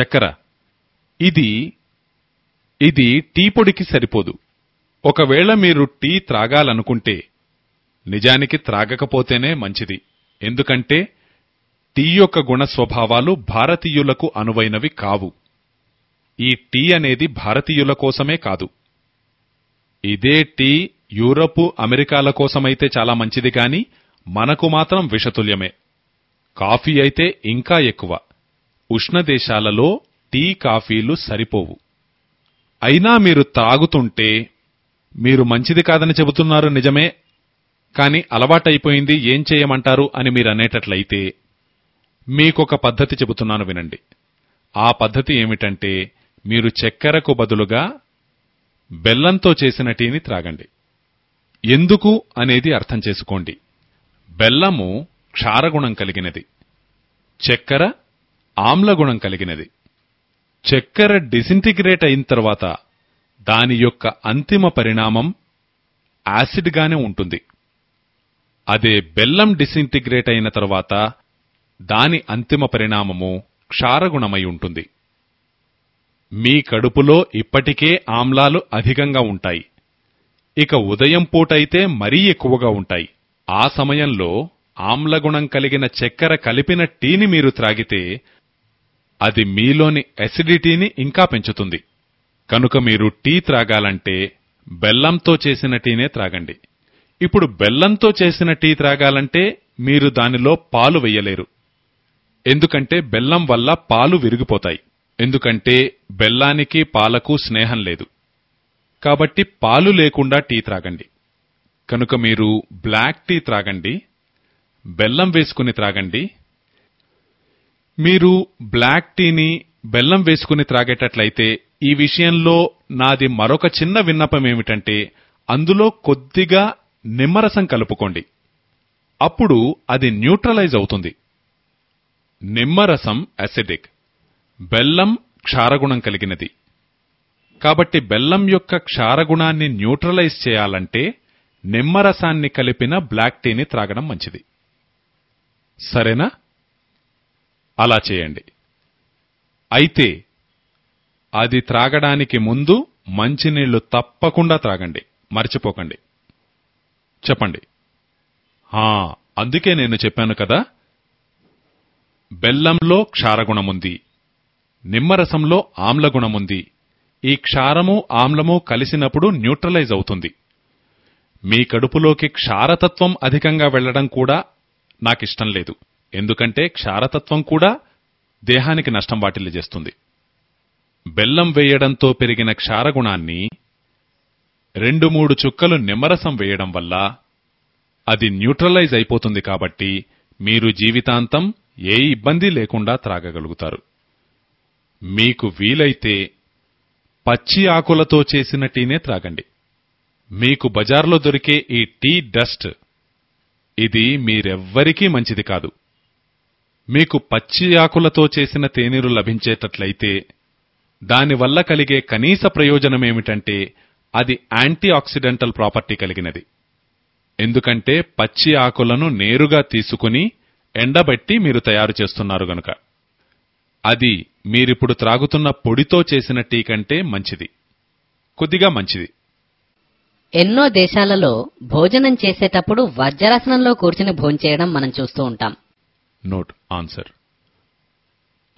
చక్కెర. ఇది ఇది టీ పొడికి సరిపోదు. ఒకవేళ మీరు టీ త్రాగాలనుకుంటే నిజానికి త్రాగకపోతేనే మంచిది. ఎందుకంటే టీ యొక్క గుణ స్వభావాలు భారతీయులకు అనువైనవి కావు. ఈ టీ అనేది భారతీయుల కోసమే కాదు. ఇదే టీ యూరప్ అమెరికాల కోసమైతే చాలా మంచిది కానీ మనకు మాత్రం విషతుల్యమే. కాఫీ అయితే ఇంకా ఎక్కువ. ఉష్ణదేశాలలో టీ కాఫీలు సరిపోవు. అయినా మీరు తాగుతుంటే మీరు మంచిది కాదని చెబుతున్నారు నిజమే కాని అలవాటైపోయింది ఏం చేయమంటారు అని మీరనేటట్లయితే మీకొక పద్ధతి చెబుతున్నాను వినండి. ఆ పద్ధతి ఏమిటంటే మీరు చక్కెరకు బదులుగా బెల్లంతో చేసిన టీని త్రాగండి. ఎందుకు అనేది అర్థం చేసుకోండి. బెల్లము క్షారగుణం కలిగినది. చక్కెర ఆమ్లగుణం కలిగినది. చక్కెర డిసింటిగ్రేట్ అయిన తర్వాత దాని యొక్క అంతిమ పరిణామం యాసిడ్గానే ఉంటుంది. అదే బెల్లం డిసింటిగ్రేట్ అయిన తర్వాత దాని అంతిమ పరిణామము క్షారగుణమై ఉంటుంది. మీ కడుపులో ఇప్పటికే ఆమ్లాలు అధికంగా ఉంటాయి. ఇక ఉదయం పూటైతే మరీ ఎక్కువగా ఉంటాయి. ఆ సమయంలో ఆమ్లగుణం కలిగిన చక్కెర కలిపిన టీని మీరు త్రాగితే అది మీలోని అసిడిటీని ఇంకా పెంచుతుంది. కనుక మీరు టీ త్రాగాలంటే బెల్లంతో చేసిన టీనే త్రాగండి. ఇప్పుడు బెల్లంతో చేసిన టీ త్రాగాలంటే మీరు దానిలో పాలు వెయ్యలేరు ఎందుకంటే బెల్లం వల్ల పాలు విరిగిపోతాయి. ఎందుకంటే బెల్లానికి పాలకు స్నేహం లేదు. కాబట్టి పాలు లేకుండా టీ త్రాగండి. కనుక మీరు బ్లాక్ టీ త్రాగండి బెల్లం వేసుకుని త్రాగండి. మీరు బ్లాక్ టీని బెల్లం వేసుకుని త్రాగేటట్లయితే ఈ విషయంలో నాది మరొక చిన్న విన్నపం ఏమిటంటే అందులో కొద్దిగా నిమ్మరసం కలుపుకోండి. అప్పుడు అది న్యూట్రలైజ్ అవుతుంది. నిమ్మరసం అసిడిక్ బెల్లం క్షారగుణం కలిగినది. కాబట్టి బెల్లం యొక్క క్షారగుణాన్ని న్యూట్రలైజ్ చేయాలంటే నిమ్మరసాన్ని కలిపిన బ్లాక్ టీని త్రాగడం మంచిది. సరేనా? అలా చేయండి. అయితే అది త్రాగడానికి ముందు మంచినీళ్ళు తప్పకుండా త్రాగండి. మర్చిపోకండి. చెప్పండి. అందుకే నేను చెప్పాను కదా బెల్లంలో క్షారగుణముంది. నిమ్మరసంలో ఆమ్లగుణముంది. ఈ క్షారము ఆమ్లము కలిసినప్పుడు న్యూట్రలైజ్ అవుతుంది. మీ కడుపులోకి క్షారతత్వం అధికంగా వెళ్ళడం కూడా నాకిష్టం లేదు. ఎందుకంటే క్షారతత్వం కూడా దేహానికి నష్టం వాటిల్లి చేస్తుంది. బెల్లం వేయడంతో పెరిగిన క్షారగుణాన్ని రెండు మూడు చుక్కలు నిమ్మరసం వేయడం వల్ల అది న్యూట్రలైజ్ అయిపోతుంది కాబట్టి మీరు జీవితాంతం ఏ ఇబ్బంది లేకుండా త్రాగగలుగుతారు. మీకు వీలైతే పచ్చి ఆకులతో చేసిన టీనే త్రాగండి. మీకు బజార్లో దొరికే ఈ టీ డస్ట్ ఇది మీరెవ్వరికీ మంచిది కాదు. మీకు పచ్చి ఆకులతో చేసిన తేనీరు లభించేటట్లయితే దానివల్ల కలిగే కనీస ప్రయోజనమేమిటంటే అది యాంటీ ఆక్సిడెంటల్ ప్రాపర్టీ కలిగినది. ఎందుకంటే పచ్చి ఆకులను నేరుగా తీసుకుని ఎండబెట్టి మీరు తయారు చేస్తున్నారు గనుక. అది మీరిప్పుడు త్రాగుతున్న పొడితో చేసిన టీ కంటే మంచిది. కొద్దిగా మంచిది. ఎన్నో దేశాలలో భోజనం చేసేటప్పుడు వజ్రాసనంలో కూర్చుని భోంచేయడం మనం చూస్తూ ఉంటాం. నోట్ ఆన్సర్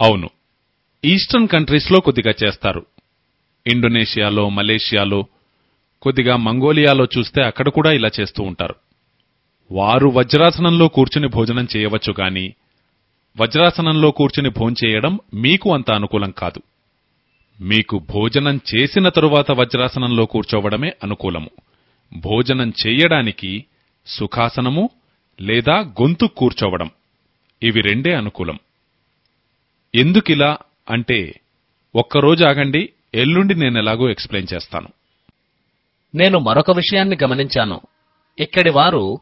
అవును. ఈస్టర్న్ కంట్రీస్లో కొద్దిగా చేస్తారు. ఇండోనేషియాలో మలేషియాలో కొద్దిగా మంగోలియాలో చూస్తే అక్కడ కూడా ఇలా చేస్తూ ఉంటారు. వారు వజ్రాసనంలో కూర్చుని భోజనం చేయవచ్చు గాని వజ్రాసనంలో కూర్చుని భోంచేయడం మీకు అంత అనుకూలం కాదు. మీకు భోజనం చేసిన తరువాత వజ్రాసనంలో కూర్చోవడమే అనుకూలము. భోజనం చేయడానికి సుఖాసనము లేదా గొంతు కూర్చోవడం ఇవి రెండే అనుకూలం. ఎందుకిలా అంటే ఒక్కరోజు ఆగండి ఎల్లుండి నేనెలాగో ఎక్స్ప్లెయిన్ చేస్తాను. నేను మరొక విషయాన్ని గమనించాను. ఇక్కడి వారు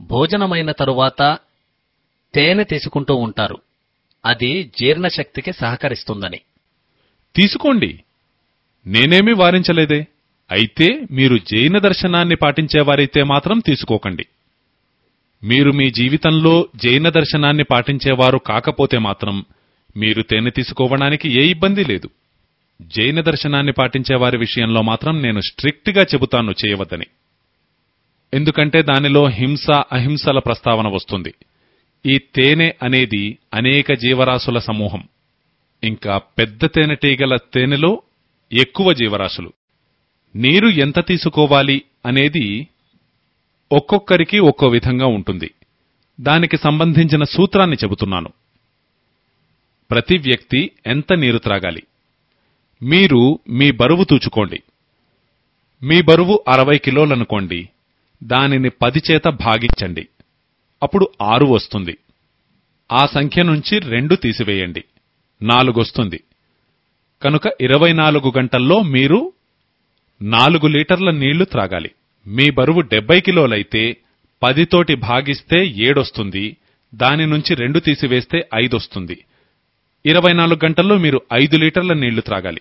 భోజనమైన తరువాత తేనె తీసుకుంటూ ఉంటారు. అది జీర్ణశక్తికి సహకరిస్తుందని. తీసుకోండి. నేనేమీ వారించలేదే. అయితే మీరు జైన దర్శనాన్ని పాటించేవారైతే మాత్రం తీసుకోకండి. మీరు మీ జీవితంలో జైన దర్శనాన్ని పాటించేవారు కాకపోతే మాత్రం మీరు తేనె తీసుకోవడానికి ఏ ఇబ్బంది లేదు. జైన దర్శనాన్ని పాటించేవారి విషయంలో మాత్రం నేను స్ట్రిక్ట్గా చెబుతాను చేయవద్దని. ఎందుకంటే దానిలో హింస అహింసల ప్రస్తావన వస్తుంది. ఈ తేనె అనేది అనేక జీవరాశుల సమూహం. ఇంకా పెద్ద తేనెటీగల తేనెలో ఎక్కువ జీవరాశులు. నీరు ఎంత తీసుకోవాలి అనేది ఒక్కొక్కరికి ఒక్కో విధంగా ఉంటుంది. దానికి సంబంధించిన సూత్రాన్ని చెబుతున్నాను. ప్రతి వ్యక్తి ఎంత నీరు త్రాగాలి? మీరు మీ బరువు తూచుకోండి. మీ బరువు అరవై కిలోలనుకోండి. దానిని పది చేత భాగించండి. అప్పుడు ఆరు వస్తుంది. ఆ సంఖ్య నుంచి రెండు తీసివేయండి. నాలుగొస్తుంది కనుక ఇరవై నాలుగు గంటల్లో మీరు నాలుగు లీటర్ల నీళ్ళు త్రాగాలి. మీ బరువు డెబ్బై కిలోలైతే పదితోటి భాగిస్తే ఏడొస్తుంది దాని నుంచి రెండు తీసివేస్తే ఐదొస్తుంది ఇరవై నాలుగు గంటల్లో మీరు ఐదు లీటర్ల నీళ్ళు త్రాగాలి.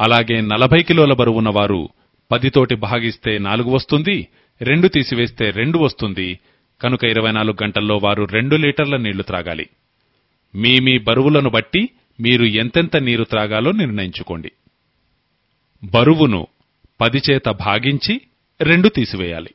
అలాగే నలభై కిలోల బరువున్నవారు పదితోటి భాగిస్తే నాలుగు వస్తుంది. రెండు తీసివేస్తే రెండు వస్తుంది. కనుక ఇరవై నాలుగు గంటల్లో వారు రెండు లీటర్ల నీళ్ళు త్రాగాలి. మీ మీ బరువులను బట్టి మీరు ఎంతెంత నీరు త్రాగాలో నిర్ణయించుకోండి. బరువును పది చేత భాగించి రెండు తీసివేయాలి.